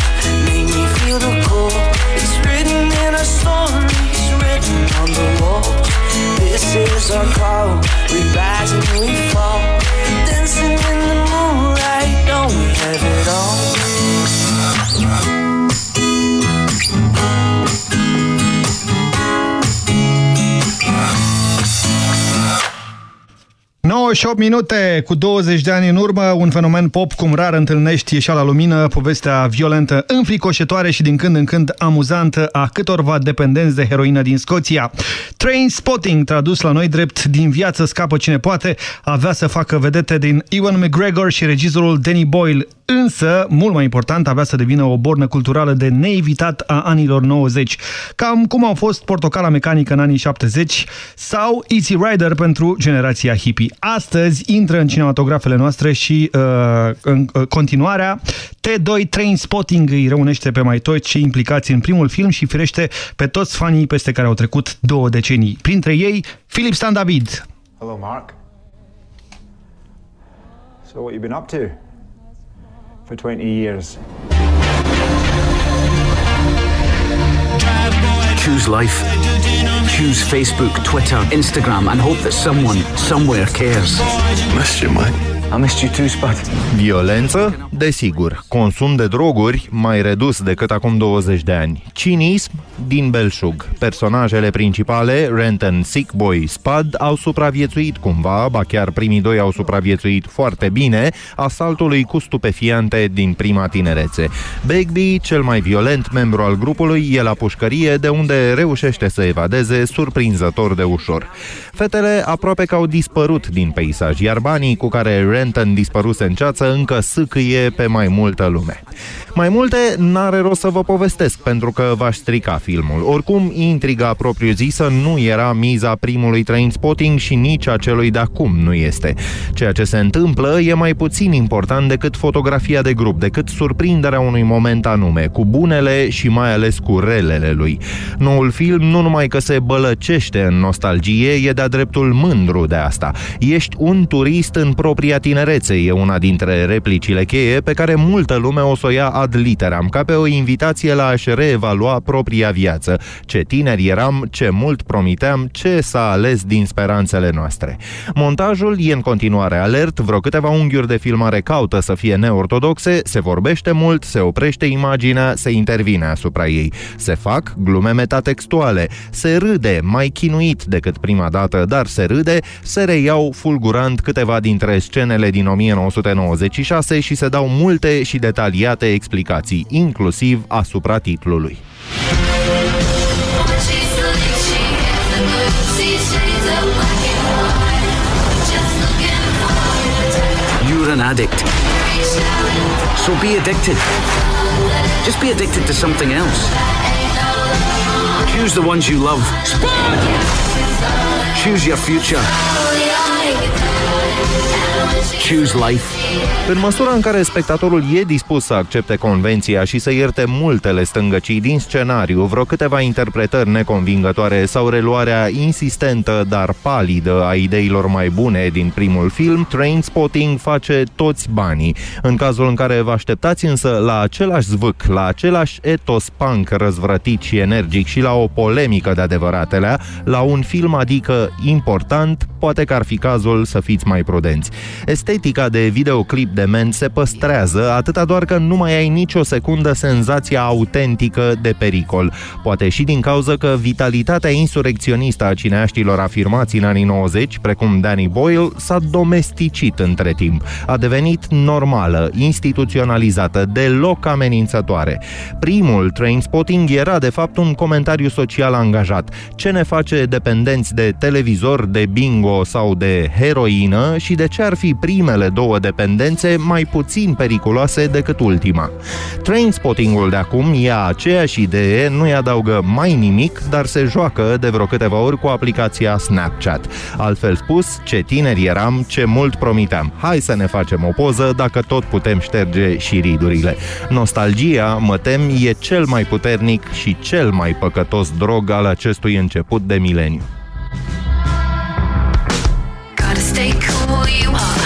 make me feel the cold. It's written in our stories, written on the. This is our call, we rise and we fall. 98 minute cu 20 de ani în urmă, un fenomen pop cum rar întâlnești ieșea la lumină, povestea violentă, înfricoșătoare și din când în când amuzantă a câtorva dependenți de heroină din Scoția. Train Spotting, tradus la noi drept Din viață scapă cine poate, avea să facă vedete din Ewan McGregor și regizorul Danny Boyle, însă, mult mai important, avea să devină o bornă culturală de neevitat a anilor 90, cam cum au fost Portocala Mecanică în anii 70 sau Easy Rider pentru generația hippie. Astăzi intră în cinematografele noastre și uh, în uh, continuarea T2 Train Spotting îi reunește pe mai toți cei implicați în primul film și firește pe toți fanii peste care au trecut două decenii. Printre ei, Philip Stan David. Hello, Mark. So, what you been up to for 20 years? Choose life. Choose Facebook, Twitter, Instagram, and hope that someone, somewhere cares. Missed you, mate. I missed you too, Spud. Violență? Desigur. Consum de droguri? Mai redus decât acum 20 de ani. Cinism? Din belșug. Personajele principale, Renton, Sick Boy, Spud, au supraviețuit cumva, ba chiar primii doi au supraviețuit foarte bine, asaltului cu stupefiante din prima tinerețe. Bagby, cel mai violent membru al grupului, e la pușcărie, de unde reușește să evadeze surprinzător de ușor. Fetele aproape că au dispărut din peisaj, iar banii cu care Renton dispăruse în ceață încă sâcâie pe mai multă lume. Mai multe n-are rost să vă povestesc, pentru că v-aș strica filmul. Oricum, intriga propriu-zisă nu era miza primului train spotting și nici a celui de acum nu este. Ceea ce se întâmplă e mai puțin important decât fotografia de grup, decât surprinderea unui moment anume, cu bunele și mai ales cu relele lui. Noul film nu numai că se bălăcește în nostalgie, e de-a dreptul mândru de asta. Ești un turist în propria tinerețe, e una dintre replicile cheie pe care multă lume o să o ia ad literam, ca pe o invitație la a-și reevalua propria viață. Ce tineri eram, ce mult promiteam, ce s-a ales din speranțele noastre. Montajul e în continuare alert, vreo câteva unghiuri de filmare caută să fie neortodoxe, se vorbește mult, se oprește imaginea, se intervine asupra ei. Se fac glume metatextuale, se râde, mai chinuit decât prima dată, dar se râde, se reiau fulgurant câteva dintre scenele din 1996 și se dau multe și detaliate explicații, inclusiv asupra titlului. You're an addict. So be addicted. Just be addicted to something else. Choose the ones you love. Choose your future. Choose life. În măsura în care spectatorul e dispus să accepte convenția și să ierte multele stângăcii din scenariu, vreo câteva interpretări neconvingătoare sau reluarea insistentă, dar palidă a ideilor mai bune din primul film, Trainspotting face toți banii. În cazul în care vă așteptați însă la același zvâc, la același etos punk răzvrătit și energic și la o polemică de adevăratelea, la un film adică important, poate că ar fi cazul să fiți mai prudenți. Estetica de videoclip de men se păstrează, atâta doar că nu mai ai nicio secundă senzația autentică de pericol. Poate și din cauza că vitalitatea insurecționistă a cineaștilor afirmați în anii 90, precum Danny Boyle, s-a domesticit între timp. A devenit normală, instituționalizată, deloc amenințătoare. Primul Trainspotting era de fapt un comentariu social angajat. Ce ne face dependenți de televizor, de bingo sau de heroină și de ce ar fi primele două dependențe mai puțin periculoase decât ultima. Trainspotting-ul de acum ia aceeași idee, nu-i adaugă mai nimic, dar se joacă de vreo câteva ori cu aplicația Snapchat. Altfel spus, ce tineri eram, ce mult promiteam. Hai să ne facem o poză dacă tot putem șterge și ridurile. Nostalgia, mă tem, e cel mai puternic și cel mai păcătos drog al acestui început de mileniu. You hot,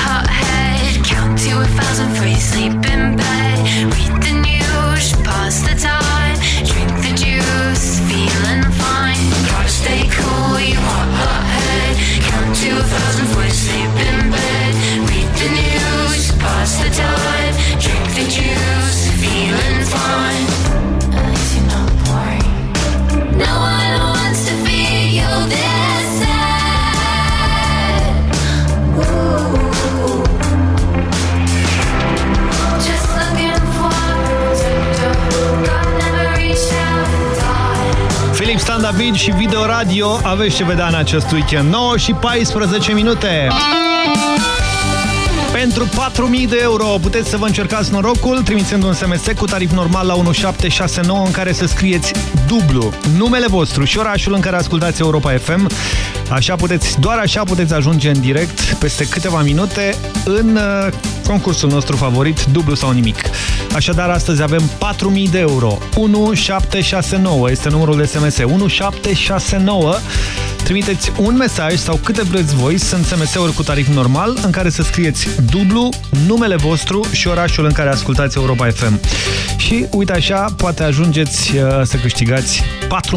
Stan David și Video Radio aveți ce vedea în acest weekend. 9 și 14 minute. Pentru 4.000 de euro puteți să vă încercați norocul trimițând un SMS cu tarif normal la 1769 în care să scrieți dublu numele vostru și orașul în care ascultați Europa FM. Așa puteți, doar așa puteți ajunge în direct peste câteva minute în uh, concursul nostru favorit, dublu sau nimic. Așadar, astăzi avem 4.000 de euro. 1769 este numărul de SMS. 1769 Trimiteți un mesaj sau câte vreți voi, sunt SMS-uri cu tarif normal, în care să scrieți dublu, numele vostru și orașul în care ascultați Europa FM. Și uite așa, poate ajungeți uh, să câștigați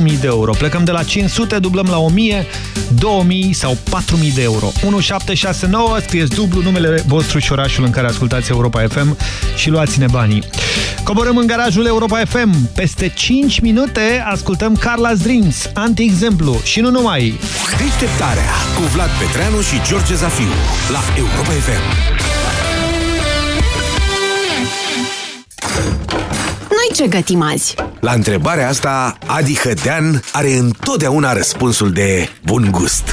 4.000 de euro. Plecăm de la 500, dublăm la 1.000, 2.000 sau 4.000 de euro. 1769, scrieți dublu, numele vostru și orașul în care ascultați Europa FM și luați-ne banii. Coborâm în garajul Europa FM. Peste 5 minute ascultăm Carla's Dreams, anti-exemplu și nu numai. Deșteptarea cu Vlad Petreanu și George Zafiu la Europa FM. Noi ce gătim azi? La întrebarea asta, Adi Hădean are întotdeauna răspunsul de bun gust.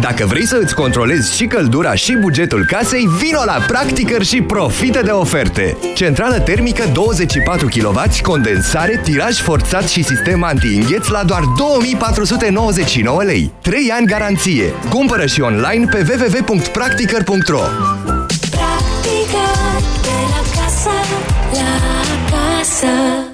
Dacă vrei să îți controlezi și căldura și bugetul casei, vino la Practicăr și profită de oferte. Centrală termică 24 kW, condensare, tiraj forțat și sistem anti-ingheț la doar 2499 lei. 3 ani garanție. Cumpără și online pe www.practicăr.ro Practica de la casă la casă.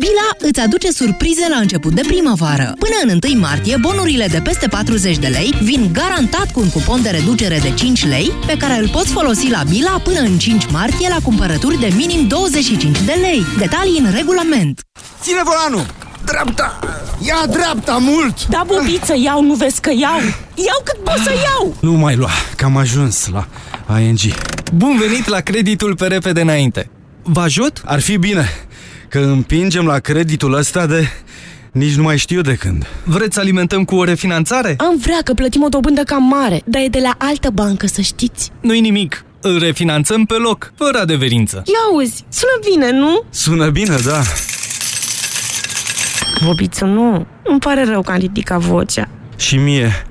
Bila îți aduce surprize la început de primăvară. Până în 1 martie, bonurile de peste 40 de lei vin garantat cu un cupon de reducere de 5 lei, pe care îl poți folosi la Bila până în 5 martie la cumpărături de minim 25 de lei. Detalii în regulament. Ține volanul! Dreapta! Ia dreapta mult! Da, bobiță, iau, nu vezi că iau? Iau cât pot să iau! Nu mai lua, că am ajuns la ING. Bun venit la creditul pe repede înainte. Vă ajut? Ar fi bine, că împingem la creditul ăsta de... Nici nu mai știu de când. Vreți să alimentăm cu o refinanțare? Am vrea că plătim o dobândă cam mare, dar e de la altă bancă, să știți. Nu-i nimic. Îl refinanțăm pe loc, fără adeverință. Ia uzi, sună bine, nu? Sună bine, da. Bobițu, nu. Îmi pare rău că am ridicat vocea. Și mie,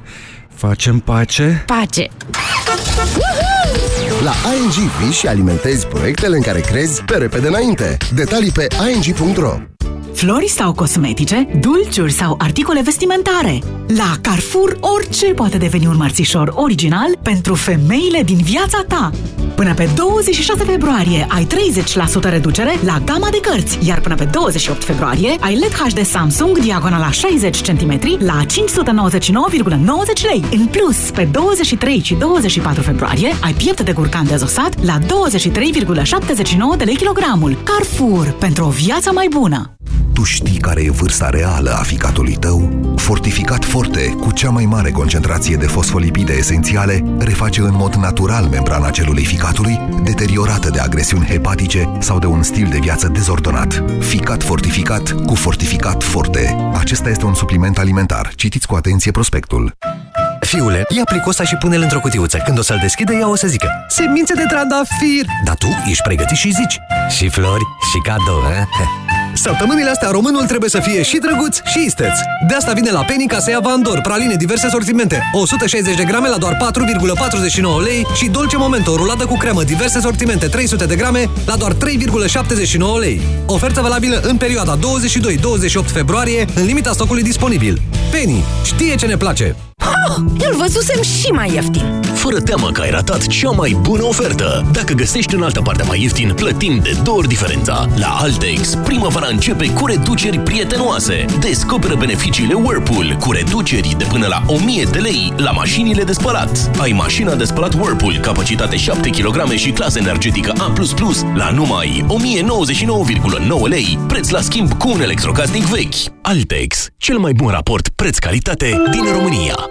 facem pace? Pace! La ING vii și alimentezi proiectele în care crezi pe repede înainte. Detalii pe ing.ro Flori sau cosmetice, dulciuri sau articole vestimentare. La Carrefour, orice poate deveni un mărțișor original pentru femeile din viața ta. Până pe 26 februarie ai 30% reducere la gama de cărți, iar până pe 28 februarie ai LED HD Samsung diagonala 60 cm la 599,90 lei. În plus, pe 23 și 24 februarie ai piept de curcan dezosat la 23,79 de lei kilogramul. Carrefour, pentru o viață mai bună! Tu știi care e vârsta reală a ficatului tău? Fortificat Forte, cu cea mai mare concentrație de fosfolipide esențiale, reface în mod natural membrana celulei ficatului, deteriorată de agresiuni hepatice sau de un stil de viață dezordonat. Ficat fortificat cu Fortificat Forte. Acesta este un supliment alimentar. Citiți cu atenție prospectul. Fiule, ia plicosa și pune-l într-o cutiuță. Când o să-l deschide, ea o să zică Semințe de trandafir! Dar tu ești pregătit și zici Și flori, și cadou, eh? Săptămânile astea românul trebuie să fie și drăguț și isteț. De asta vine la Penny ca să ia Vandor, praline diverse sortimente, 160 de grame la doar 4,49 lei și Dolce Momento, rulată cu cremă, diverse sortimente, 300 de grame la doar 3,79 lei. Ofertă valabilă în perioada 22-28 februarie, în limita stocului disponibil. Penny știe ce ne place! Oh, îl văzusem și mai ieftin. Fără teamă că ai ratat cea mai bună ofertă. Dacă găsești în altă parte mai ieftin, plătim de două ori diferența. La Altex, primăvara începe cu reduceri prietenoase. Descoperă beneficiile Whirlpool cu reduceri de până la 1000 de lei la mașinile de spălat. Ai mașina de spălat Whirlpool, capacitate 7 kg și clasă energetică A++ la numai 1099,9 lei, preț la schimb cu un electrocasnic vechi. Altex, cel mai bun raport preț-calitate din România.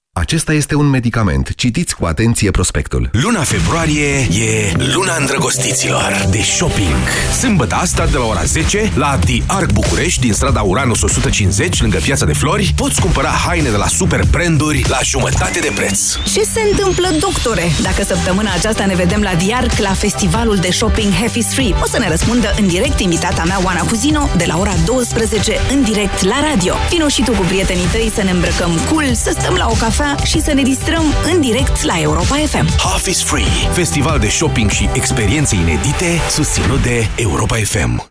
Acesta este un medicament. Citiți cu atenție prospectul. Luna februarie e luna îndrăgostiților de shopping. Sâmbătă asta de la ora 10 la The Arc București din strada Uranus 150 lângă Piața de Flori poți cumpăra haine de la super branduri la jumătate de preț. Ce se întâmplă, doctore? Dacă săptămâna aceasta ne vedem la Diarc la festivalul de shopping Happy Street, o să ne răspundă în direct invitata mea, Oana Cuzino, de la ora 12 în direct la radio. Vino și tu cu prietenii tăi să ne îmbrăcăm cool, să stăm la o cafea și să ne distrăm în direct la Europa FM. Half is Free, festival de shopping și experiențe inedite susținut de Europa FM.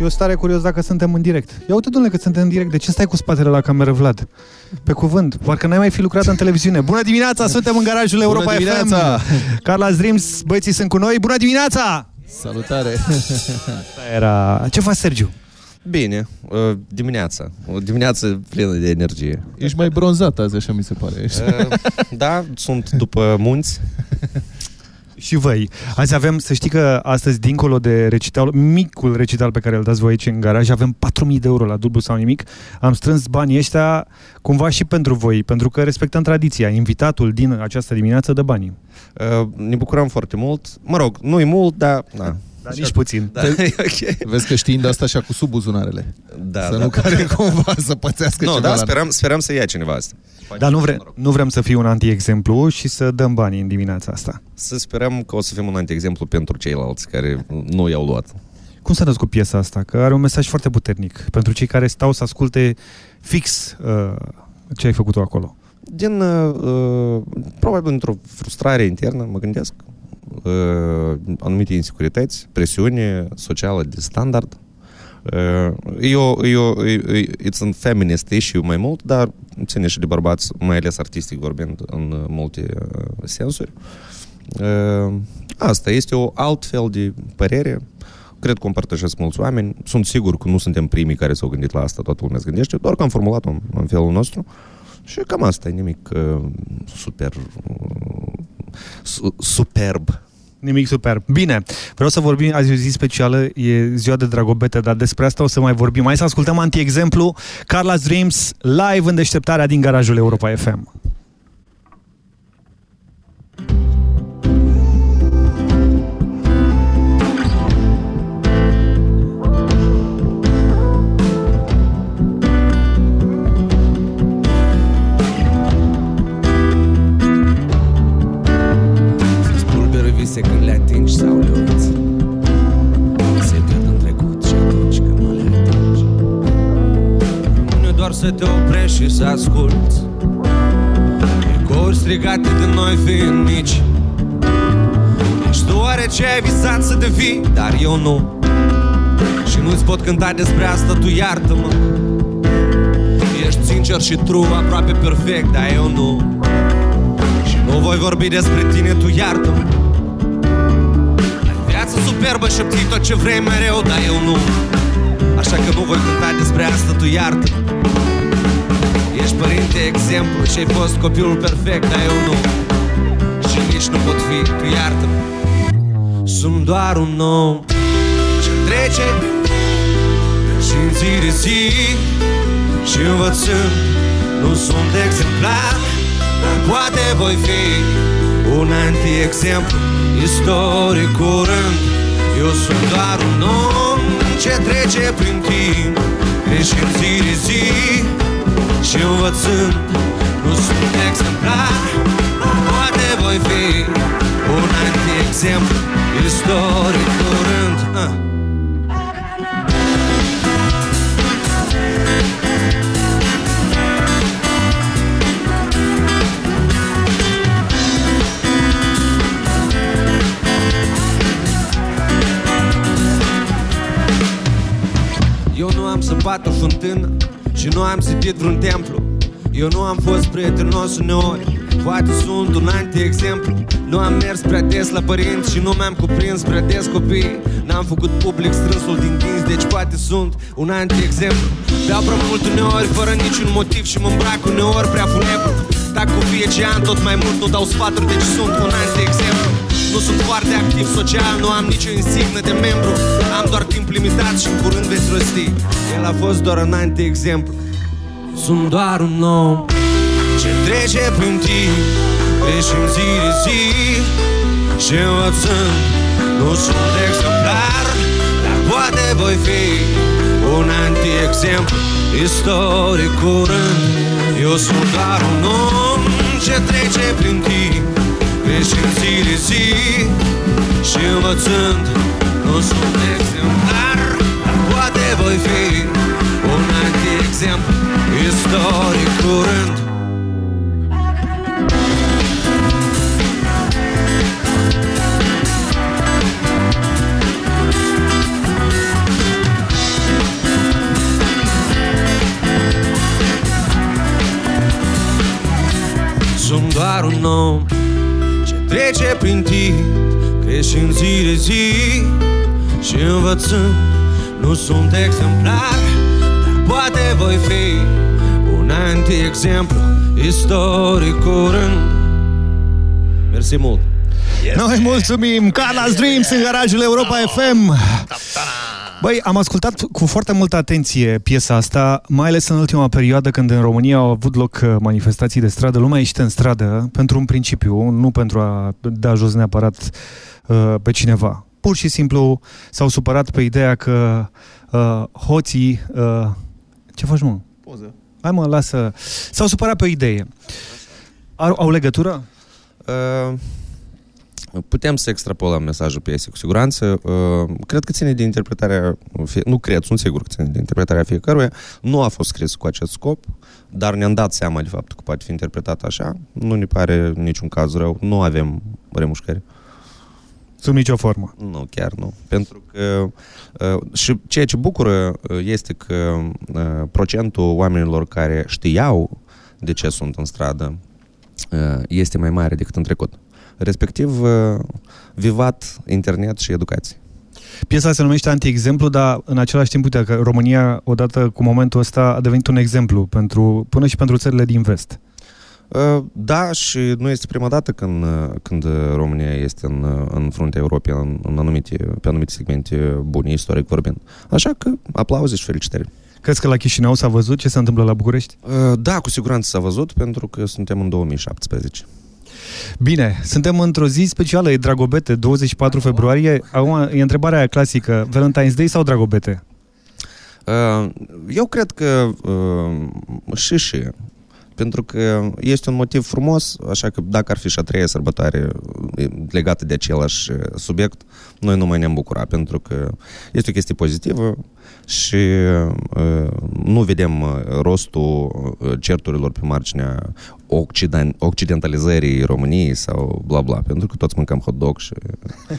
Eu stare curios dacă suntem în direct. Ia uite, domnule, că suntem în direct. De ce stai cu spatele la cameră, Vlad? Pe cuvânt. Parcă n-ai mai fi lucrat în televiziune. Bună dimineața! [laughs] Suntem în garajul Europa Bună dimineața! FM. Carla Dreams, băieții sunt cu noi. Bună dimineața! Salutare! Asta era... Ce faci, Sergiu? Bine, uh, dimineața. O dimineață plină de energie. Ești mai bronzat azi, așa mi se pare. Uh, da, sunt după munți. Și voi. Azi avem, să știi că astăzi, dincolo de recital, micul recital pe care îl dați voi aici în garaj, avem 4.000 de euro la dublu sau nimic. Am strâns banii ăștia cumva și pentru voi, pentru că respectăm tradiția. Invitatul din această dimineață dă banii. Uh, ne bucurăm foarte mult. Mă rog, nu e mult, dar... Na. Dar nici puțin. Da, Te- [laughs] e ok. Vezi că știind asta așa cu subuzunarele. Da, să da. nu care [laughs] cumva să pățească Nu, ceva da, la- sperăm, sperăm să ia cineva asta. Dar nu, vre, nu vrem să fiu un anti-exemplu și să dăm banii în dimineața asta. Să sperăm că o să fim un anti-exemplu pentru ceilalți care nu i-au luat. Cum s-a născut piesa asta? Că are un mesaj foarte puternic pentru cei care stau să asculte fix uh, ce ai făcut tu acolo. Din, uh, uh, probabil într-o frustrare internă, mă gândesc, uh, anumite insecurități, presiune socială de standard. Uh, e o, e o, e, e, it's un feminist issue mai mult, dar ține și de bărbați, mai ales artistic vorbind, în uh, multe uh, sensuri. Uh, asta este o altfel de părere. Cred că o împărtășesc mulți oameni. Sunt sigur că nu suntem primii care s-au gândit la asta, toată lumea se gândește, doar că am formulat-o în, în felul nostru. Și cam asta e nimic uh, super uh, su- superb. Nimic super. Bine, vreau să vorbim, azi e o zi specială, e ziua de Dragobete, dar despre asta o să mai vorbim. Hai să ascultăm anti-exemplu, Carla's Dreams, live în deșteptarea din garajul Europa FM. Spulberă să te oprești și să asculți. Ecouri strigate de noi fiind mici. Ești tu oare ce ai visat să devii, dar eu nu. Și nu-ți pot cânta despre asta, tu iartă-mă. Ești sincer și true, aproape perfect, dar eu nu. Și nu voi vorbi despre tine, tu iartă-mă. Ai viață superbă, șeptii tot ce vrei mereu, dar eu nu. Așa că nu voi cânta despre asta, tu iartă Ești părinte exemplu și ai fost copilul perfect, dar eu nu. Și nici nu pot fi, tu iartă Sunt doar un om ce trece și în zi de zi Și învățând, nu sunt exemplar Dar poate voi fi un anti-exemplu Istoric curând. Eu sunt doar un om ce trece prin timp Crește în zi de zi Și învățând, nu sunt exemplar. Dar poate voi fi un anti-exemplu Istoric curând. Uh. Eu nu am săpat o fântână Și nu am zidit vreun templu Eu nu am fost prietenos uneori. Poate sunt un anti-exemplu Nu am mers prea des la părinți Și nu mi-am cuprins prea des copii N-am făcut public strânsul din dinți Deci poate sunt un anti-exemplu Beau prea mult uneori fără niciun motiv Și mă îmbrac uneori prea funebru. Tac cu fiecare an tot mai mult Nu dau sfaturi deci sunt un anti-exemplu nu sunt foarte activ social, nu am nicio insignă de membru. Am doar timp limitat și în curând veți rosti. El a fost doar un anti-exemplu Sunt doar un om. Ce trece prin timp Crești în zi de zi. Și învățând Nu sunt exemplar, dar poate voi fi un anti-exemplu Istoric curând. Eu sunt doar un om ce trece prin timp Crești în zi de zi. Și învățând Nu sunt exemplar, dar poate voi fi Un anti-exemplu istoric curând. Sunt doar un om ce trece prin timp Crești în zi de zi și învățând. Nu sunt exemplar, dar poate voi fi Un anti-exemplu istoric curând Mersi mult! Yes. Noi mulțumim! Carla's Dreams în garajul Europa FM! Băi, am ascultat cu foarte multă atenție piesa asta, mai ales în ultima perioadă când în România au avut loc uh, manifestații de stradă. Lumea ieșit în stradă pentru un principiu, nu pentru a da jos neapărat uh, pe cineva. Pur și simplu s-au supărat pe ideea că uh, hoții... Uh, ce faci, mă? Poză. Hai mă, lasă... S-au supărat pe o idee. Au, au legătură? Uh, putem să extrapolăm mesajul piesei cu siguranță. Uh, cred că ține de interpretarea, fie, nu cred, sunt sigur că ține de interpretarea fiecăruia. Nu a fost scris cu acest scop, dar ne-am dat seama de faptul că poate fi interpretat așa. Nu ne pare niciun caz rău, nu avem remușcări. Sub nicio formă. Nu, chiar nu. Pentru că uh, și ceea ce bucură uh, este că uh, procentul oamenilor care știau de ce sunt în stradă uh, este mai mare decât în trecut. Respectiv, uh, vivat internet și educație. Piesa se numește anti-exemplu, dar în același timp, uite, că România, odată cu momentul ăsta, a devenit un exemplu pentru, până și pentru țările din vest. Uh, Da, și nu este prima dată când, uh, când România este în, uh, în fruntea Europei în, în anumite, pe anumite segmente bune, istoric vorbind. Așa că aplauze și felicitări. Crezi că la Chișinău s-a văzut ce se întâmplă la București? Uh, Da, cu siguranță s-a văzut, pentru că suntem în 2017. Bine, suntem într-o zi specială, e Dragobete, 24 februarie. Acum e întrebarea aia clasică, Valentine's Day sau Dragobete? Uh, Eu cred că uh, și și. Pentru că este un motiv frumos, așa că dacă ar fi și a treia sărbătoare uh, legată de același uh, subiect, noi nu mai ne-am bucura, pentru că este o chestie pozitivă și uh, nu vedem uh, rostul uh, certurilor pe marginea occiden- occidentalizării României sau bla bla, pentru că toți mâncăm hot dog și...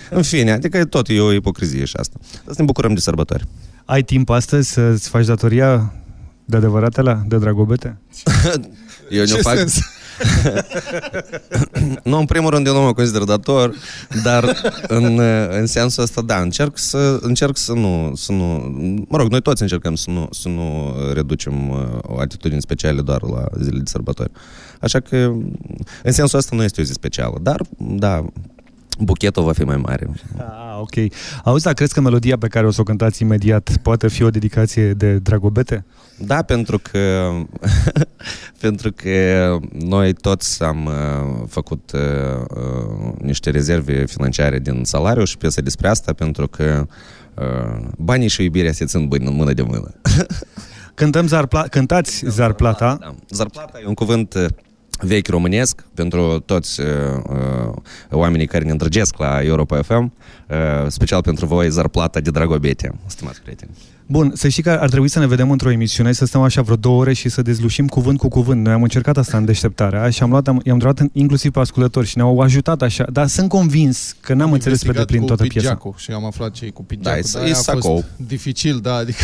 În fine, adică tot e o ipocrizie și asta. Să ne bucurăm de sărbători. Ai timp astăzi să-ți faci datoria de adevăratele, de Dragobete? [laughs] Eu nu fac... [laughs] nu, în primul rând, eu nu mă consider dator, dar în, în sensul ăsta, da, încerc să, încerc să nu, să nu... Mă rog, noi toți încercăm să nu, să nu reducem uh, o atitudine specială doar la zile de sărbători. Așa că, în sensul ăsta, nu este o zi specială, dar, da, buchetul va fi mai mare. Ah, ok. Auzi, dar crezi că melodia pe care o să o cântați imediat poate fi o dedicație de Dragobete? Da, pentru că [laughs] pentru că noi toți am uh, făcut uh, uh, niște rezerve financiare din salariu și piesă despre asta pentru că uh, banii și iubirea se țin bine în mână de mână. [laughs] Cântăm zarpla- cântați Zarplata. Da. Zarplata e un cuvânt uh, vechi românesc pentru toți uh, uh, oamenii care ne îndrăgesc la Europa FM, uh, special pentru voi Zarplata de Dragobete, stimați prieteni. Bun, să știi că ar trebui să ne vedem într-o emisiune, să stăm așa vreo două ore și să dezlușim cuvânt cu cuvânt. Noi am încercat asta în deșteptarea și am luat, am, i-am luat în- inclusiv pe ascultători și ne-au ajutat așa, dar sunt convins că n-am înțeles pe deplin toată piesa. Pijaco și am aflat ce e cu Pijaco. Da, e- dar e aia a sacou. fost dificil, da, adică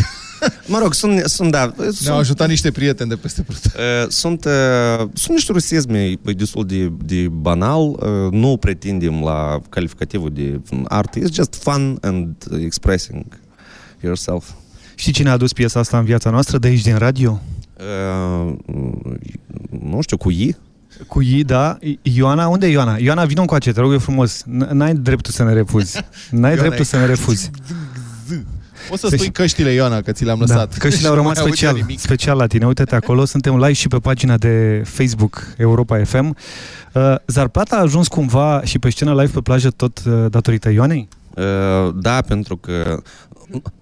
Mă rog, sunt, sunt da, ne-au sunt, ajutat niște prieteni de peste prut. Uh, sunt, uh, sunt niște rusisme e destul de, de banal, uh, nu pretindem la calificativul de art, it's just fun and expressing yourself. Știi cine a adus piesa asta în viața noastră de aici din radio? Uh, nu știu, cu I? Cu I, da. I- Ioana, unde e Ioana? Ioana, vină încoace, te rog eu frumos. N- N-ai dreptul să ne refuzi. [laughs] N-ai Ioana dreptul e- să ne refuzi. Poți să Să spui știi- căștile, Ioana, că ți le-am lăsat. Da, căștile au Și [laughs] nu rămas mai aude special, nimic. special la tine. Uite-te acolo, [laughs] suntem live și pe pagina de Facebook Europa FM. Uh, Zarplata a ajuns cumva și pe scenă live pe plajă tot uh, datorită Ioanei? Uh, da, pentru că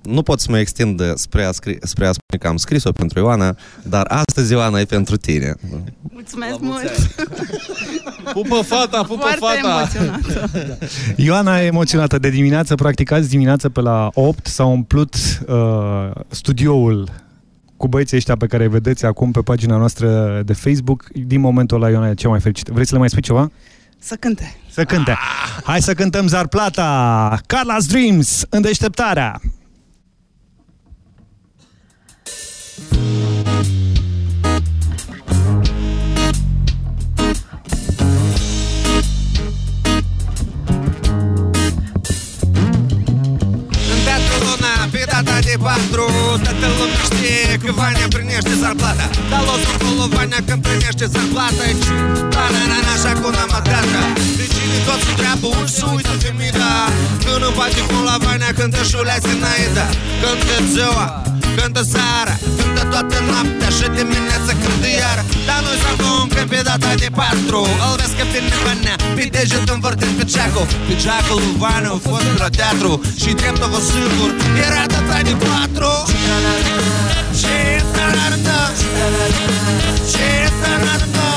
nu pot să mă extind spre a, scri, spre a spune că am scris-o pentru Ioana, dar astăzi Ioana e pentru tine. Mulțumesc mult! Pupă fata, pupă Foarte fata! emoționată. Ioana e emoționată de dimineață, practic azi dimineață pe la 8 s-a umplut uh, studioul cu băieții ăștia pe care îi vedeți acum pe pagina noastră de Facebook. Din momentul ăla Ioana e cea mai fericită. Vrei să le mai spui ceva? Să cânte. Să cânte. Hai să cântăm Zarplata, Carla's Dreams, în deșteptarea. În de patru Toată lumea știe că Vania primește zarplata Dar los acolo Vania când primește zarplata E Banana așa cu la matata Vecinii toți întreabă unde se uită femeia Când în paticul la Vania cântă șuleați înainte Cântă ziua, cântă seara Cântă toată noaptea și dimineața cântă iară Dar noi să acum că pe data de patru Îl vezi că vine Vania Pe deget învârtind pe ceacul Pe ceacul lui Vania a fost pe la teatru Și dreptul vă sigur Era data de patru. Ce stanarna Ce stanarna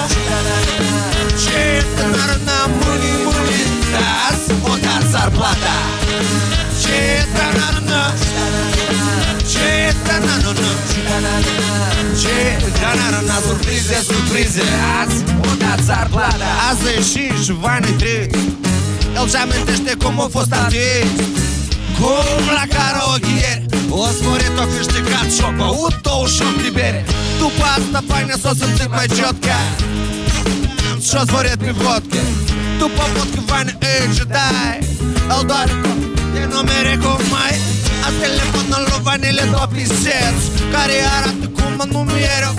Ce stanarna Mâni, mâni Azi o dat zarplata Ce stanarna Ce stanarna Ce stanarna Surprize, surprize Azi o dat zarplata Azi e și și Vania trist El și amintește cum a fost artist cum la karaoke ieri O smurit, o câștigat și-o băut 28 de bere. După asta faină s-o simțit mai ciotca Și-o smurit pe vodka. După vodka faină îi dai Îl doare de numere cum mai? Azi telefonul lui Vanile două piseți Care arată cum mă numere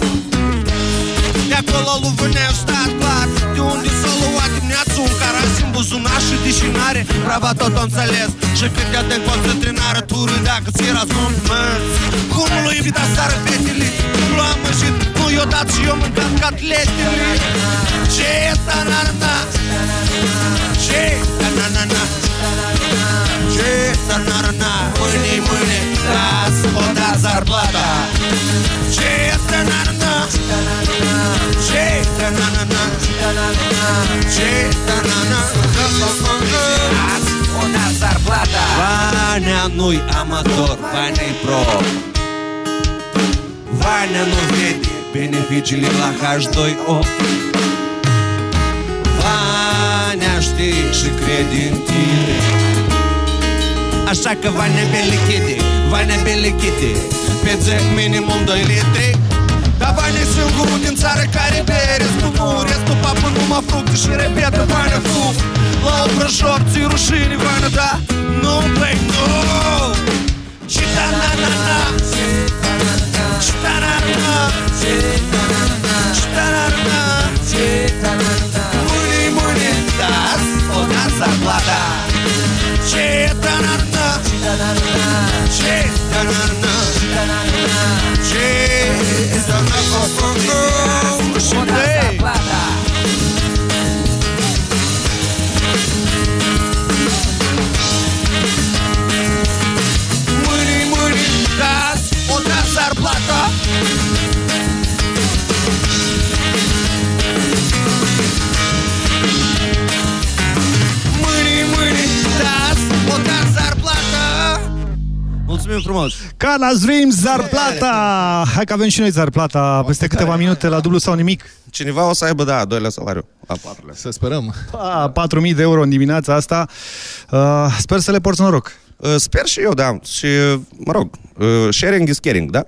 De acolo lui Vâneu stat clar De unde s-a luat dimineața un caras în buzunar și deșinare Brava tot o înțeles. Și cât de atent concentri în arături Dacă ți era mânți Cum l-a invitat seară fetele Cum l-a amăjit Nu i-o dat și eu mâncam catletele Ce e ta na na na? Ce e ta na na na? Ce e ta na na na? Mâine, mâine Las o da zarplata Ce e ta na na na? Ce e ta na na na Ce e ta na na Las o da zarplata Vania nu-i amator Vania-i pro. Vania nu vede beneficiile la H2O Vania știe și crede în tine. Așa că Vania Belichide, Vania Belichide Pe zi minimum 2 litri Dar Vania e singurul din țară care bere Restul nu, restul papă numai fructe și repetă Vania fu La un brășor ți rușine Vania, da? Nu, băi, nu. Și da na na na. Și da na na Și da na na Mâine, mâine, das O da zarplata Ce da na na. Ce da na na Ce da na na Și da Mâine, Mulțumim frumos! Carla Dream, Zarplata! Hai că avem și noi Zarplata peste câteva minute la dublu sau nimic. Cineva o să aibă, da, doilea salariu. La patrulea. Să sperăm. A, 4.000 de euro în dimineața asta. Uh, sper să le porți noroc. Uh, Sper și eu, da. Și, mă rog, uh, sharing is caring, da?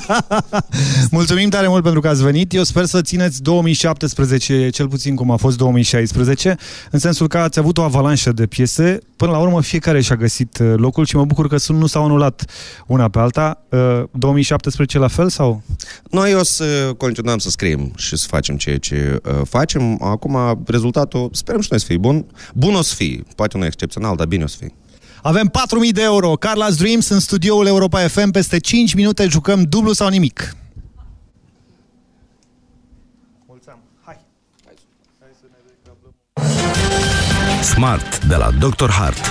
[laughs] Mulțumim tare mult pentru că ați venit. Eu sper să țineți 2017, cel puțin cum a fost 2016, în sensul că ați avut o avalanșă de piese. Până la urmă, fiecare și-a găsit uh, locul și mă bucur că sunt, nu s-au anulat una pe alta. Uh, 2017 la fel sau? Noi o să continuăm să scriem și să facem ceea ce uh, facem. Acum, rezultatul, sperăm și noi să fie bun. Bun o să fie. Poate nu excepțional, dar bine o să fie. Avem 4.000 de euro. Carla's Dreams în studioul Europa FM. Peste 5 minute jucăm dublu sau nimic. Smart de la Dr. Hart.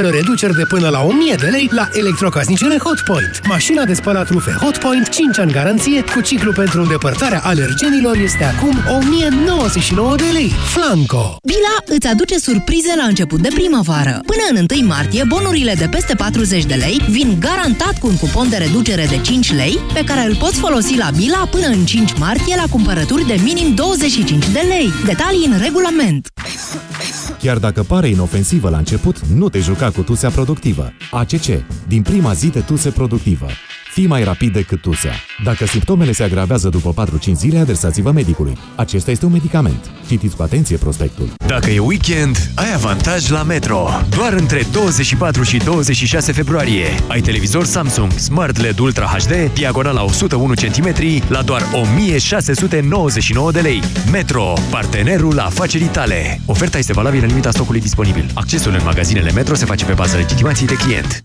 descoperă reduceri de până la 1000 de lei la electrocasnicele Hotpoint. Mașina de spălat rufe Hotpoint, 5 ani garanție, cu ciclu pentru îndepărtarea alergenilor este acum 1099 de lei. Flanco! Bila îți aduce surprize la început de primăvară. Până în 1 martie, bonurile de peste 40 de lei vin garantat cu un cupon de reducere de 5 lei, pe care îl poți folosi la Bila până în 5 martie la cumpărături de minim 25 de lei. Detalii în regulament. Chiar dacă pare inofensivă la început, nu te juca cu tusea productivă. ACC. Din prima zi de tuse productivă. Fii mai rapid decât tusea. Dacă simptomele se agravează după 4-5 zile, adresați-vă medicului. Acesta este un medicament. Citiți cu atenție prospectul. Dacă e weekend, ai avantaj la Metro. Doar între 24 și 26 februarie ai televizor Samsung Smart LED Ultra HD, diagonala 101 cm, la doar 1699 de lei. Metro, partenerul afacerii tale. Oferta este valabilă în limita stocului disponibil. Accesul în magazinele Metro se face pe bază legitimației de client.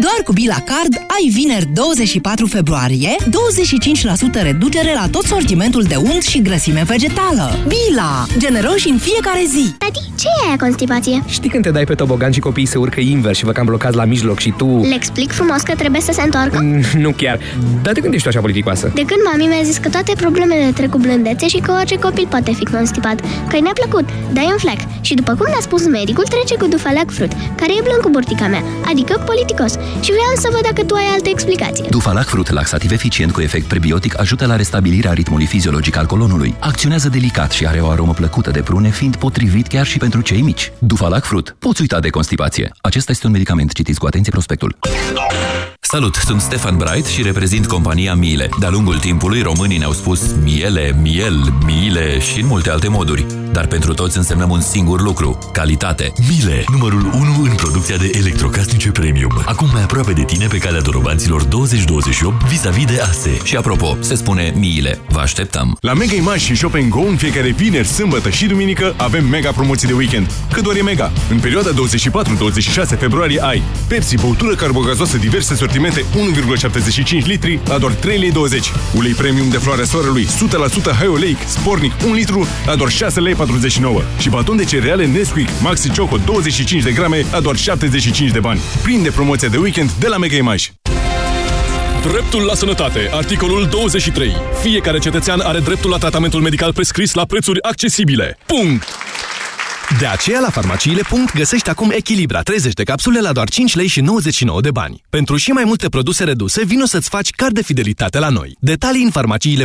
Doar cu Bila Card ai vineri 24 februarie 25% reducere la tot sortimentul de unt și grăsime vegetală. Bila! Generoși în fiecare zi! Tati, ce e aia constipație? Știi când te dai pe tobogan și copiii se urcă invers și vă cam blocați la mijloc și tu... Le explic frumos că trebuie să se întoarcă? Mm, Nu chiar. Dar de când ești tu așa politicoasă? De când mami mi-a zis că toate problemele trec cu blândețe și că orice copil poate fi constipat, că i-a plăcut, dai un fleac. Și după cum ne-a spus medicul, trece cu Dufalac Fruit, care e blând cu burtica mea, adică politicos. Și vreau să văd dacă tu ai altă explicație. Dufalac Fruit, laxativ eficient cu efect prebiotic, ajută la restabilirea ritmului fiziologic al colonului. Acționează delicat și are o aromă plăcută de prune, fiind potrivit chiar și pentru cei mici. Dufalac Fruit. Poți uita de constipație. Acesta este un medicament. Citiți cu atenție prospectul. Salut, sunt Stefan Bright și reprezint compania Miele. De-a lungul timpului, românii ne-au spus miele, miel, miele și în multe alte moduri. Dar pentru toți însemnăm un singur lucru, calitate. Miele, numărul 1 în producția de electrocasnice premium. Acum mai aproape de tine pe calea dorobanților 2028 vis-a-vis de ASE. Și apropo, se spune miile. Vă așteptăm. La Mega Image și Shop Go în fiecare vineri, sâmbătă și duminică avem mega promoții de weekend. Cât doar e mega. În perioada 24-26 februarie ai Pepsi, băutură carbogazoasă diverse sortimente 1,75 litri la doar 3,20 lei. Ulei premium de floarea soarelui 100% high oleic spornic 1 litru la doar 6 lei 49 și baton de cereale Nesquik Maxi Choco 25 de grame la doar 75 de bani. Prinde promoția de weekend de la Mega Image. Dreptul la sănătate. Articolul 23. Fiecare cetățean are dreptul la tratamentul medical prescris la prețuri accesibile. Punct! De aceea, la farmaciile. găsești acum Echilibra 30 de capsule la doar 5 lei și 99 de bani. Pentru și mai multe produse reduse, vino să-ți faci card de fidelitate la noi. Detalii în farmaciile.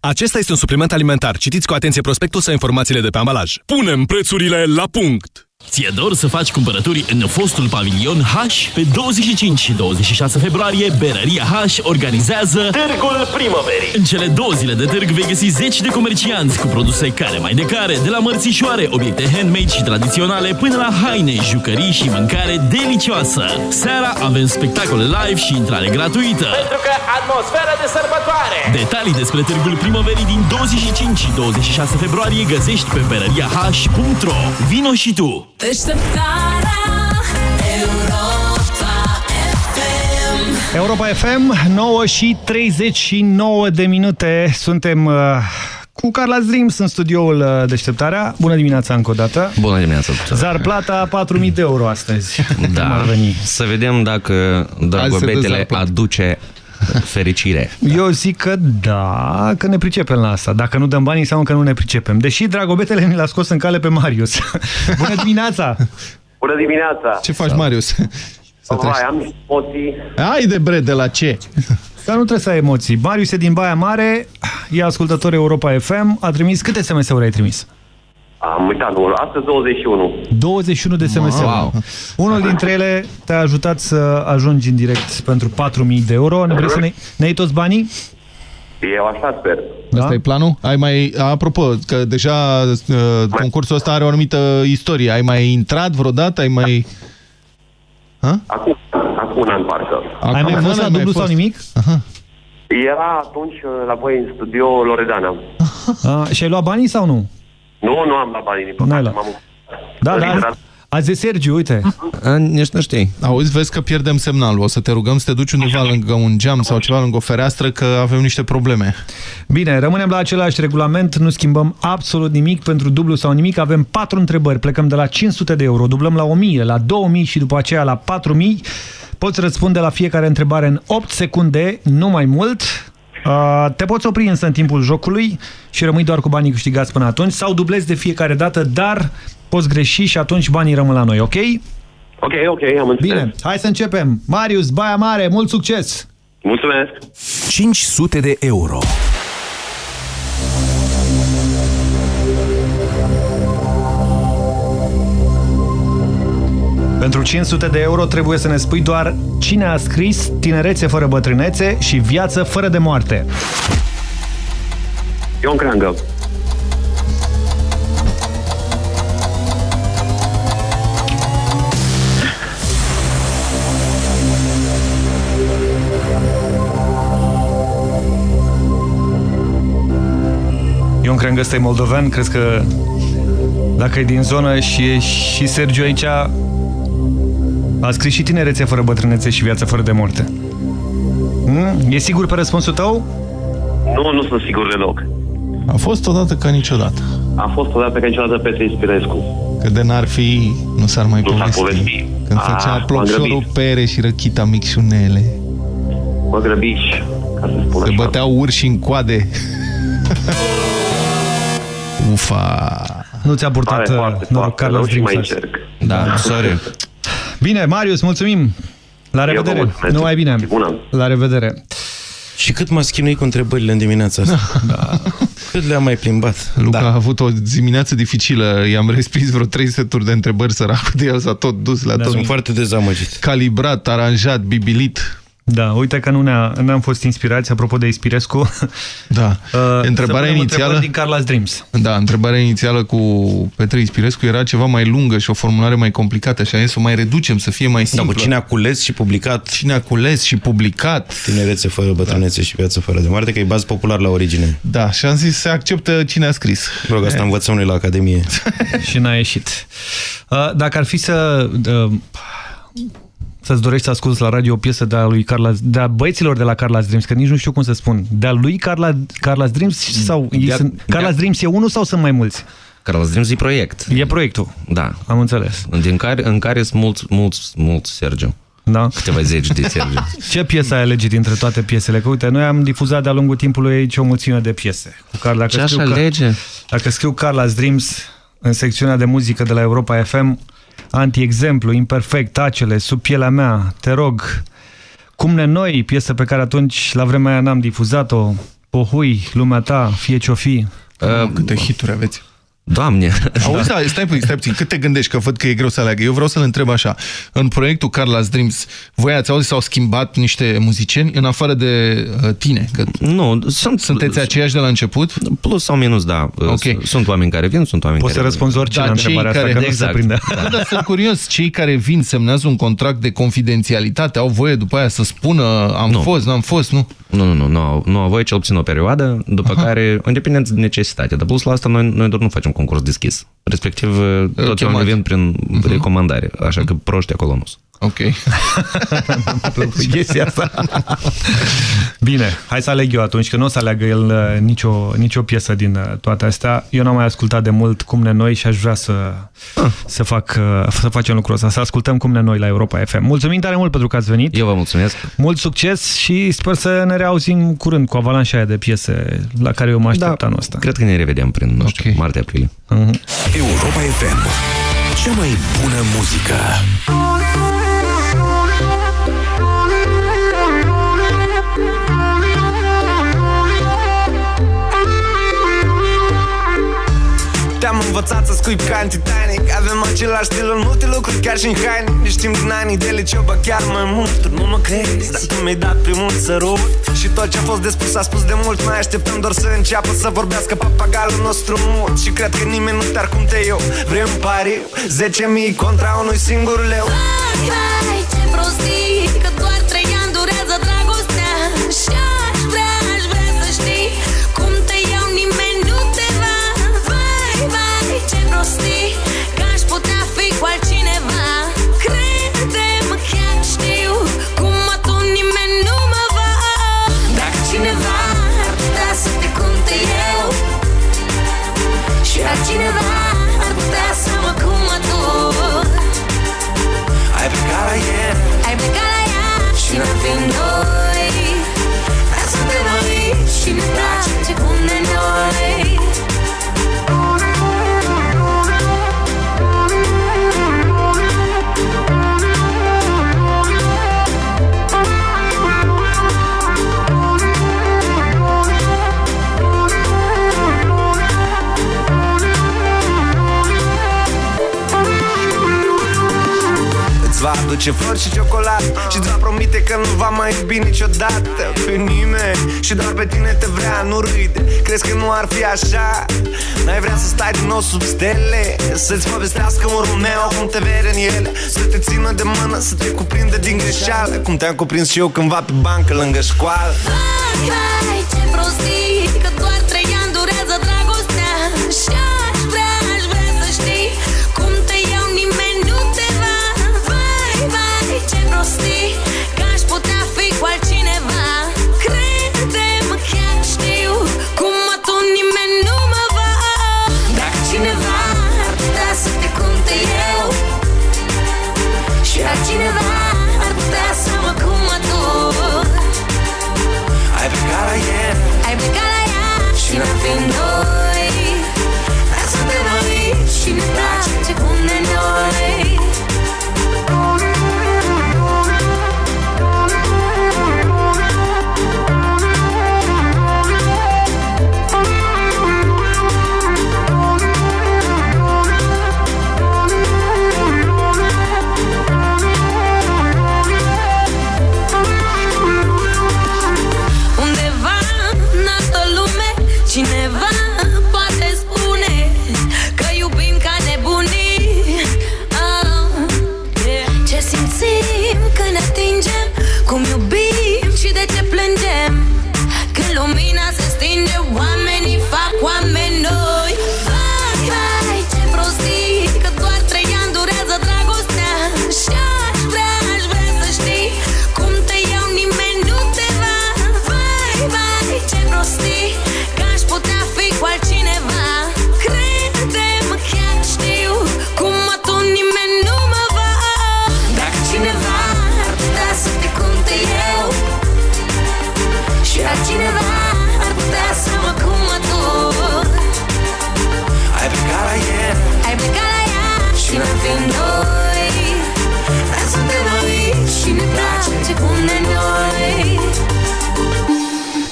Acesta este un supliment alimentar. Citiți cu atenție prospectul sau informațiile de pe ambalaj. Punem prețurile la punct! Ți-e dor să faci cumpărături în fostul pavilion H? Pe 25 și 26 februarie, Berăria H organizează Târgul Primăverii. În cele două zile de târg vei găsi zeci de comercianți cu produse care mai de care, de la mărțișoare, obiecte handmade și tradiționale, până la haine, jucării și mâncare delicioasă. Seara avem spectacole live și intrare gratuită. Pentru că atmosfera de sărbătoare! Detalii despre Târgul Primăverii din 25 și 26 februarie găsești pe berăriah.ro. Vino și tu! Deșteptarea Europa FM Europa FM, 9 și 39 de minute. Suntem uh, cu Carla Dreams în studioul uh, Deșteptarea. Bună dimineața încă o dată. Bună dimineața tuturor. Zar plata 4.000 de euro astăzi. Cum Da, ar veni? să vedem dacă Dragobetele aduce [laughs] fericire. Eu zic că da, că ne pricepem la asta. Dacă nu dăm bani, înseamnă că nu ne pricepem. Deși Dragobetele ni l-a scos în cale pe Marius. [laughs] Bună dimineața! Bună dimineața! Ce faci, Marius? Să Vai, am emoții. Ai de bre, de la ce? Dar nu trebuie să ai emoții. Marius e din Baia Mare, e ascultător Europa FM, a trimis... Câte SMS-uri ai trimis? Am uitat numărul. Astăzi 21. 21 de SMS-uri. Wow. Unul dintre ele te-a ajutat să ajungi în direct pentru 4.000 de euro. Vrei să ne, ne iei toți banii? Eu așa sper. Da? Asta e planul? Ai mai, apropo, că deja uh, concursul ăsta are o anumită istorie. Ai mai intrat vreodată? Ai mai... Ha? Acum, acum un an parcă. Ai mai fost la dublu sau nimic? Aha. Era atunci uh, la voi în studio Loredana. A, și ai luat banii sau nu? Nu, nu am la banii, din N-ai păcate. luat. M-am Da, Liber. da. Azi e Sergiu, uite. Nici nu știi. Auzi, vezi că pierdem semnalul. O să te rugăm să te duci undeva lângă un geam sau ceva lângă o fereastră, că avem niște probleme. Bine, rămânem la același regulament, nu schimbăm absolut nimic pentru dublu sau nimic. Avem patru întrebări, plecăm de la 500 de euro, dublăm la 1000, la 2000 și după aceea la 4000. Poți răspunde la fiecare întrebare în 8 secunde, nu mai mult. Uh, te poți opri însă în timpul jocului și rămâi doar cu banii câștigați până atunci sau dublezi de fiecare dată, dar poți greși și atunci banii rămân la noi, ok? Ok, ok, am înțeles. Bine, hai să începem. Marius, Baia Mare, mult succes! Mulțumesc! 500 de euro. Pentru 500 de euro trebuie să ne spui doar cine a scris Tinerețe fără bătrânețe și Viață fără de moarte. Ion Creangă. Ion cred că ăsta e moldovean, crezi că dacă e din zonă și e și Sergiu aici, A scris și Tinerețe fără bătrânețe și Viață fără de moarte. Hmm? E sigur pe răspunsul tău? Nu, nu sunt sigur deloc. A fost odată ca niciodată. A fost odată ca niciodată Petre Ispirescu. Că de n-ar fi, nu s-ar mai Nu s-ar povesti. povesti. Când Ah, făcea m-am plopșorul grăbit. pere și răchita micșunele. Mă grăbici, ca să spun Se așa. băteau urși în coade. [laughs] Ufa! Nu ți-a purtat Pare uh, foarte, noroc foarte Carlos rău și mai Dreams. încerc. Da, sorry. [laughs] Bine, Marius, mulțumim! La Eu vă revedere! mulțumesc. Numai bine! Bună. La revedere! Și cât m-a chinuit cu întrebările în dimineața asta. [laughs] Da. Cât le-am mai plimbat. Luca a avut o dimineață dificilă. I-am respins vreo trei seturi de întrebări săracul de el s-a tot dus la Da, tot. sunt foarte dezamăgit. Calibrat, aranjat, bibilit. Da, uite că nu ne-am ne fost inspirați, apropo de Ispirescu. Da. [laughs] [laughs] Uh, întrebarea să punem inițială... întrebări din Carla's Dreams. Da, întrebarea inițială cu Petre Ispirescu era ceva mai lungă și o formulare mai complicată și am zis să o mai reducem, să fie mai Da, simplă. cu cine a cules și publicat Cine a cules și publicat. Tinerețe fără bătrânețe și viață fără de moarte, că e baz popular la origine. Da, și am zis să acceptă cine a scris. Mă rog, asta învățăm noi la Academie. [laughs] și n-a ieșit. Uh, Dacă ar fi să... uh, Să-ți dorești să asculti la radio o piesă de-a lui Carla, de-a băieților de la Carla's Dreams, că nici nu știu cum să spun. De-a lui Carla, Carla's Dreams sau... Ei De-a- sunt, de-a- Carla's Dreams e unul sau sunt mai mulți? Carlos Dreams e proiect. E proiectul. Da. Am înțeles. Din care, în care sunt mulți, mulți, mulți Sergio. Da. Câteva zeci de Sergio. [laughs] Ce piesă ai alege dintre toate piesele? Că uite, noi am difuzat de-a lungul timpului aici o mulțime de piese. Cu Carla, dacă Ce aș scriu, alege? Dacă scriu Carla's Dreams în secțiunea de muzică de la Europa FM, anti-exemplu, imperfect, tacele, sub pielea mea, te rog, cum ne noi, piesă pe care atunci la vremea aia n-am difuzat-o, Pohui, lumea ta, fie ce-o fi. Uh, câte hituri aveți? Doamne! Auzi, da, stai puțin, stai puțin. Cât te gândești că văd că e greu să aleagă? Eu vreau să-l întreb așa. În proiectul Carla's Dreams, voi ați auzit s-au schimbat niște muzicieni în afară de uh, tine? Că nu, sunt, sunteți aceiași de la început? Plus sau minus, da. Ok. Sunt oameni care vin, sunt oameni Poți care să răspunzi orice Da, la cei întrebarea asta, care- că nu se Exact. prinde. Da, dar sunt curios, cei care vin semnează un contract de confidențialitate, au voie după aia să spună am Nu. fost, n-am fost, nu? Nu, nu, nu, nu, au- nu au voie cel puțin o perioadă, după Aha. care, independent de necesitate. Dar plus la asta, noi, noi doar nu facem concurs deschis. Respectiv, tot chemați. oamenii vin prin recomandare, așa că proști acolo nu sunt. Ok. chestia asta. Bine, hai să aleg eu atunci, că nu o să aleagă el uh, nicio, nicio piesă din uh, toate astea. Eu n-am mai ascultat de mult Cum ne noi și aș vrea să, să, fac, uh, să facem lucrul ăsta, să ascultăm Cum ne noi la Europa FM. Mulțumim tare mult pentru că ați venit. Eu vă mulțumesc. Mult succes și sper să ne reauzim curând cu avalanșa aia de piese la care eu mă aștept da, anul ăsta. Cred că ne revedem prin, nu știu, martie-aprilie. Europa FM. Cea mai bună muzică. Învățat să scuip ca în Titanic. Avem același stil în multe lucruri, chiar și în haine. Ne știm din anii de liceu, bă chiar mai mult. Tu nu mă crezi, dar tu mi-ai dat primul sărut Și tot ce a fost de spus a spus de mult. Mai așteptăm doar să înceapă să vorbească papagalul nostru mult. Și cred că nimeni nu te-ar cum te eu Vrem pari, 10.000 contra unui singur leu. Hai, hai, ce aduce flori și ciocolată. Și îți va promite că nu va mai iubi niciodată Pe nimeni. Și doar pe tine te vrea, nu râde. Crezi că nu ar fi așa? N-ai vrea să stai din nou sub stele? Să-ți povestească un Romeo cum te vede în ele. Să te țină de mână, să te cuprinde din greșeală. Cum te-am cuprins și eu cândva pe bancă lângă școală. Hai, hai, ce prostii Că doar trei ani durează dragostea. Și I'll.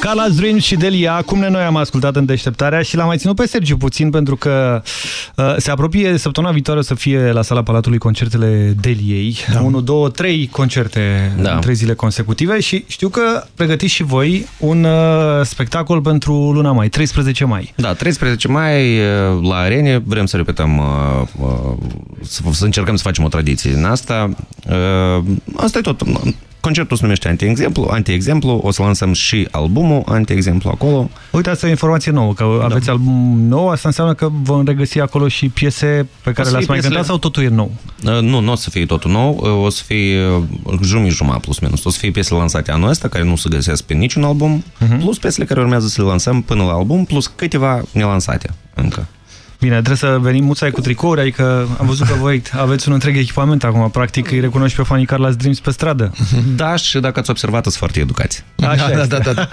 Carla's Dreams și Delia, cum ne noi am ascultat în deșteptarea și l-am mai ținut pe Sergiu puțin pentru că uh, se apropie săptămâna viitoare să fie la sala Palatului concertele Deliei. Da. 1, 2, 3 concerte da. în 3 zile consecutive și știu că pregătiți și voi un uh, spectacol pentru luna mai, 13 mai. Da, 13 mai uh, la Arene vrem să repetăm, uh, uh, să, să încercăm să facem o tradiție în asta. Uh, asta e tot. Concertul se numește Anti-Exemplu, Anti-Exemplu, o să lansăm și albumul Anti-Exemplu acolo. Uite, asta e o informație nouă, că da. aveți album nou, asta înseamnă că vom regăsi acolo și piese pe care le-ați mai piesele... cântat sau totul e nou? Uh, nu, nu o să fie totul nou, uh, o să fie uh, jumătate jumătate plus minus. O să fie piesele lansate anul ăsta, care nu se găsesc pe niciun album, uh -huh. plus piesele care urmează să le lansăm până la album, plus câteva nelansate încă. Bine, trebuie să venim muțai cu tricouri, adică am văzut că voi aveți un întreg echipament acum, practic îi recunoști pe fanii Carla's Dreams pe stradă. Da, și dacă ați observat, sunt foarte educați. Așa da, da, da, da.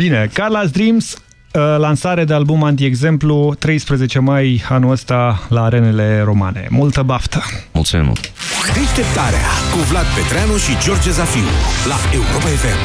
Bine, Carla's Dreams, uh, lansare de album anti-exemplu, 13 mai anul ăsta la arenele romane. Multă baftă! Mulțumim mult! Deșteptarea cu Vlad Petreanu și George Zafiu la Europa FM.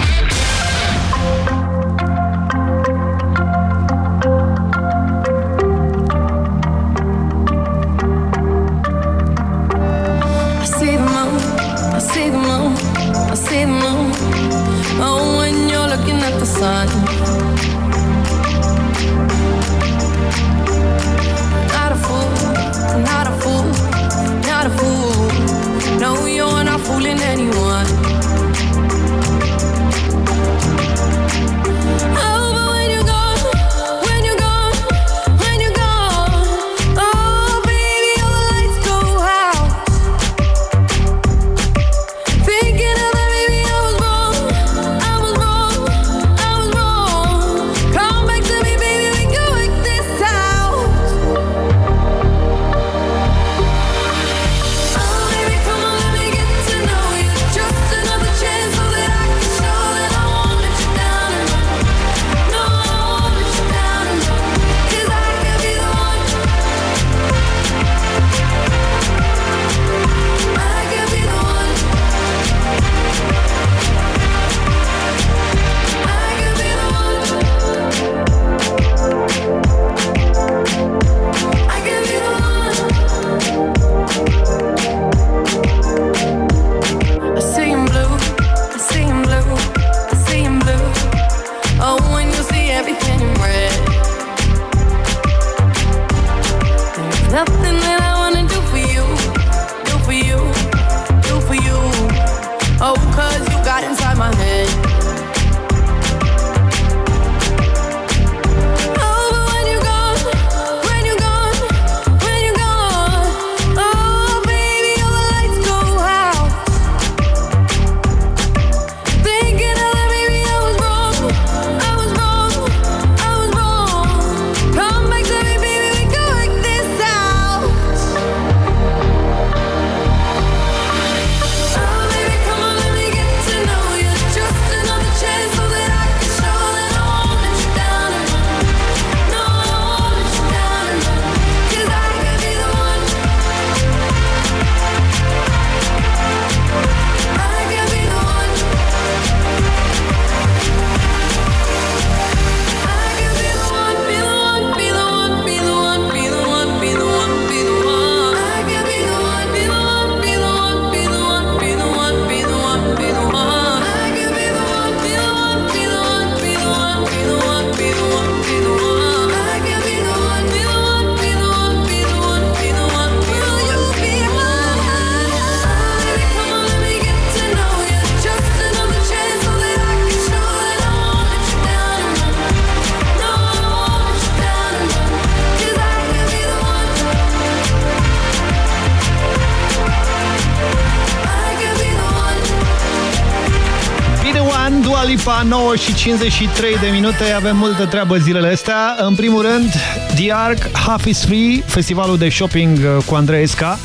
9 și 53 de minute, avem multă treabă zilele astea. În primul rând, The Ark, Half is Free, festivalul de shopping uh, cu Andreesca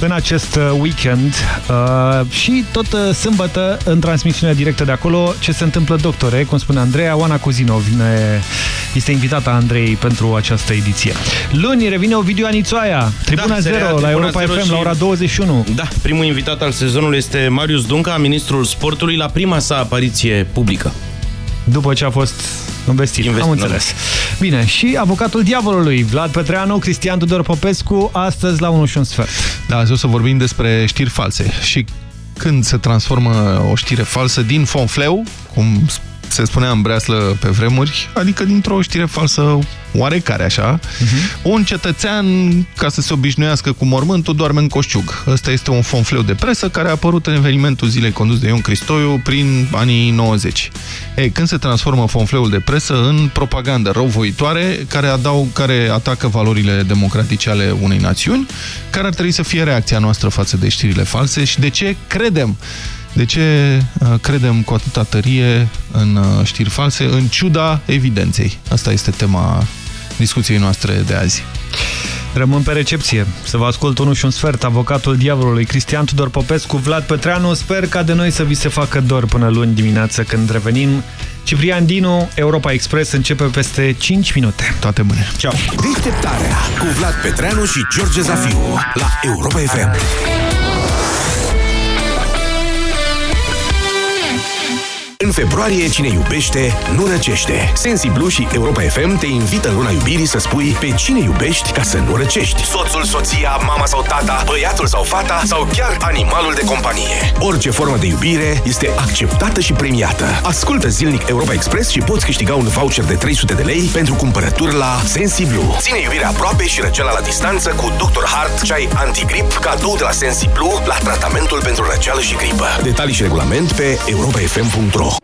în acest uh, weekend. Uh, și tot uh, sâmbătă în transmisiune directă de acolo ce se întâmplă, doctore, cum spune Andreea, Oana Cuzinov vine, este invitata Andrei pentru această ediție. Luni revine Ovidiu Anițoaia, Tribuna Da, 0 seria la Tribuna Europa Zero FM și- la ora 21. Da, primul invitat al sezonului este Marius Dunca, ministrul sportului, la prima sa apariție publică. după ce a fost investit. Investit, Am da. înțeles. Bine, și avocatul diavolului, Vlad Petreanu, Cristian Tudor Popescu, astăzi la 1 și un sfert. Da, azi o să vorbim despre știri false și când se transformă o știre falsă din fonfleu, cum se spunea în breaslă pe vremuri, adică dintr-o știre falsă oarecare așa, uh-huh. un cetățean, ca să se obișnuiască cu mormântul, doarme în coșciug. Ăsta este un fonfleu de presă care a apărut în evenimentul zilei condus de Ion Cristoiu prin anii 90. Ei, când se transformă fonfleul de presă în propagandă răuvoitoare care, adau, care atacă valorile democratice ale unei națiuni, care ar trebui să fie reacția noastră față de știrile false și de ce credem de ce uh, credem cu atâta tărie în uh, știri false, în ciuda evidenței? Asta este tema discuției noastre de azi. Rămân pe recepție. Să vă ascult unul și un sfert, avocatul diavolului Cristian Tudor Popescu, Vlad Petreanu. Sper ca de noi să vi se facă dor până luni dimineață când revenim. Ciprian Dinu, Europa Express, începe peste 5 minute. Toate bune. Ciao. Deșteptarea cu Vlad Petreanu și George Zafiu la Europa FM. În februarie, cine iubește, nu răcește. Sensiblu și Europa FM te invită în luna iubirii să spui pe cine iubești ca să nu răcești. Soțul, soția, mama sau tata, băiatul sau fata sau chiar animalul de companie. Orice formă de iubire este acceptată și premiată. Ascultă zilnic Europa Express și poți câștiga un voucher de 300 de lei pentru cumpărături la Sensiblu. Ține iubirea aproape și răceala la distanță cu Dr. Hart, ceai antigrip, cadou de la Sensiblu la tratamentul pentru răceală și gripă. Detalii și regulament pe europafm.ro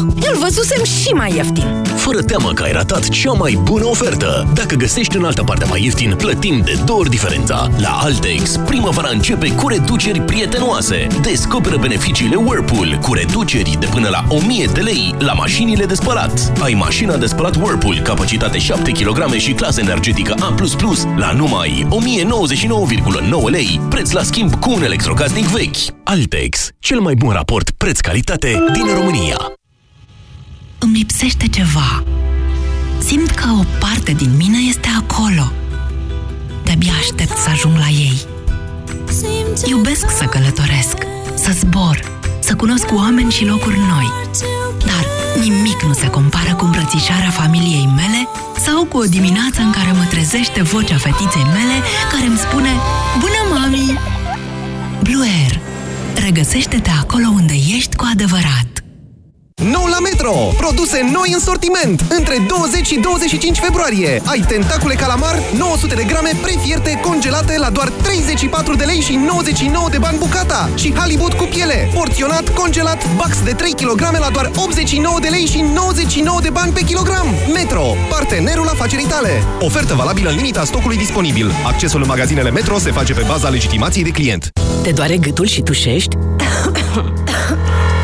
Îl văzusem și mai ieftin. Fără teamă că ai ratat cea mai bună ofertă. Dacă găsești în altă parte mai ieftin, plătim de două ori diferența. La Altex, primăvara începe cu reduceri prietenoase. Descoperă beneficiile Whirlpool cu reduceri de până la 1000 de lei la mașinile de spălat. Ai mașina de spălat Whirlpool, capacitate 7 kg și clasă energetică A++ la numai 1099,9 lei, preț la schimb cu un electrocasnic vechi. Altex, cel mai bun raport preț-calitate din România. Îmi lipsește ceva. Simt că o parte din mine este acolo. De-abia aștept să ajung la ei. Iubesc să călătoresc, să zbor, să cunosc oameni și locuri noi. Dar nimic nu se compară cu îmbrățișarea familiei mele sau cu o dimineață în care mă trezește vocea fetiței mele care îmi spune Bună, mami! Blue Air. Regăsește-te acolo unde ești cu adevărat. Nou la Metro! Produse noi în sortiment! Între 20 și 25 februarie ai tentacule calamar 900 de grame prefierte congelate la doar 34 de lei și 99 de bani bucata și halibut cu piele, porționat, congelat, bax de 3 kg la doar 89 de lei și 99 de bani pe kilogram. Metro, partenerul afacerii tale. Ofertă valabilă în limita stocului disponibil. Accesul în magazinele Metro se face pe baza legitimației de client. Te doare gâtul și tușești? [coughs]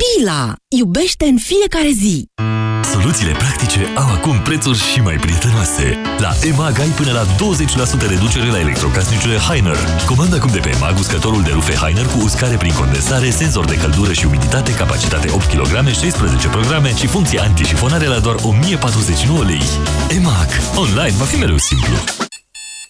Bila! Iubește în fiecare zi! Soluțiile practice au acum prețuri și mai prietenoase. La EMAG ai până la 20% reducere la electrocasnicele Heiner. Comanda acum de pe EMAG uscătorul de rufe Heiner cu uscare prin condensare, senzor de căldură și umiditate, capacitate 8 kg, 16 programe și funcție antișifonare la doar 1049 lei. EMAG. Online va fi mereu simplu.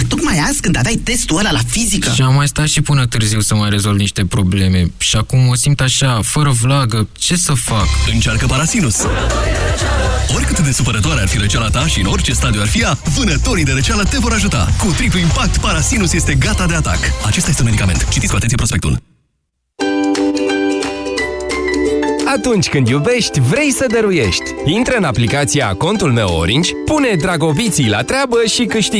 Dar tocmai azi, când aveai testul ăla la fizică... Și am mai stat și până târziu să mai rezolv niște probleme. Și acum o simt așa, fără vlagă. Ce să fac? Încearcă Parasinus. Oricât de supărătoare ar fi răceala ta și în orice stadiu ar fi ea, vânătorii de răceală te vor ajuta. Cu triplu impact, Parasinus este gata de atac. Acesta este un medicament. Citiți cu atenție prospectul. Atunci când iubești, vrei să dăruiești. Intră în aplicația Contul meu Orange, pune dragobiții la treabă și câștigă